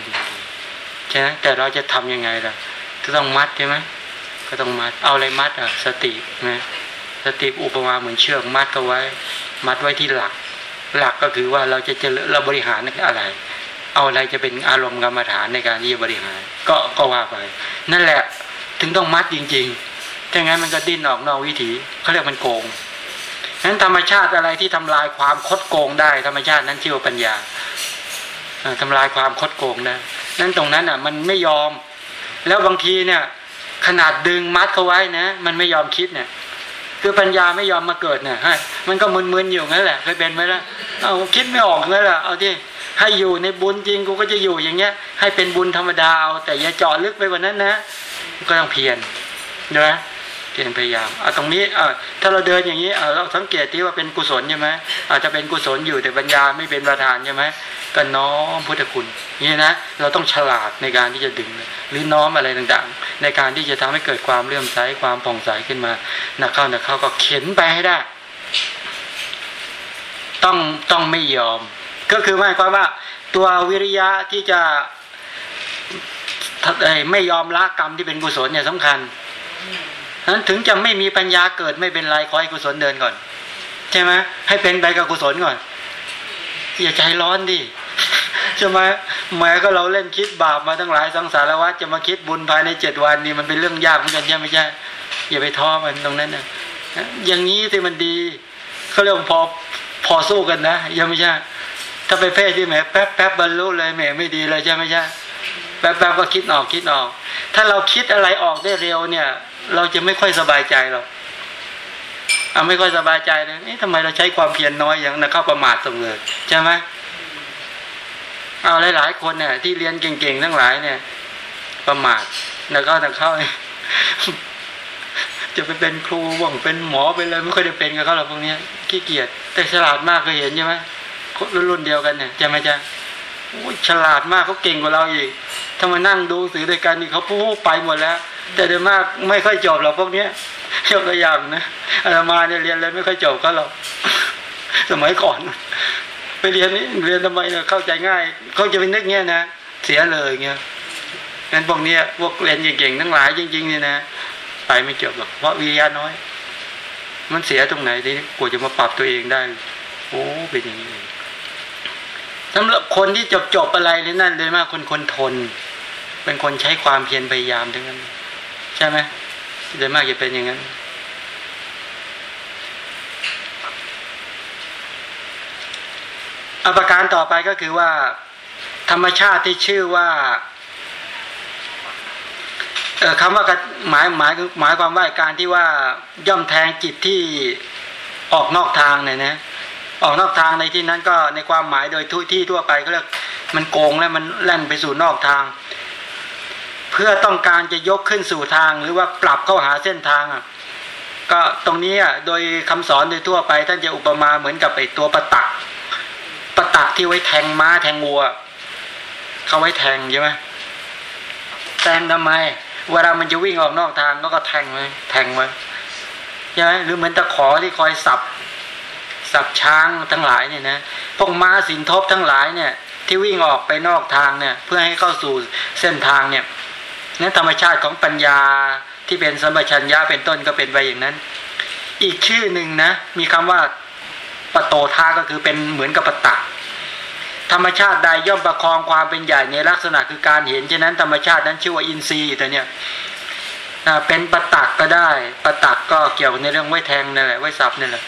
ใช่ไหมแต่เราจะทํำยังไงล่ะก็ต้องมัดใช่ไหมก็ต้องมัดเอาอะไรมัดอะ สตินะสติอุปมาเหมือนเชือกมัดก็ไว้ มัดไว้ที่หลัก หลักก็คือว่าเราจะเจริญเราบริหารอะไร เอาอะไรจะเป็นอารมณ์กรรมฐานในการที่จะบริหาร ก็ก็ว่าไป นั่นแหละถึงต้องมัดจริงๆถ้างั้นมันก็ดิ้นออกนอกวิถีเขาเรียกมันโกง นั้นธรรมชาติอะไรที่ทำลายความคดโกงได้ ธรรมชาตินั้นชื่อว่าปัญญาทำลายความคดโกงได้นั้นตรงนั้นอะ มันไม่ยอม แล้วบางทีเนี่ย ขนาดดึงมัดเขาไว้นะ มันไม่ยอมคิดเนี่ย คือปัญญาไม่ยอมมาเกิดเนี่ยให้มันก็มึนๆอยู่งั้นแหละเคยเป็นไหมล่ะเอาคิดไม่ออกงั้นแหละเอาที่ให้อยู่ในบุญจริงกูก็จะอยู่อย่างเงี้ย ให้เป็นบุญธรรมดาเอาแต่อย่าเจาะลึกไปกว่านั้นนะก็ต้องเพียรนะ พียรพยายามเอาตรงนี้เอถ้าเราเดินอย่างนี้เอเราสังเกตที่ว่าเป็นกุศลใช่ไหมอาจจะเป็นกุศลอยู่แต่ปัญญาไม่เป็นประธานใช่ไหมก็น้อมพุทธคุณนี่นะเราต้องฉลาดในการที่จะดึง หรือน้อมอะไรต่างๆ ในการที่จะทำให้เกิดความเลื่อมใสความผ่องใสขึ้นมาหนักเข้าหนักเข้าก็เข็นไปให้ได้ ต้องต้องไม่ยอม ก็คือหมายความว่า ตัววิริยะที่จะไม่ยอมละกรรมที่เป็นกุศลเนี่ยสำคัญ นั้นถึงจะไม่มีปัญญาเกิดไม่เป็นไรขอให้กุศลเดินก่อน ใช่ไหมให้เป็นไปกับกุศลก่อน อย่าใจร้อนดิใช่ไหมแม้ก็เราเล่นคิดบาปมาทั้งหลายสังสารวัฏจะมาคิดบุญภายในเจ็ดวันนี่มันเป็นเรื่องยากเหมือนกันใช่ไหมใช่อย่าไปท้อมันตรงนั้นนะอย่างนี้ที่มันดีเขาเรียกพอพอสู้กันนะยังไม่ใช่ถ้าไปเพศที่แหมแป๊บแป๊บบรรลุเลยแหมไม่ดีเลยใช่ไหมใช่แป๊บแป๊บก็คิดออกคิดออก ถ้าเราคิดอะไรออกได้เร็วเนี่ย เราจะไม่ค่อยสบายใจหรอกเอาไม่ค่อยสบายใจเลยนี่ทำไมเราใช้ความเพียรน้อยอย่างนะเข้าประมาทเสมอใช่ไหมเอาหลาย ๆ คนเนี่ย ที่เรียนเก่งๆทั้งหลายเนี่ย ประมาทแล้วก็จะเข้าจะไปเป็นครูว่างเป็นหมอเป็นอะไรไม่ค่อยได้เป็นกับเขาหรอกพวกนี้ขี้เกียจแต่ฉลาดมากเคยเห็นใช่ไหมรุ่นเดียวกันเนี่ยจะไหมจ๊ะฉลาดมากเขาเก่งกว่าเราอีกถ้ามานั่งดูสื่อด้วยกันนี่เขาพูดไปหมดแล้ว แต่โดยมากไม่ค่อยจบหรอกพวกเนี้ยยกตัวอย่างนะอาตมาเนี่ยเรียนเลยไม่ค่อยจบก็หรอกสมัยก่อน ไปเรียนนี่เรียนทำไมเนี่ยเข้าใจง่าย เขาจะไปนึกเงี้ยนะเสียเลยเงี้ยงั้นพวกเนี้ยพวกเรียนเก่งๆทั้งหลายจริงๆเนี่ยนะไปไม่จบหรอกเพราะวิทยาน้อย มันเสียตรงไหนที่กว่าจะมาปรับตัวเองได้โอ้เป็นอย่างนี้สำหรับคนที่จบจบอะไรนี่นั่นเลยมากคนคนทน เป็นคนใช้ความเพียรพยายามทั้งนั้น ใช่ไหมโดยมากจะเป็นอย่างนั้นอประการต่อไปก็คือว่า ธรรมชาติที่ชื่อว่าคำว่าหมายหมายหมายความว่าการที่ว่าย่อมแทงจิตที่ออกนอกทางเนี่ยนะออกนอกทางในที่นั้นก็ในความหมายโดยทุที่ทั่วไปก็เรียกมันโกงแล้วมันแล่นไปสู่นอกทาง เพื่อต้องการจะยกขึ้นสู่ทางหรือว่าปรับเข้าหาเส้นทางอะก็ตรงนี้อะโดยคำสอนโดยทั่วไป ท่านจะอุปมาเหมือนกับไอตัวประตักประตักที่ไว้แทงม้าแทงวัวเขาไว้แทงใช่ไหมแทงทำไม เวลามันจะวิ่งออกนอกทางก็ก็แทงไว้แทงไว้ใช่ไหมหรือเหมือนตะขอที่คอยสับสับช้างทั้งหลายเนี่ยนะพวกม้าสินทบทั้งหลายเนี่ย ที่วิ่งออกไปนอกทางเนี่ย เพื่อให้เข้าสู่เส้นทางเนี่ย นั้นธรรมชาติของปัญญาที่เป็นสัมปชัญญะเป็นต้นก็เป็นไปอย่างนั้น อีกชื่อหนึ่งนะ มีคำว่าปโตทาก็คือเป็นเหมือนกับปตักธรรมชาติใดย่อมประคองความเป็นใหญ่ในลักษณะคือการเห็นฉะนั้นธรรมชาตินั้นชื่อว่าอินทรีย์แต่เนี่ยเป็นปตักก็ได้ปตักก็เกี่ยวในเรื่องไว้แทงนั่นแหละไว้สับนั่นแหละ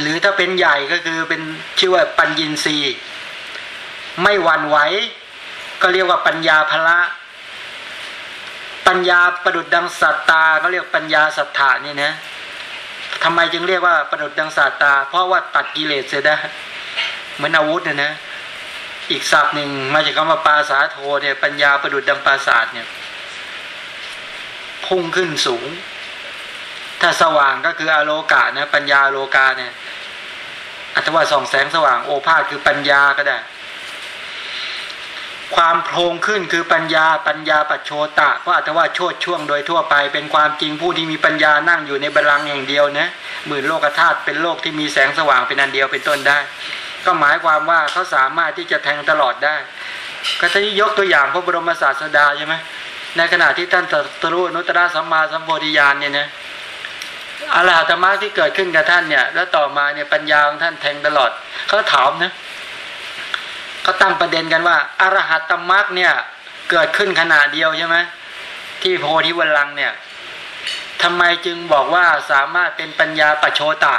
หรือถ้าเป็นใหญ่ก็คือเป็นชื่อว่าปัญญินทรีย์ไม่หวั่นไหวก็เรียกว่าปัญญาภละ ปัญญาประดุดดังสัตตาก็เรียกปัญญาสัทธานี่นะทำไมจึงเรียกว่าประดุดดังสัตตา เพราะว่าตัดกิเลสเสียได้เหมือนอาวุธนะนะอีกศัพท์หนึ่งมาจากคำว่าปาสาโทเนี่ยปัญญาประดุดดังปราศาสเนี่ยพุ่งขึ้นสูง ถ้าสว่างก็คืออโลกานะปัญญาโลกาเนี่ยอัตว่าส่องแสงสว่างโอภาษคือปัญญาก็ได้ ความโพลงขึ้นคือปัญญาปัญญาปัจโชตะเพราะอัตว่าโชดช่วงโดยทั่วไป เป็นความจริงผู้ที่มีปัญญานั่งอยู่ในบาลังอย่างเดียวนะหมื่นโลกธาตุเป็นโลกที่มีแสงสว่างเป็นอันเดียวเป็นต้นได้ ก็หมายความว่าเขาสามารถที่จะแทงตลอดได้ ก็ท่านยกตัวอย่างพระบรมศาสดาใช่ไหมในขณะที่ท่านตรู้นุตตะสัมมาสัมโพธิญาณเนี่ยนะอรหัตมรรคที่เกิดขึ้นกับท่านเนี่ย แล้วต่อมาเนี่ยปัญญาของท่านแทงตลอดเขาถามนะ เขาตั้งประเด็นกันว่าอรหัตตมรรคเนี่ยเกิดขึ้นขณะเดียวใช่ไหมที่โพธิวัลังเนี่ยทำไมจึงบอกว่าสามารถเป็นปัญญาปโชตะ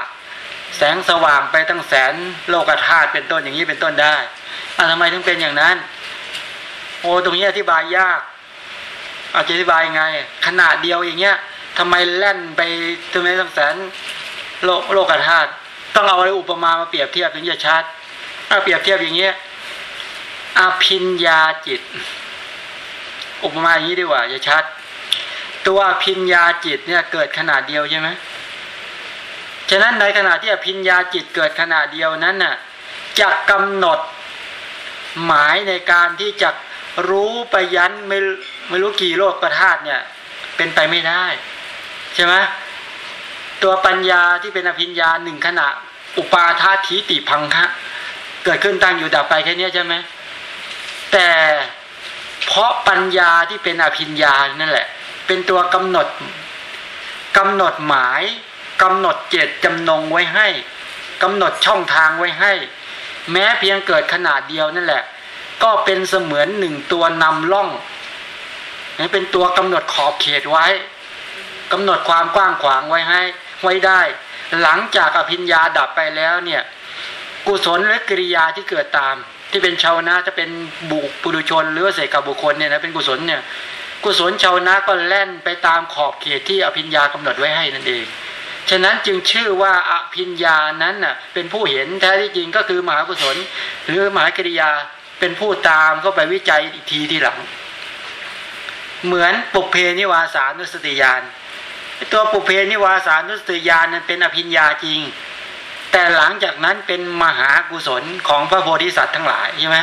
แสงสว่างไปตั้งแสนโลกธาตุเป็นต้นอย่างนี้เป็นต้นได้อ่าทำไมถึงเป็นอย่างนั้น โอ้ตรงนี้อธิบายยากอาจจะอธิบายไง ขนาดเดียวอย่างเงี้ยทำไมแล่นไปทำไมตั้งแสนโลกโลกธาตุต้องเอาอะไรอุปมามาเปรียบเทียบถึงจะชัดถ้าเปรียบเทียบอย่างเงี้ย อภิญญาจิต อุปมาอย่างนี้ดีกว่าจะชัด ตัวพิญญาจิตเนี่ยเกิดขนาดเดียวใช่ไหมฉะนั้นในขณะที่อภิญญาจิตเกิดขณะเดียวนั้นน่ะจะกำหนดหมายในการที่จะรู้ไปยันไม่ไม่รู้กี่โลกประธาตเนี่ย เป็นไปไม่ได้ ใช่ไหมตัวปัญญาที่เป็นอภิญญาหนึ่งขณะ อุปาทาทีติพังคะเกิดขึ้นตั้งอยู่ดับไปแค่นี้ใช่ไหม แต่เพราะปัญญาที่เป็นอภิญญานั่นแหละ เป็นตัวกำหนดกำหนดหมายกำหนดเจตจำนงไว้ให้กำหนดช่องทางไว้ให้ แม้เพียงเกิดขนาดเดียวนั่นแหละ ก็เป็นเสมือนหนึ่งตัวนำล่องเป็นตัวกำหนดขอบเขตไว้กำหนดความกว้างขวางไว้ให้ ไว้ได้ หลังจากอภิญญาดับไปแล้วเนี่ย กุศลและกิริยาที่เกิดตาม ที่เป็นชาวนะจะเป็นบุปุถุชน หรือเสกบุคคลเนี่ยนะเป็นกุศลเนี่ยกุศลชาวนะก็แล่นไปตามขอบเขตที่อภิญญากำหนดไว้ให้นั่นเอง ฉะนั้นจึงชื่อว่าอภิญญานั้นน่ะเป็นผู้เห็นแท้ที่จริงก็คือมหากุศล หรือมหากิริยาเป็นผู้ตามเข้าไปวิจัยอีกทีที่หลัง เหมือนปุเพนิวาสานุสติญาณตัวปุเพนิวาสานุสติญาณนั้นเป็นอภิญญาจริง แต่หลังจากนั้นเป็นมหากุศลของพระโพธิสัตว์ทั้งหลายใช่ไหม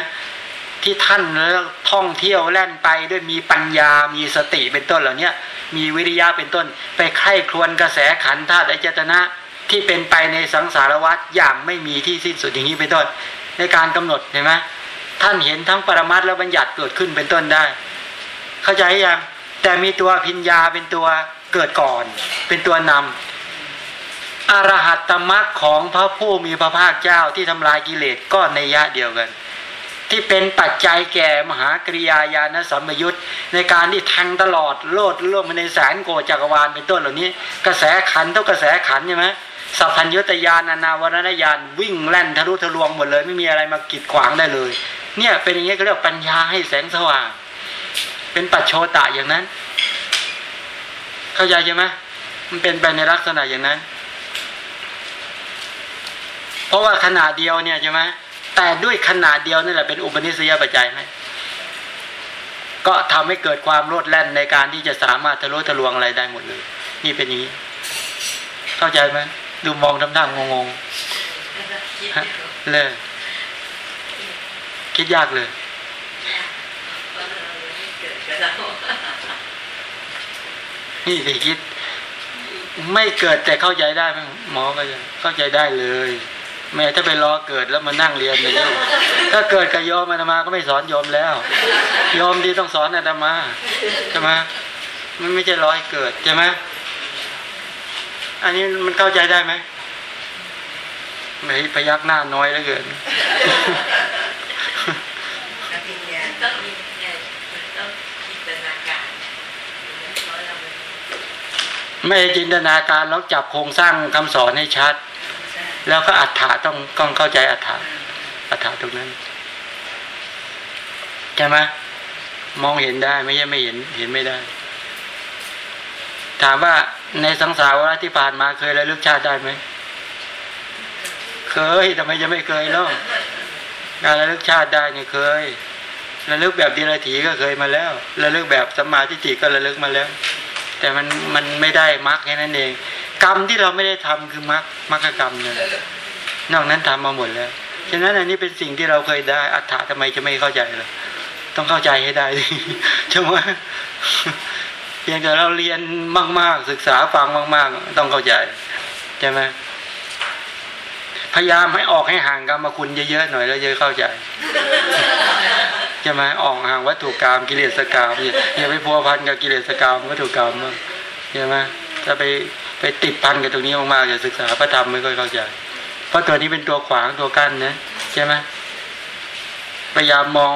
ที่ท่านแล้วท่องเที่ยวแล่นไปด้วยมีปัญญา มีสติเป็นต้นเหล่านี้มีวิริยะเป็นต้น ไปไข้ครวนกระแสขันธาตุอจตนะที่เป็นไปในสังสารวัฏอย่างไม่มีที่สิ้นสุดอย่างนี้เป็นต้น ในการกำหนดเห็นไหมท่านเห็นทั้งปรมัตและบัญญัติเกิดขึ้นเป็นต้นได้ เข้าใจยังแต่มีตัวพิญญาเป็นตัวเกิดก่อน เป็นตัวนำ อรหัตตมรรคของพระผู้มีพระภาคเจ้าที่ทำลายกิเลสก็ในยะเดียวกัน ที่เป็นปัจจัยแก่มหากริยาญาณสัมปยุตในการที่แทงตลอดโลดล่วงมาในแสนโกจักรวาลเป็นต้นเหล่านี้ กระแสขันเท่ากระแสขันใช่ไหมสัพพัญญุตยานอนาวรณญาณวิ่งแล่นทะลุทะลวงหมดเลย ไม่มีอะไรมากีดขวางได้เลย เนี่ยเป็นอย่างนี้ก็เรียกปัญญาให้แสงสว่าง เป็นปัจโชตะอย่างนั้น เข้าใจใช่ไหมมันเป็นไปในลักษณะอย่างนั้น เพราะว่าขนาดเดียวเนี่ยใช่ไหมแต่ด้วยขนาดเดียวนั่แหละเป็นอุปนิสัยปัจจัยไหมก็ทำให้เกิดความโลดแล่นในการที่จะสามารถทะลุทะลวงอะไรได้หมดเลย นี่เป็นอย่างนี้ เข้าใจไหมดูมองทำท่างงๆเลยคิดยากเลยนี่สิคิด ไม่เกิดแต่เข้าใจได้ไหมหมอก็ยังเข้าใจได้เลย แม่ถ้าไปรอเกิดแล้วมานั่งเรียนเลยโยมถ้าเกิดกับโยมอาตมาก็ไม่สอนโยมแล้วโยมที่ต้องสอนอาตมาใช่ไหมมันไม่ใช่รอให้เกิดใช่ไหมอันนี้มันเข้าใจได้ไหมไม่พยักหน้าน้อยแล้วเกินไม่จินตนาการแล้วจับโครงสร้างคำสอนให้ชัด แล้วก็อัฏฐาต้องต้องเข้าใจอัฏฐาอัฏฐาตรงนั้นใช่ไหมมองเห็นได้ไม่ใช่ไม่เห็นเห็นไม่ได้ ถามว่าในสังสารวัฏที่ผ่านมาเคยระลึกชาติได้ไหมเคยทำไมจะไม่เคยเล่าการระลึกชาติได้เนี่ยเคยระลึกแบบดีลถีก็เคยมาแล้วระลึกแบบสมาธิจิก็ระลึกมาแล้ว แต่มันมันไม่ได้มรรคแค่นั้นเอง กรรมที่เราไม่ได้ทำคือมรรคมรรคกรรมเนี่ยนอกนั้นทำมาหมดแล้วฉะนั้นอันนี้เป็นสิ่งที่เราเคยได้อัฏฐะทำไมจะไม่เข้าใจเลยต้องเข้าใจให้ได้ใช่ไหมเพียงแต่เราเรียนมาก ๆ ศึกษาฟังมาก ๆ ต้องเข้าใจใช่ไหมพยายามให้ออกให้ห่างกรรมคุณเยอะๆหน่อยแล้วจะเข้าใจ ใช่ไหมออกห่างวัตถุกรรมกิเลสกรรมอย่าไปพัวพันกับกิเลสกรรมวัตถุกรรมใช่ไหมถ้าไปไปติดพันกับตรงนี้มากๆจะศึกษาพระธรรมไม่ค่อยเข้าใจเพราะตัวนี้เป็นตัวขวางตัวกั้นนะใช่ไหมพยายามมอง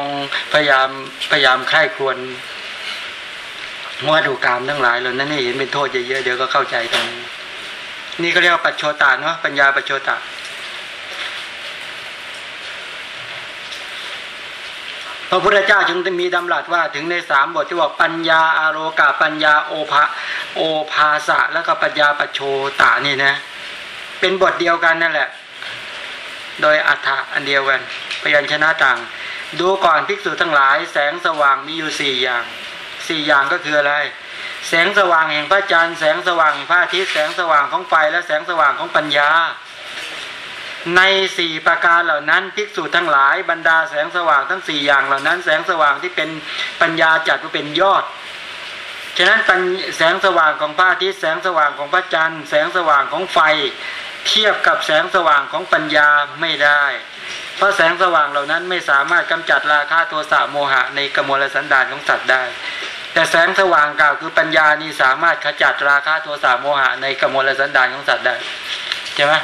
พยายามพยายามค่ายควรว่าดูกรรมทั้งหลายเหล่านั้นเห็นเป็นโทษเยอะๆเดี๋ยวก็เข้าใจตรงนี้นี่ก็เรียกว่าปัจโชตาเนาะปัญญาปัจโชตา พระพุทธเจ้าจึงมีดำรัสว่าถึงในสามบทที่บอกปัญญาอารกาปัญญาโอภาโอภาสะแล้วก็ปัญญาปโชตะนี่นะ เป็นบทเดียวกันนั่นแหละ โดยอัฏฐะอันเดียวกันพยัญชนะต่าง ดูก่อนภิกษุทั้งหลาย แสงสว่างมีอยู่สี่อย่างสี่อย่างก็คืออะไร แสงสว่างแห่งพระจันทร์แสงสว่างพระอาทิตย์แสงสว่างของไฟและแสงสว่างของปัญญา ในสี่ประการเหล่านั้นภิกษุทั้งหลายบรรดาแสงสว่างทั้งสี่อย่างเหล่านั้น แสงสว่างที่เป็นปัญญาจัดว่าเป็นยอด ฉะนั้นแสงสว่างของพระอาทิตย์แสงสว่างของพระจันทร์ แสงสว่างของไฟ เทียบกับแสงสว่างของปัญญาไม่ได้ เพราะแสงสว่างเหล่านั้นไม่สามารถกำจัดราคะโทสะโมหะในกมลสันดานของสัตว์ได้ แต่แสงสว่างกล่าวคือปัญญานี่สามารถขจัดราคะโทสะโมหะในกมลสันดานของสัตว์ได้ใช่ไหม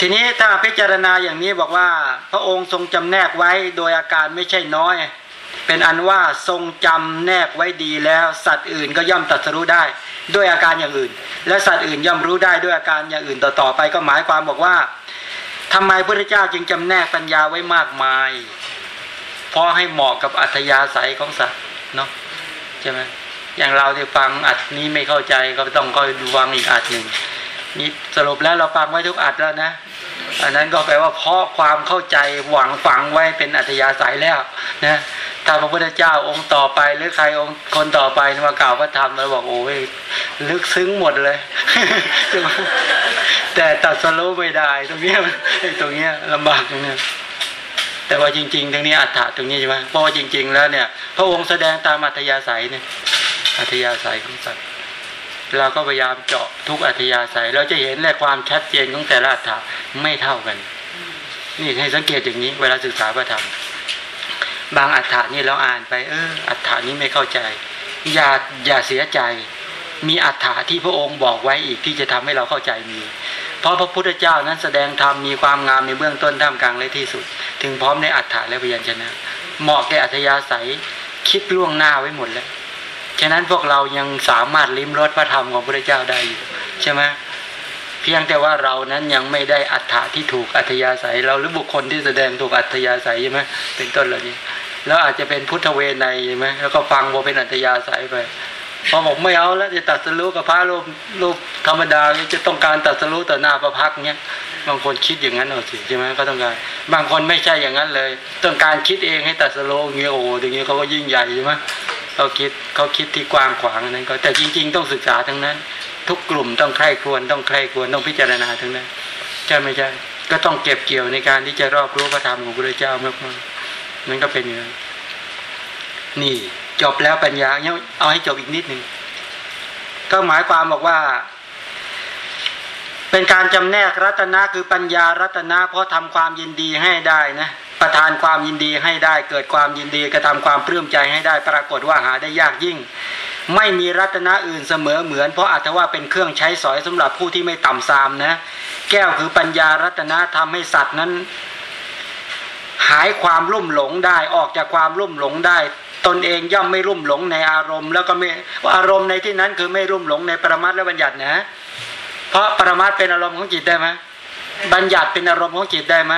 ทีนี้ถ้าพิจารณาอย่างนี้บอกว่า พระองค์ทรงจำแนกไว้โดยอาการไม่ใช่น้อย เป็นอันว่าทรงจำแนกไว้ดีแล้ว สัตว์อื่นก็ย่อมตัดสรู้ได้ ด้วยอาการอย่างอื่น และสัตว์อื่นย่อมรู้ได้ด้วยอาการอย่างอื่นต่อๆไปก็หมายความบอกว่าทำไมพระเจ้าจึงจำแนกปัญญาไว้มากมายเพราะให้เหมาะกับอัธยาศัยของสัตว์เนาะใช่ไหมอย่างเราที่ฟังอัดนี้ไม่เข้าใจก็ต้องก็ดูวังอีกอัดหนึ่ง นี่สรุปแล้วเราฟังไว้ทุกอัดแล้วนะ อันนั้นก็แปลว่าเพราะความเข้าใจหวังฝังไว้เป็นอัธยาศัยแล้วนะถ้าพระพุทธเจ้าองค์ต่อไปหรือใครองค์คนต่อไปมากล่าวพระธรรมเราบอกโอ้ยลึกซึ้งหมดเลย แต่ตัดสรู้ไม่ได้ ตรงนี้ตรงนี้ลำบากตรงนี้แต่ว่าจริงๆตรงนี้อัฏฐะตรงนี้ใช่ไหมเพราะว่าจริง ๆ แล้วเนี่ย พระองค์แสดงตามอัธยาศัยเนี่ยอัธยาศัยของสัตว์ เราก็พยายามเจาะทุกอัธยาศัย เราจะเห็นแหละความชัดเจนของแต่ละอัฏฐะไม่เท่ากัน นี่ให้สังเกตอย่างนี้ เวลาศึกษาพระธรรม บางอัฏฐานี่เราอ่านไป เอออัฏฐานี้ไม่เข้าใจ อย่าอย่าเสียใจ มีอัฏฐาที่พระองค์บอกไว้อีกที่จะทำให้เราเข้าใจมี เพราะพระพุทธเจ้านั้นแสดงธรรมมีความงามในเบื้องต้นท่ามกลางและที่สุด ถึงพร้อมในอัฏฐาและพยัญชนะ เหมาะแก่อัธยาศัย คิดล่วงหน้าไว้หมดแล้ว ฉะนั้นพวกเรายังสามารถลิ้มรสพระธรรมของพระเจ้าได้อยู่ใช่ไหมเพียงแต่ว่าเรานั้นยังไม่ได้อัฏฐะที่ถูกอัธยาศัย เราหรือบุคคลที่แสดงถูกอัธยาศัยใช่ไหมเป็นต้นเหล่านี้แล้วอาจจะเป็นพุทธเวไนใช่ไหมแล้วก็ฟังว่าเป็นอัธยาศัยไป พอบอกไม่เอาแล้วจะตัดสรู้กับพระรูปรูปธรรมดาจะต้องการตัดสรู้ต่อหน้าพระพักเนี้ยบางคนคิดอย่างนั้นเอาสิใช่ไหมก็ต้องการ บางคนไม่ใช่อย่างนั้นเลย ต้องการคิดเองให้ตัดสรู้เงี้ยโอ้อย่างเงี้ยเขาก็ยิ่งใหญ่ใช่ไหมเขาคิดเขาคิดที่กว้างขวางนั้นก็แต่จริง ๆ ต้องศึกษาทั้งนั้น ทุกกลุ่มต้องใคร่ควรต้องใคร่ควรต้องพิจารณาทั้งนั้นใช่ไหมใช่ก็ต้องเก็บเกี่ยวในการที่จะรอบรู้พระธรรมของพระเจ้ามากๆนั่นก็เป็นอย่างนั้นนี่ จบแล้วปัญญาเนี่ยเอาให้จบอีกนิดหนึ่งก็หมายความบอกว่า เป็นการจำแนกรัตนะคือปัญญารัตนะเพราะทำความยินดีให้ได้นะประทานความยินดีให้ได้ เกิดความยินดีกระทำความปลื้มใจให้ได้ ปรากฏว่าหาได้ยากยิ่ง ไม่มีรัตนะอื่นเสมอเหมือน เพราะอาจจะว่าเป็นเครื่องใช้สอยสำหรับผู้ที่ไม่ต่ำซามนะ แก้วคือปัญญารัตนะทำให้สัตว์นั้น หายความรุ่มหลงได้ออกจากความรุ่มหลงได้ ตนเองย่อมไม่รุ่มหลงในอารมณ์ แล้วก็ไม่อารมณ์ในที่นั้นคือไม่รุ่มหลงในปรมัตและบัญญัตินะ เพราะปรมัตเป็นอารมณ์ของจิตได้ไหมบัญญัติเป็นอารมณ์ของจิตได้ไหม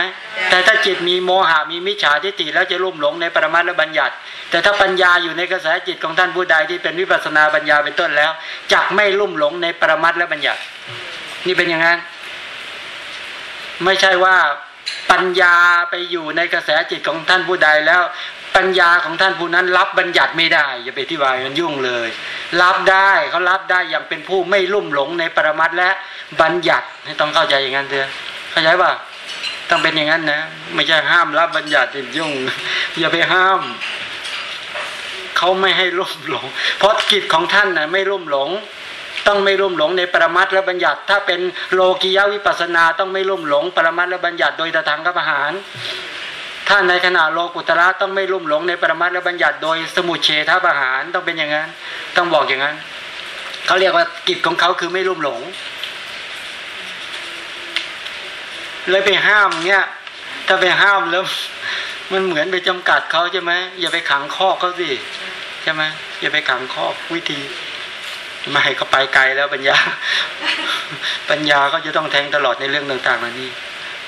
แต่ถ้าจิตมีโมหะมีมิจฉาทิฏฐิแล้วจะรุ่มหลงในปรมัตและบัญญัติ แต่ถ้าปัญญาอยู่ในกระแสจิตของท่านผู้ใดที่เป็นวิปัสสนาปัญญาเป็นต้นแล้วจักไม่รุ่มหลงในปรมัตและบัญญัติ นี่เป็นอย่างนั้นไม่ใช่ว่าปัญญาไปอยู่ในกระแสจิตของท่านผู้ใดแล้ว ปัญญาของท่านผู้นั้นรับบัญญัติไม่ได้อย่าไปอธิบายมันยุ่งเลย รับได้เขารับได้อย่างเป็นผู้ไม่ลุ่มหลงในปรมัตและบัญญัติให้ต้องเข้าใจอย่างนั้นเถอะเข้าใจป่ะต้องเป็นอย่างนั้นนะไม่ใช่ห้ามรับบัญญัติยุ่ง อย่าไปห้ามเขาไม่ให้ลุ่มหลง เพราะกิจของท่านนะไม่ลุ่มหลง ต้องไม่รุ่มหลงในปรมัตและบัญญัติ ถ้าเป็นโลกิยาวิปัสนา ต้องไม่รุ่มหลง ปรมัตและบัญญัติโดยตทางกัปหาร ถ้าในขณะโลกุตระต้องไม่รุ่มหลงในปรมัตและบัญญัติโดยสมุเฉทประหารต้องเป็นอย่างนั้น ต้องบอกอย่างนั้นเขาเรียกว่ากิจของเขาคือไม่รุ่มหลง เลยไปห้ามเนี่ยถ้าไปห้ามแล้วมันเหมือนไปจำกัดเขาใช่ไหมอย่าไปขังข้อเขาสิใช่ไหมอย่าไปขังข้อวิธีไม่ให้เขาไปไกลแล้วปัญญา ปัญญาก็จะต้องแทงตลอดในเรื่องต่างๆเหล่านี้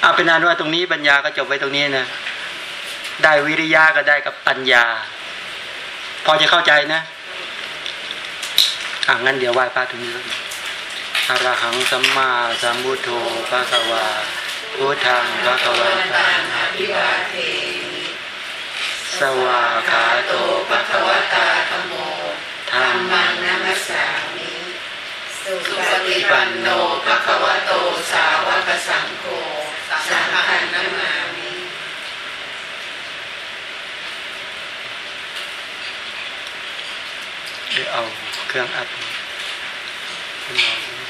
เอาเป็นนานว่าตรงนี้ปัญญาก็จบไว้ตรงนี้นะ ได้วิริยะก็ได้กับปัญญา พอจะเข้าใจนะอ่างั้นเดี๋ยวไหว้พระตรงนี้อรหังสัมมาสัมพุทโธพระกวาพุทธังพระกวันตังอภิวาเทสวาขาโตภะคะวตาธโมธรรมังนัมสามิสุปฏิปันโนภะคะวะโตสาวกสังโฆสังฆนามามิเดี๋ยวเอาเครื่องอัดขึ้นมา